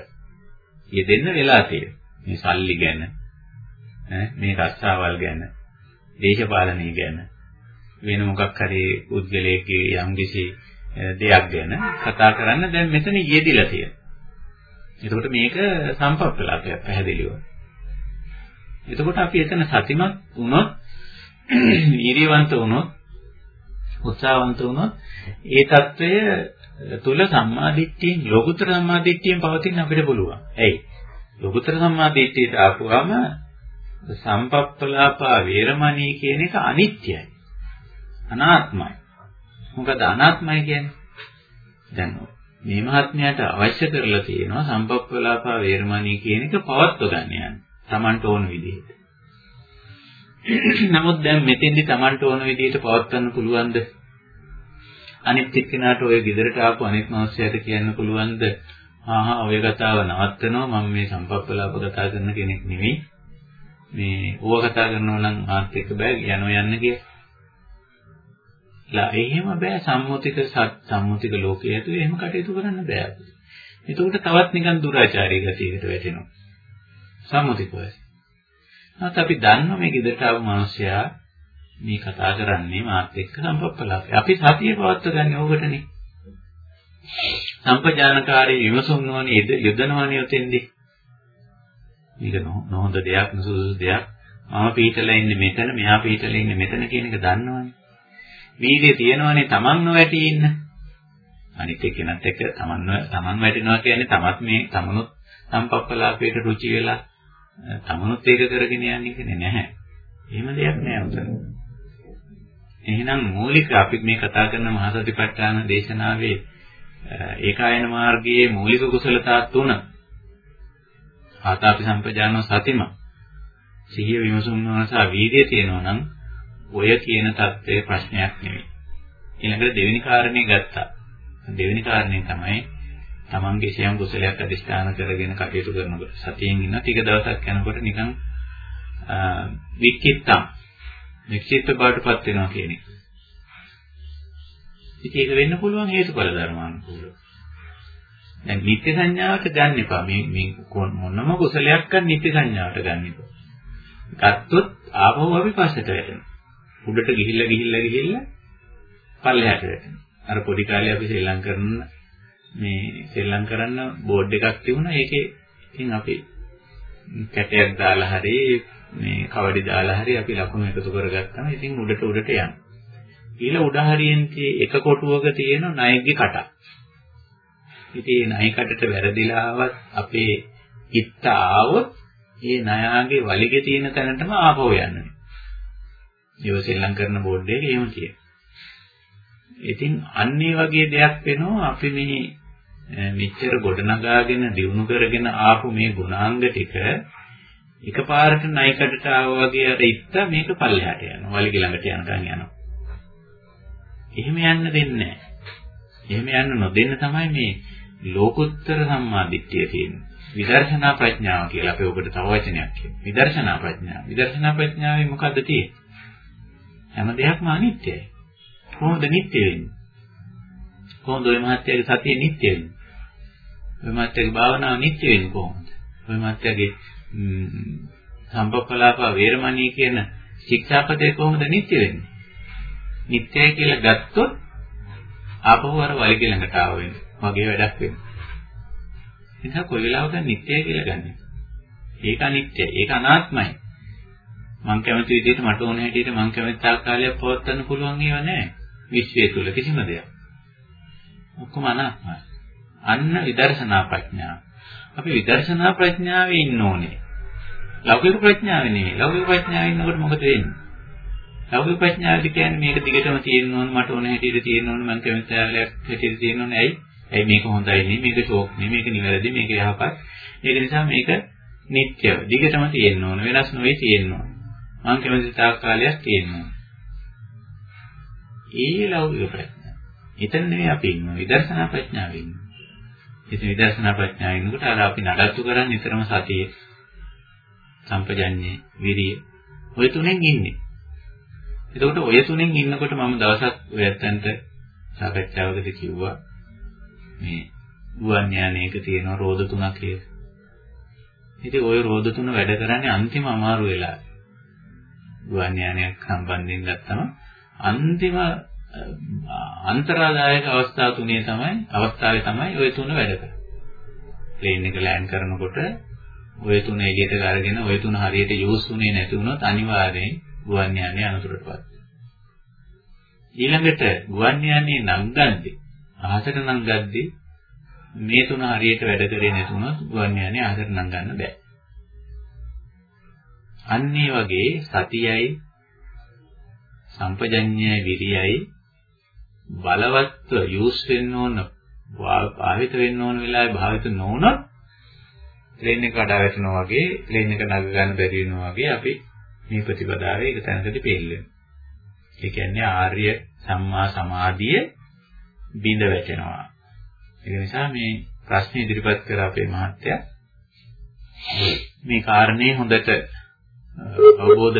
යෙදෙන්න වෙලා තියෙනවා. මේ සල්ලි ගැන මේ රස්සාවල් ගැන දේශපාලනය ගැන වෙන මොකක් හරි උද්ගලයේ යම්කිසි දෙයක් ගැන කතා කරන්න දැන් මෙතන යෙදිලා තියෙනවා. එතකොට මේක සම්පප්පලාපයක් පැහැදිලිව. එතකොට අපි එතන සතිමත් වුණොත් ඊරියවන්ත වුණොත් උත්සාහවන්ත වුණොත් ඒ తত্ত্বය තුල සම්මාදිට්ඨියෙන් ලෝකුතර සම්මාදිට්ඨියෙන් පවතින්න අපිට පුළුවන්. ඇයි? ලෝකුතර සම්මාදිට්ඨියට ආපුවාම සම්පප්පලාපා වේරමණී කියන එක අනිත්‍යයි. අනාත්මයි. මොකද අනාත්මයි කියන්නේ? දැන් මේ මහත්මයාට අවශ්‍ය කරලා තියෙනවා සම්පප්පලාපා වේරමණී කියන එක පවත්ව ගන්න යන්න. Tamanට ඕන විදිහට. නමුත් දැන් මෙතෙන්දි Tamanට ඕන විදිහට පවත්වන්න පුළුවන්ද? අනිත් එක්කෙනාට ඔය ගෙදරට ආපු අනිත් මිනිස්සයාට කියන්න පුළුවන්ද? ආහා ඔය කතාව නවත්තනවා මම මේ සම්පප්පලාප කතා කරන කෙනෙක් නෙවෙයි. මේ ඕව කතා කරනවා නම් ආත් එක්ක බෑ යනවා යන්න කියලා. ලා එහෙම බෑ සම්මුතික සම්මුතික ලෝකයේ ඇතුලේ එහෙම කටයුතු කරන්න බෑ අපිට. එතකොට තවත් නිකන් දුරාචාරී ගතියකට වැටෙනවා. සම්මුතික වශයෙන්. නැත් අපි දන්නවා මේ ගෙදරට ආව මිනිසයා මේ කතා කරන්නේ මාත් එක්ක සම්පප්පලාපේ. අපි සතිය පවත්ව ගන්න ඕකටනේ. සම්පජානකාරී විමසුම් නොවනේ යොදනවනේ උතෙන්දී. මේක නොහොඳ දෙයක් නුසුසු දෙයක්. මම පීතලා ඉන්නේ මෙතන, මෙහා පීතලා ඉන්නේ මෙතන කියන එක දන්නවනේ. වීර්යය තියෙනවනේ Taman නොවැටි ඉන්න. අනිත් එක්කෙනත් එක්ක Taman Taman වැටෙනවා කියන්නේ තමත් මේ තමනුත් සම්පප්පලාපයට රුචි වෙලා තමනුත් ඒක කරගෙන යන්නේ කියන්නේ නැහැ. එහෙම දෙයක් නෑ උතන. එහෙනම් මූලික අපි මේ කතා කරන මහා සතිපට්ඨාන දේශනාවේ ඒකායන මාර්ගයේ මූලික කුසලතා තුන ආතාපි සම්පජානෝ සතිම සිහිය විමසුම් නොවනස වීර්යය තියෙනවා නම් ඔය කියන தත්ත්වයේ ප්‍රශ්නයක් නෙවෙයි. ඊළඟට දෙවෙනි කාරණේ ගත්තා. දෙවෙනි කාරණේ තමයි තමන්ගේ සියම් කුසලයක් අදිස්ථාන කරගෙන කටයුතු කරනකොට සතියෙන් ඉන්න ටික දවසක් යනකොට නිකන් වික්කිත්තම් වික්ෂිප්ත බවටපත් වෙනවා කියන එක. ඉතින් ඒක වෙන්න පුළුවන් හේතුඵල ධර්මානුකූලව. දැන් නිත්‍ය සංඥාවට ගන්න එපා. මේ මේ මොනම කුසලයක්වත් නිත්‍ය සංඥාවට ගන්න එපා. ගත්තොත් ආපහු අපි පස්සට වැටෙනවා. උඩට ගිහිල්ලා ගිහිල්ලා ගිහිල්ලා පල්ලෙහාට වැටෙනවා. අර පොඩි කාලේ අපි ශ්‍රී ලංකරන මේ ශ්‍රී ලංකරන බෝඩ් එකක් තිබුණා. ඒකේ ඉතින් අපි කැටයක් දාලා හරි මේ කවඩි දාලා හරි අපි ලකුණු එකතු කරගත්තම ඉතින් උඩට උඩට යනවා. ඊළ උඩ හරියෙන් එක කොටුවක තියෙන ණයගේ කටක්. ඉතින් ණය කටට වැරදිලාවත් අපේ හිත ආවොත් ඒ ණයාගේ වලිගේ තියෙන තැනටම ආපහු යන්නේ. ඒව සෙල්ලම් කරන බෝඩ් එකේ එහෙම කියන. ඉතින් අන්නේ වගේ දෙයක් වෙනවා අපි මේ මෙච්චර ගොඩනගාගෙන දිනු කරගෙන ආපු මේ ගුණාංග ටික එකපාරට නයිකඩට ආවා වගේ අර ඉත්ත මේක පල්ලෙහාට යනවා. වලිග ළඟට යනකම් යනවා. එහෙම යන්න දෙන්නේ නැහැ. එහෙම යන්න නොදෙන්න තමයි මේ ලෝකෝත්තර සම්මාදිට්ඨිය තියෙන්නේ. විදර්ශනා ප්‍රඥාව කියලා අපි ඔබට තව වචනයක් කියනවා. විදර්ශනා ප්‍රඥාව. විදර්ශනා ප්‍රඥාවේ මොකද්ද තියෙන්නේ? හැම දෙයක්ම අනිත්‍යයි. කොහොමද නිට්ටය වෙන්නේ? කොහොමද ඔය මහත්යගේ සතිය නිට්ටය වෙන්නේ? ඔය මහත්යගේ භාවනාව නිට්ටය වෙන්නේ කොහොමද? ඔය මහත්යගේ සම්පප්පලාප වේරමණී කියන ශික්ෂාපදේ කොහොමද නිට්ටය වෙන්නේ? නිට්ටයයි කියලා ගත්තොත් ආපහු අර වලිග ළඟට ආව වෙන්නේ. මගේ වැඩක් වෙන්නේ. නිසා කොයි වෙලාවක නිට්ටයයි කියලා ගන්න. ඒක අනිත්‍යයි. ඒක අනාත්මයි. මං කැමති විදිහට මට ඕන හැටියට මං කැමති ආකාරයක් පවත්වන්න පුළුවන් ඒවා නෑ. විශ්වය තුල කිසිම දෙයක්. ඔක්කොම අනාත්මයි. අන්න විදර්ශනා ප්‍රඥාව. අපි විදර්ශනා ප්‍රඥාවේ ඉන්න ඕනේ. ලෞකික ප්‍රඥාවේ නෙවෙයි. ලෞකික ප්‍රඥාවේ ඉන්නකොට මොකද වෙන්නේ? ලෞකික ප්‍රඥාවද කියන්නේ මේක දිගටම තියෙන්න ඕන මට ඕන හැටියට තියෙන්න ඕන මම කැමති ආකාරයක් හැටියට තියෙන්න ඕනේ. ඇයි? ඇයි මේක හොඳයි නේ මේක ෂෝක් නේ මේක නිවැරදි මේක යහපත්. ඒක නිසා මේක නිත්‍යව දිගටම තියෙන්න ඕන වෙනස් නොවේ තියෙන්න ඕන. මම කැමති තාක් කාලයක් තියෙන්න ඕන. ඒ ලෞකික ප්‍රඥාව. එතන නෙවෙයි අපි ඉන්නේ විදර්ශනා ප්‍රඥාවේ ඉන්නේ. ඉතින් විදර්ශනා ප්‍රඥාව ඉන්නකොට අර අපි නඩත්තු කරන්නේ නිතරම සතිය සම්පජඤ්ඤේ විරිය ඔය තුනෙන් ඉන්නේ. එතකොට ඔය තුනෙන් ඉන්නකොට මම දවසක් ඔයයන්ට සාකච්ඡාවකදී කිව්වා මේ ගුවන් යානයක තියෙන රෝද තුනක් කියලා. ඉතින් ওই රෝද තුන වැඩ කරන්නේ අන්තිම අමාරු වෙලාවේ. ගුවන් යානයක් සම්බන්ධයෙන් ගත්තම අන්තිම අන්තරාදායක අවස්ථා තුනේ තමයි අවස්ථාවේ තමයි ওই තුන වැඩ කරන්නේ. ප්ලේන් එක ලෑන්ඩ් කරනකොට ওই තුන එළියට අරගෙන ওই තුන හරියට යූස් වුණේ නැති වුණොත් අනිවාර්යෙන් ගුවන් යානය අනතුරටපත් ඊළඟට ගුවන් යානයේ නංගද්දී අහසට නංගද්දී මේ තුන හරියට වැඩ කරේ නැති වුණොත් ගුවන් යානය අහසට නංගන්න බෑ. අන්න වගේ සතියයි සම්පජඤ්ඤයයි විරියයි බලවත්ව යූස් වෙන්න ඕන භාවිත වෙන්න ඕන වෙලාවේ භාවිත නොවුනොත් ප්ලේන් එක කඩා වැටෙනවා වගේ ප්ලේන් එක නග ගන්න බැරි වෙනවා වගේ අපි මේ ප්‍රතිපදාවේ එක තැනකදී පෙළ වෙනවා. ඒ කියන්නේ ආර්ය සම්මා සමාධිය බිඳ වැටෙනවා. ඒ නිසා මේ ප්‍රශ්න ඉදිරිපත් කර අපේ මහත්තයා මේ කාරණේ හොඳට අවබෝධ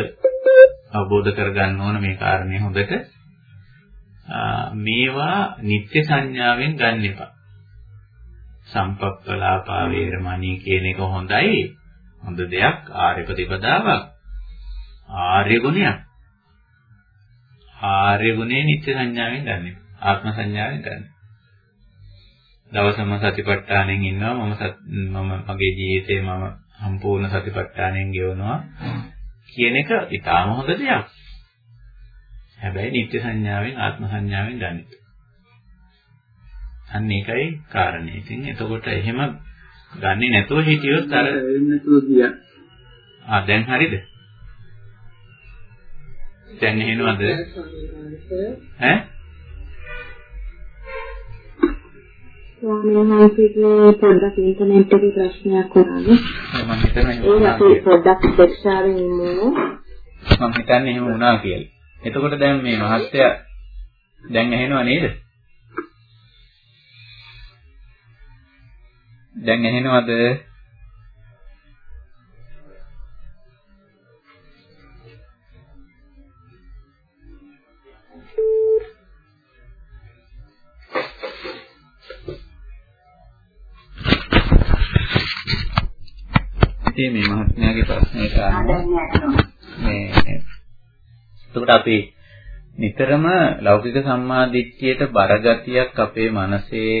අවබෝධ කරගන්න ඕන මේ කාරණේ හොඳට මේවා නිත්‍ය සංඥාවෙන් ගන්න එපා. සම්පප්පලාපා වේරමණී කියන එක හොඳයි. හොඳ දෙයක් ආර්ය ප්‍රතිපදාවක්. ආර්ය ගුණයක්. ආර්ය ගුණේ නිත්‍ය සංඥාවෙන් ගන්න. ආත්ම සංඥාවෙන් ගන්න. දවසම සතිපට්ඨානෙන් ඉන්නවා මම මම මගේ ජීවිතේ මම සම්පූර්ණ සතිපට්ඨානෙන් ගෙවනවා කියන එක ඊටාම හොඳ දෙයක්. හැබැයි නිත්‍ය සංඥාවෙන් ආත්ම සංඥාවෙන් ගන්න. අන්න ඒකයි කාරණේ. ඉතින් එතකොට එහෙම ගන්නේ නැතුව හිටියොත් අර. ආ දැන් හරිද? දැන් එහෙනවද? ඈ? ස්වාමීන් වහන්සේගේ පොඩ්ඩක් ඉන්ටර්නෙට් එකේ ප්‍රශ්නයක් වුණානේ. මම හිතන්නේ ඒක අපි පොඩ්ඩක් දෙක්ෂාවෙන් ඉමු. මම හිතන්නේ එහෙම වුණා කියලා. එතකොට දැන් මේ මහත්තයා දැන් ඇහෙනව නේද? දැන් ඇහෙනවද? ඉතින් මේ මහත්මයාගේ ප්‍රශ්නයට අනුව මේ එතකොට අපි නිතරම ලෞකික සම්මාදිට්ඨියට බරගතියක් අපේ මනසේ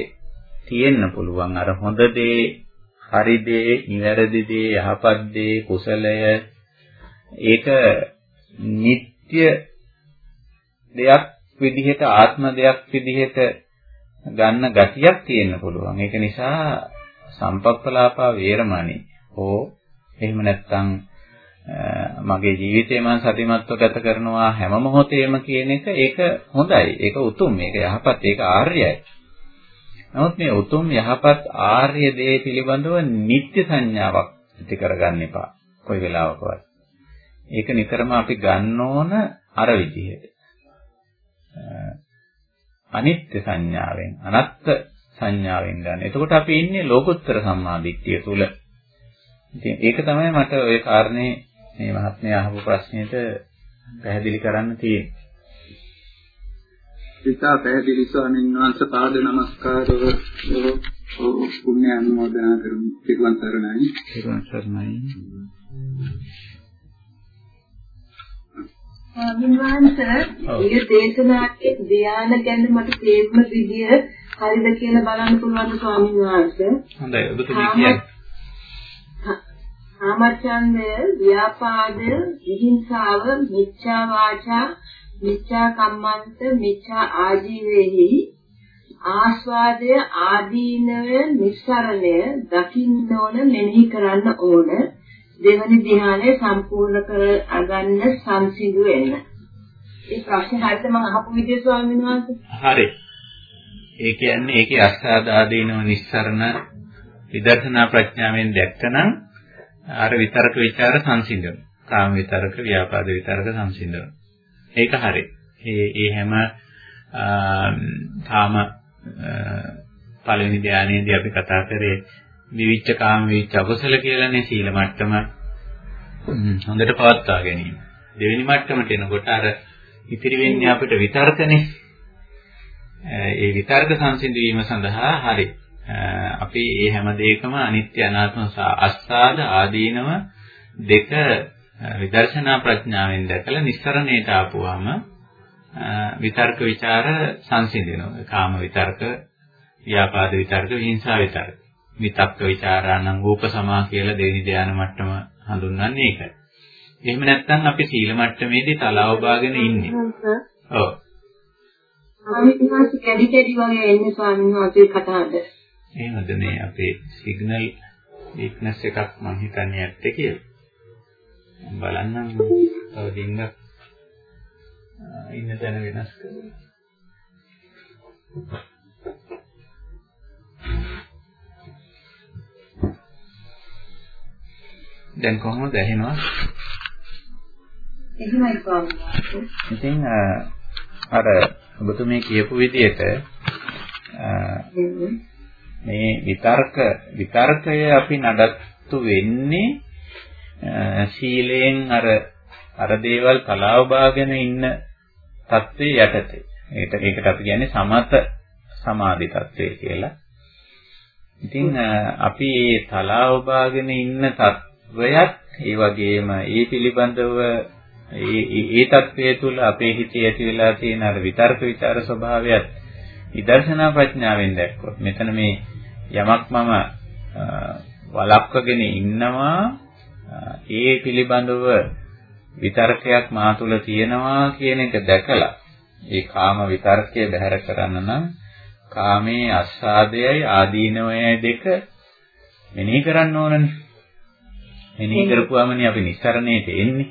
තියෙන්න පුළුවන් අර හොඳ දේ හරි දේ නිවැරදි දේ යහපත් දේ කුසලය ඒක නিত্য දෙයක් විදිහට ආත්ම දෙයක් විදිහට ගන්න ගතියක් තියෙන්න පුළුවන්. ඒක නිසා සම්පප්පලාපා වේරමණී හෝ එහෙම නැත්නම් මගේ ජීවිතේ මම සතිමත්ව ගත කරනවා හැම මොහොතේම කියන එක ඒක හොඳයි. ඒක උතුම්. ඒක යහපත්. ඒක ආර්යයි. නමුත් මේ උතුම් යහපත් ආර්ය දේ පිළිබඳව නිත්‍ය සංඥාවක් ඇති කරගන්න එපා. කොයි වෙලාවකවත්. ඒක නිතරම අපි ගන්න ඕන අර විදිහට. අනිත්‍ය සංඥාවෙන් අනත්ත් සංඥාවෙන් ගන්න. එතකොට අපි ඉන්නේ ලෝකෝත්තර සම්මාදිට්ඨිය තුල. ඉතින් ඒක තමයි මට ওই කාරණේ මේ මහත්මයා අහපු ප්‍රශ්නෙට පැහැදිලි කරන්න තියෙන්නේ. ඉතා පැහැදිලි ස්වාමීන් වහන්සේ පාද නමස්කාරව පුණ්‍ය අනුමෝදනා කරමු. පිරුවන් සරණයි. පිරුවන් සරණයි. ඊයේ දේශනාවේ ධ්‍යාන ගැන මට තේරුම විදිය හරිද කියලා බලන්න පුළුවන් ස්වාමීන් වහන්සේ. හොඳයි ඔබතුමී කියන්නේ. ආමච්ඡන්දය, ව්‍යාපාද, විහිංසාව, මිච්ඡා වාචා, මිච්ඡා කම්මන්ත, මිච්ඡා ආජීවෙහි ආස්වාදය ආදීනව නිස්සරණය දකින්න ඕන මෙනෙහි කරන්න ඕන දෙවනි ධ්‍යානය සම්පූර්ණ කර අගන්න සංසිඳු වෙන්න. ඒ ප්‍රශ්නේ හරියට මම අහපු විදිය ස්වාමීන් වහන්සේ. හරි. ඒ කියන්නේ ඒකේ අස්ථාදාදීනව නිස්සරණ විදර්ශනා ප්‍රඥාවෙන් දැක්කනම් අර විතරක ਵਿਚාර සංසිඳන. කාම විතරක, ව්‍යාපාද විතරක සංසිඳන. ඒක හරි. ඒ ඒ හැම කාම පළවෙනි ධානයේදී අපි කතා කරේ විවිච්ච කාම විවිච්ච අකුසල කියලානේ සීල මට්ටම හොඳට පවත්වා ගැනීම. දෙවෙනි මට්ටමට එනකොට අර ඉතිරි වෙන්නේ අපිට විතර්කනේ. ඒ විතර්ක සංසිඳවීම සඳහා හරි. අපි මේ හැම දෙයකම අනිත්‍ය අනාත්ම අස්සාද ආදීනව දෙක විදර්ශනා ප්‍රඥාවෙන් දැකලා නිස්සරණයට ආපුවාම විතර්ක ਵਿਚාර සංසිඳෙනවා. කාම විතර්ක, ව්‍යාපාද විතර්ක, හිංසා විතර්ක. විතක්ක ਵਿਚාරාණං ඕපසමා කියලා දෙවෙනි ධානය මට්ටම හඳුන්වන්නේ ඒකයි. එහෙම නැත්නම් අපි සීල මට්ටමේදී තලාව බාගෙන ඉන්නේ. ඔව්. අනිත් මාත් කැඩි කැඩි වගේ එන්නේ ස්වාමීන් වහන්සේ කතාවද. එහෙමද මේ අපේ සිග්නල් වීක්නස් එකක් මම හිතන්නේ ඇත්තේ කියලා. බලන්නම් තව දින්ගක් ඉන්න තැන වෙනස් කරලා. දැන් කොහොමද ඇහෙනවා? එහෙමයි ස්වාමීන් ඉතින් අර ඔබතුමී කියපු විදිහට මේ විතර්ක විතර්කය අපි නඩත්තු වෙන්නේ සීලයෙන් අර අර දේවල් කලාවබාගෙන ඉන්න தත්ත්වයේ යටතේ. ඒකට ඒකට අපි කියන්නේ සමත සමාධි தත්ත්වය කියලා. ඉතින් අපි මේ තලාවබාගෙන ඉන්න தත්වයක් ඒ වගේම ඒ පිළිබඳව ඒ ඒ தත්වයේ තුල අපේ හිතේ ඇති වෙලා තියෙන අර විතර්ක විචාර ස්වභාවයත් විදර්ශනා ප්‍රඥාවෙන් දැක්කොත් මෙතන මේ යමක් මම වළක්වගෙන ඉන්නවා ඒ පිළිබඳව විතර්කයක් මා තුළ තියෙනවා කියන එක දැකලා ඒ කාම විතර්කය බැහැර කරන්න නම් කාමයේ අස්සාදයයි ආදීනවයයි දෙක මෙනෙහි කරන්න ඕනනේ. මෙනෙහි කරපුවාමනේ අපි නිස්සරණයට එන්නේ.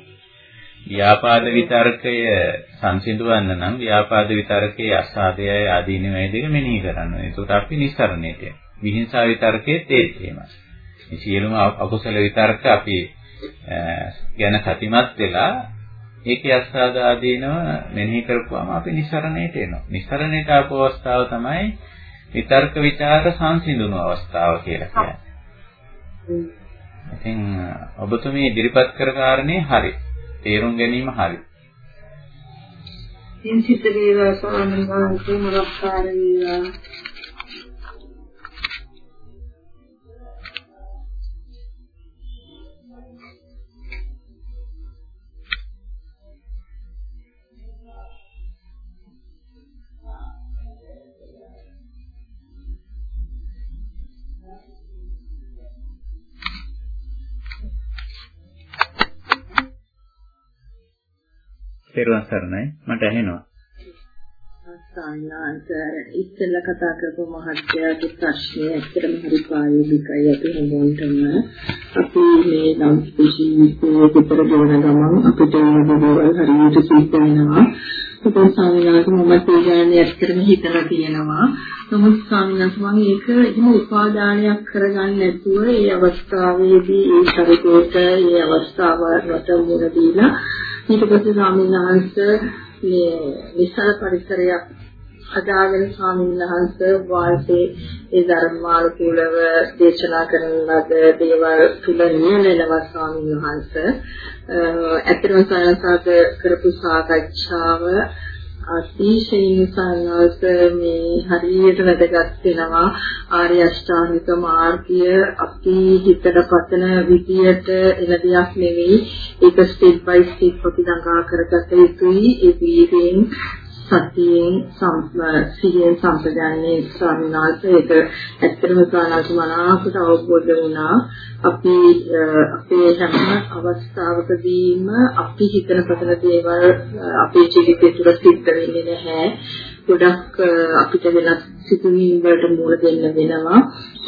ව්‍යාපාද විතර්කය සංසිඳවන්න නම් ව්‍යාපාද විතර්කයේ අස්සාදයයි ආදීනවයයි දෙක මෙනෙහි කරන්න ඕනේ. ඒකට අපි නිස්සරණයට එන්නේ. විහිංසාව විතර්කයේත් ඒත් එහෙමයි. මේ සියලුම අකුසල විතර්ක අපි ගැන සතිමත් වෙලා ඒකේ අස්වාද ආදීනව මෙනෙහි කරපුවාම අපි නිස්සරණයට එනවා. නිස්සරණයට ආපු අවස්ථාව තමයි විතර්ක ਵਿਚාර සංසිඳුණු අවස්ථාව කියලා කියන්නේ. ඉතින් ඔබතුමී ඉදිරිපත් කර කාරණේ හරි. තේරුම් ගැනීම හරි. සිත වේවා ස්වාමීන් වහන්සේ මොරක්කාර වේවා තෙරුවන් සරණයි. මට ඇහෙනවා. සායනාන්ත ඉස්සෙල්ලා කතා කරපු මහත්යාගේ ප්‍රශ්නේ ඇත්තටම හරි ප්‍රායෝගිකයි අපි හැමෝටම අපි මේ නම් ජීවිතයේ විතර ගෙවන ගමන් අපිට දේවල් හරියට සිද්ධ වෙනවා ඒක සාමාන්‍යයෙන් මම තේජාන්නේ ඇත්තටම හිතලා තියෙනවා නමුත් සාමාන්‍යයෙන් මම ඒක එහෙම උපාදානයක් කරගන්න නැතුව ඒ අවස්ථාවේදී ඒ ශරීරයට ඒ අවස්ථාවට මුල දීලා ඊට පස්සේ සාමාන්‍යයෙන් මේ විශාල පරිසරයක් හදාගෙන ස්වාමීන් වහන්සේ වාසේ ඒ ධර්මානුකූලව දේශනා කරන ලද දේවල් තුල නියැලෙනවා ස්වාමීන් වහන්සේ. ඇත්තටම සයන්සාද කරපු සාකච්ඡාව අතිශයින් සානස මේ හරියට වැදගත් වෙනවා ආර්ය අෂ්ටාංගික මාර්ගය. අපි හිතට පතන විදියට එන දෙයක් නෙවෙයි. ඒක ස්ටෙප් බයි ස්ටෙප් අපි දඟා කරගත යුතුයි. ඒ වීර්යයෙන් සතියෙන් සිහියෙන් සම්පජාන්නේ ස්වාමීන් වහන්සේ ඒක ඇත්තටම ස්වාමීන් මනාකට අවබෝධ වුණා. අපි අපේ හැම අවස්ථාවකදීම අපි හිතන පතන දේවල් අපේ ජීවිතය තුළ සිද්ධ වෙන්නේ නැහැ. ගොඩක් අපිට වෙනස් සිතුවිලි වලට මූල දෙන්න වෙනවා.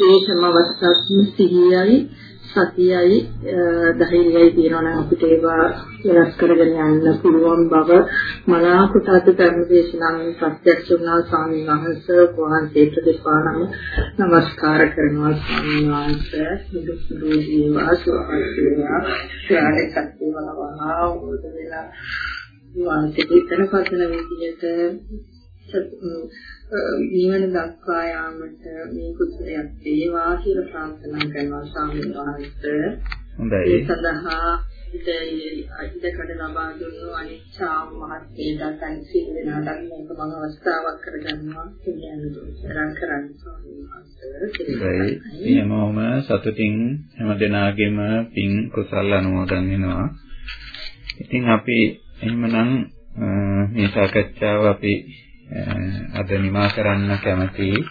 ඒ හැම අවස්ථාවකම සිහියයි. සතියයි ධෛර්යයයි තියෙනවා නම් අපිට ඒවා වෙනස් කරගෙන යන්න පුළුවන් බව මනාකොට අද ධර්ම දේශනාවෙන් ප්‍රත්‍යක්ෂ වුණා ස්වාමීන් වහන්සේ වහන්සේට දෙපා නම নমස්කාර කරනවා ස්වාමීන් වහන්සේ. බුදු සුරෝධී වාසවාසීවා ශාලේ සත්‍යවලවහා උදේ වෙලා වහන්සේ දෙතන පතන විදිහට නිවන දක්වා යාමට මේ කුසලයක් වේවා කියලා ප්‍රාර්ථනා කරනවා ස්වාමීන් වහන්සේ. හොඳයි. ඒ සඳහා ඉදකට ලබා දුන්නු අනිච්චා මහත්මයට සංසිල් වෙනාට මේක මම අවස්ථාවක් කරගන්නවා කියන්නේ කරන්න ස්වාමීන් වහන්සේ. එහෙමම සතුටින් හැම දිනාගෙම පින් කුසල් අනුමෝදන් වෙනවා. ඉතින් අපි එහෙමනම් මේ සාකච්ඡාව අපි අද නිමා කරන්න කැමතියි.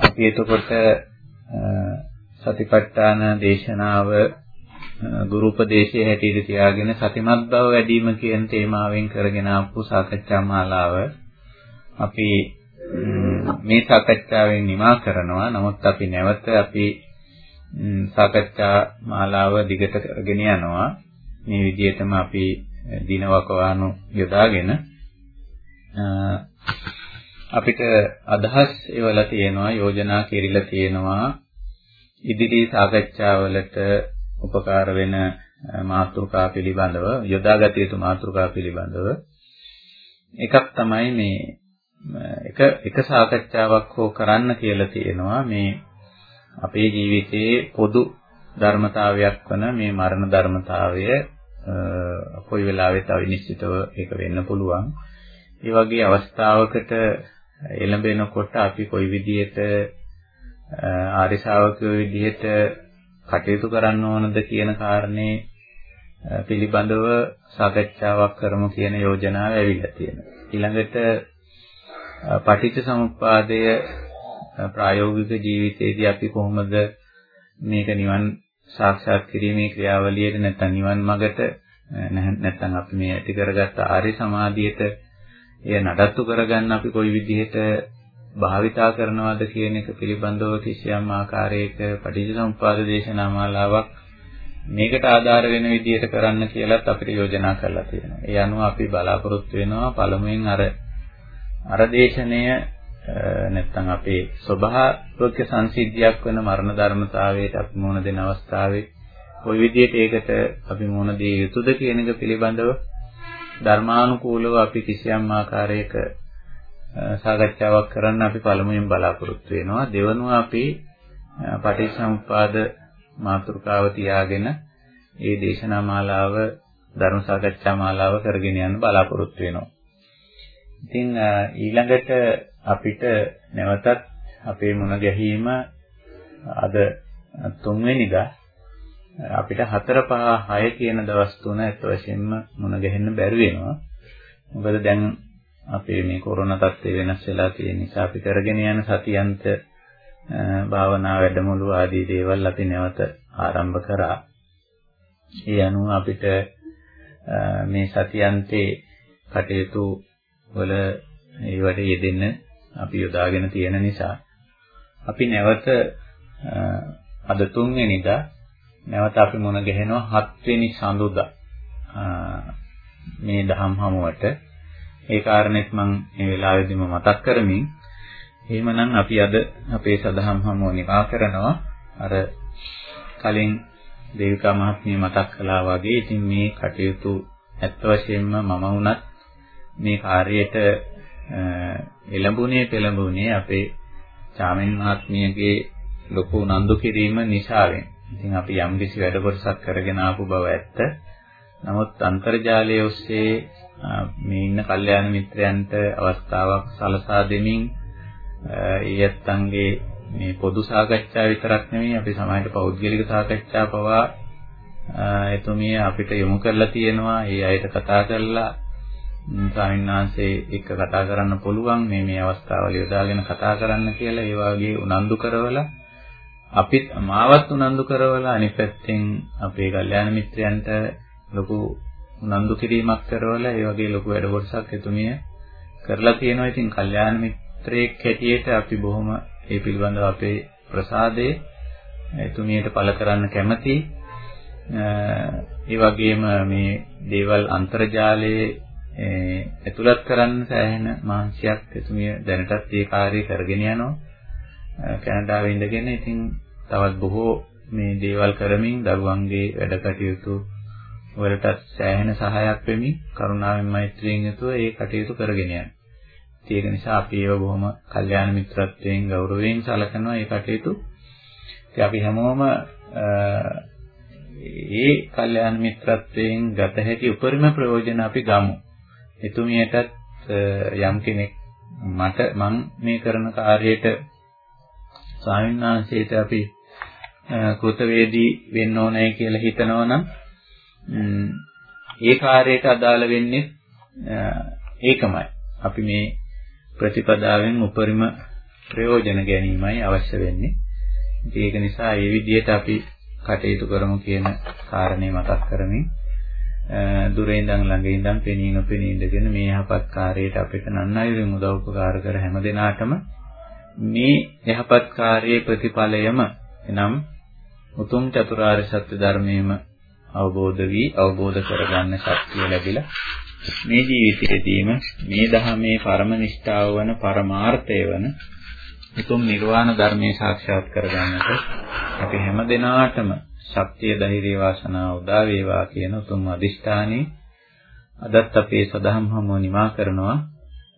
අපි එතකොට සතිපට්ඨාන දේශනාව ගුරු උපදේශයේ හැටියට තියාගෙන සතිමත් බව වැඩි වීම කියන තේමාවෙන් කරගෙන ආපු සාකච්ඡා මාලාව අපි මේ සාකච්ඡාවෙන් නිමා කරනවා. නමුත් අපි නැවත අපි සාකච්ඡා මාලාව දිගට කරගෙන යනවා. මේ විදිහටම අපි දිනවකවානු යොදාගෙන අපිට අදහස් එවලා තියෙනවා යෝජනා කෙරිලා තියෙනවා. ඉදිරි සාකච්ඡාවලට උපකාර වෙන මාතෘකා පිළිබඳව යොදාගත යුතු මාතෘකා පිළිබඳව. එකක් තමයි මේ එක එක සාකච්ඡාවක් හෝ කරන්න කියලා තියෙනවා. මේ අපේ ජීවිතයේ පොදු ධර්මතාවයක් වන මේ මරණ ධර්මතාවය කොයි වෙලාවෙත් අවිනිශ්චිතව ඒක වෙන්න පුළුවන්. ඒ වගේ අවස්ථාවකට එළඹෙනකොට අපි කොයි විදිහට ආරි ශාවකයෝ විදිහට කටයුතු කරන්න ඕනද කියන කාරණේ පිළිබඳව සාකච්ඡාවක් කරමු කියන යෝජනාව ඇවිල්ලා තියෙනවා. ඊළඟට පටිච්ච සමුප්පාදය ප්‍රායෝගික ජීවිතයේදී අපි කොහොමද මේක නිවන් සාක්ෂාත් කිරීමේ ක්‍රියාවලියට නැත්නම් නිවන් මඟට නැත්නම් අපි මේ ඇති කරගත්ත ආර්ය සමාධියට එය නඩත්තු කරගන්න අපි කොයි විදිහට භාවිතා කරනවද කියන එක පිළිබඳව කිසියම් ආකාරයක පටිච්චසමුප්පාද දේශනා මාලාවක් මේකට ආධාර වෙන විදිහට කරන්න කියලාත් අපිට යෝජනා කරලා තියෙනවා. ඒ අනුව අපි බලාපොරොත්තු වෙනවා පළමුවෙන් අර අර දේශනය නැත්තම් අපේ ස්වභාවික සංසිද්ධියක් වෙන මරණ ධර්මතාවයට අපි මුහුණ දෙන අවස්ථාවේ කොයි විදිහට ඒකට අපි මුහුණ දිය යුතුද කියන එක පිළිබඳව ධර්මානුකූලව අපි කිසියම් ආකාරයක සාකච්ඡාවක් කරන්න අපි පළමුවෙන් බලාපොරොත්තු වෙනවා. දෙවනුව අපි පටිච්චසමුප්පාද මාතෘකාව තියාගෙන ඒ දේශනා මාලාව ධර්ම සාකච්ඡා මාලාව කරගෙන යන්න බලාපොරොත්තු වෙනවා. ඉතින් ඊළඟට අපිට නැවතත් අපේ මුණ ගැහිම අද තුන්වෙනිදා අපිට 4 5 6 කියන දවස් තුන ඇත්ත වශයෙන්ම මුණ ගැහෙන්න බැරි වෙනවා. මොකද දැන් අපේ මේ කොරෝනා තත්ත්වය වෙනස් වෙලා තියෙන නිසා අපි කරගෙන යන සතියන්ත භාවනා වැඩමුළු ආදී දේවල් අපි නැවත ආරම්භ කරා. ඒ අනුව අපිට මේ සතියන්තේ කටයුතු වල ඒවට යෙදෙන්න අපි යොදාගෙන තියෙන නිසා අපි නැවත අද තුන්වෙනිදා නැවත අපි මුණ ගැහෙනවා හත්වෙනි සඳුදා. මේ දහම් හමුවට. ඒ කාරණෙත් මම මේ වෙලාවේදීම මතක් කරමින් එහෙමනම් අපි අද අපේ සදහම් හමුව නිමා කරනවා. අර කලින් දේවිකා මහත්මිය මතක් කළා වගේ ඉතින් මේ කටයුතු ඇත්ත වශයෙන්ම මම වුණත් මේ කාර්යයට එළඹුණේ පෙළඹුණේ අපේ චාමින් මහත්මියගේ ලොකු උනන්දු කිරීම නිසාවෙන්. ඉතින් අපි යම් කිසි වැඩ කොටසක් කරගෙන ආපු බව ඇත්ත. නමුත් අන්තර්ජාලය ඔස්සේ මේ ඉන්න කල්යාණ මිත්‍රයන්ට අවස්ථාවක් සලසා දෙමින් ඒ ඇත්තන්ගේ මේ පොදු සාකච්ඡා විතරක් නෙමෙයි අපි සමාජයට පෞද්ගලික සාකච්ඡා පවා එතුමිය අපිට යොමු කරලා තියෙනවා. ඒ අයට කතා කරලා ස්වාමීන් වහන්සේ එක්ක කතා කරන්න පුළුවන් මේ මේ අවස්ථාවල යොදාගෙන කතා කරන්න කියලා ඒ වගේ උනන්දු කරවලා අපිත් මාවත් උනන්දු කරවලා අනිත් පැත්තෙන් අපේ කල්යාණ මිත්‍රයන්ට ලොකු උනන්දු කිරීමක් කරවලා ඒ වගේ ලොකු වැඩ කොටසක් එතුමිය කරලා තියෙනවා. ඉතින් කල්යාණ මිත්‍රයෙක් හැටියට අපි බොහොම ඒ පිළිබඳව අපේ ප්‍රසාදේ එතුමියට පළ කරන්න කැමතියි. ඒ වගේම මේ දේවල් අන්තර්ජාලයේ ඇතුළත් කරන්න සෑහෙන මහන්සියක් එතුමිය දැනටත් ඒ කාර්යය කරගෙන යනවා. කැනඩාවේ ඉඳගෙන ඉතින් තවත් බොහෝ මේ දේවල් කරමින් දරුවන්ගේ වැඩ කටයුතු වලටත් සෑහෙන සහායක් වෙමින් කරුණාවෙන් මෛත්‍රියෙන් යුතුව ඒ කටයුතු කරගෙන යනවා. ඒක නිසා අපි ඒව බොහොම කල්යාණ මිත්‍රත්වයෙන් ගෞරවයෙන් සැලකනවා ඒ කටයුතු. ඉතින් අපි හැමෝම ඒ කල්යාණ මිත්‍රත්වයෙන් ගත හැකි උපරිම ප්‍රයෝජන අපි ගමු. එතුමියටත් යම් කෙනෙක් මට මං මේ කරන කාර්යයට ස්වාමීන් වහන්සේට අපි කෘතවේදී වෙන්න ඕනයි කියලා හිතනවනම් ඒ කාර්යයට අදාළ වෙන්නේ ඒකමයි. අපි මේ ප්‍රතිපදාවෙන් උපරිම ප්‍රයෝජන ගැනීමයි අවශ්‍ය වෙන්නේ. ඒක නිසා මේ විදිහට අපි කටයුතු කරමු කියන කාරණේ මතක් කරමින් දුරේ ඉඳන් ළඟ ඉඳන් පෙනී නොපෙනී ඉඳගෙන මේ යහපත් කාර්යයට අපිට නන්නයිරින් උදව් උපකාර කර හැම දිනාටම මේ යහපත් කාර්යයේ ප්‍රතිඵලයම එනම් උතුම් චතුරාර්ය සත්‍ය ධර්මයේම අවබෝධ වී අවබෝධ කරගන්න ශක්තිය ලැබිලා මේ ජීවිතයේදීම මේ ධහමේ පරම නිෂ්ඨාව වන පරමාර්ථය වන උතුම් නිර්වාණ ධර්මයේ සාක්ෂාත් කරගන්නට අපි හැම දිනාටම ශක්තිය ධෛර්ය වාසනාව උදා වේවා කියන උතුම් අදිෂ්ඨානෙ අදත් අපේ සදහම් හමුව නිමා කරනවා.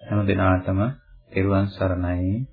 හැම දිනාටම තෙරුවන් සරණයි.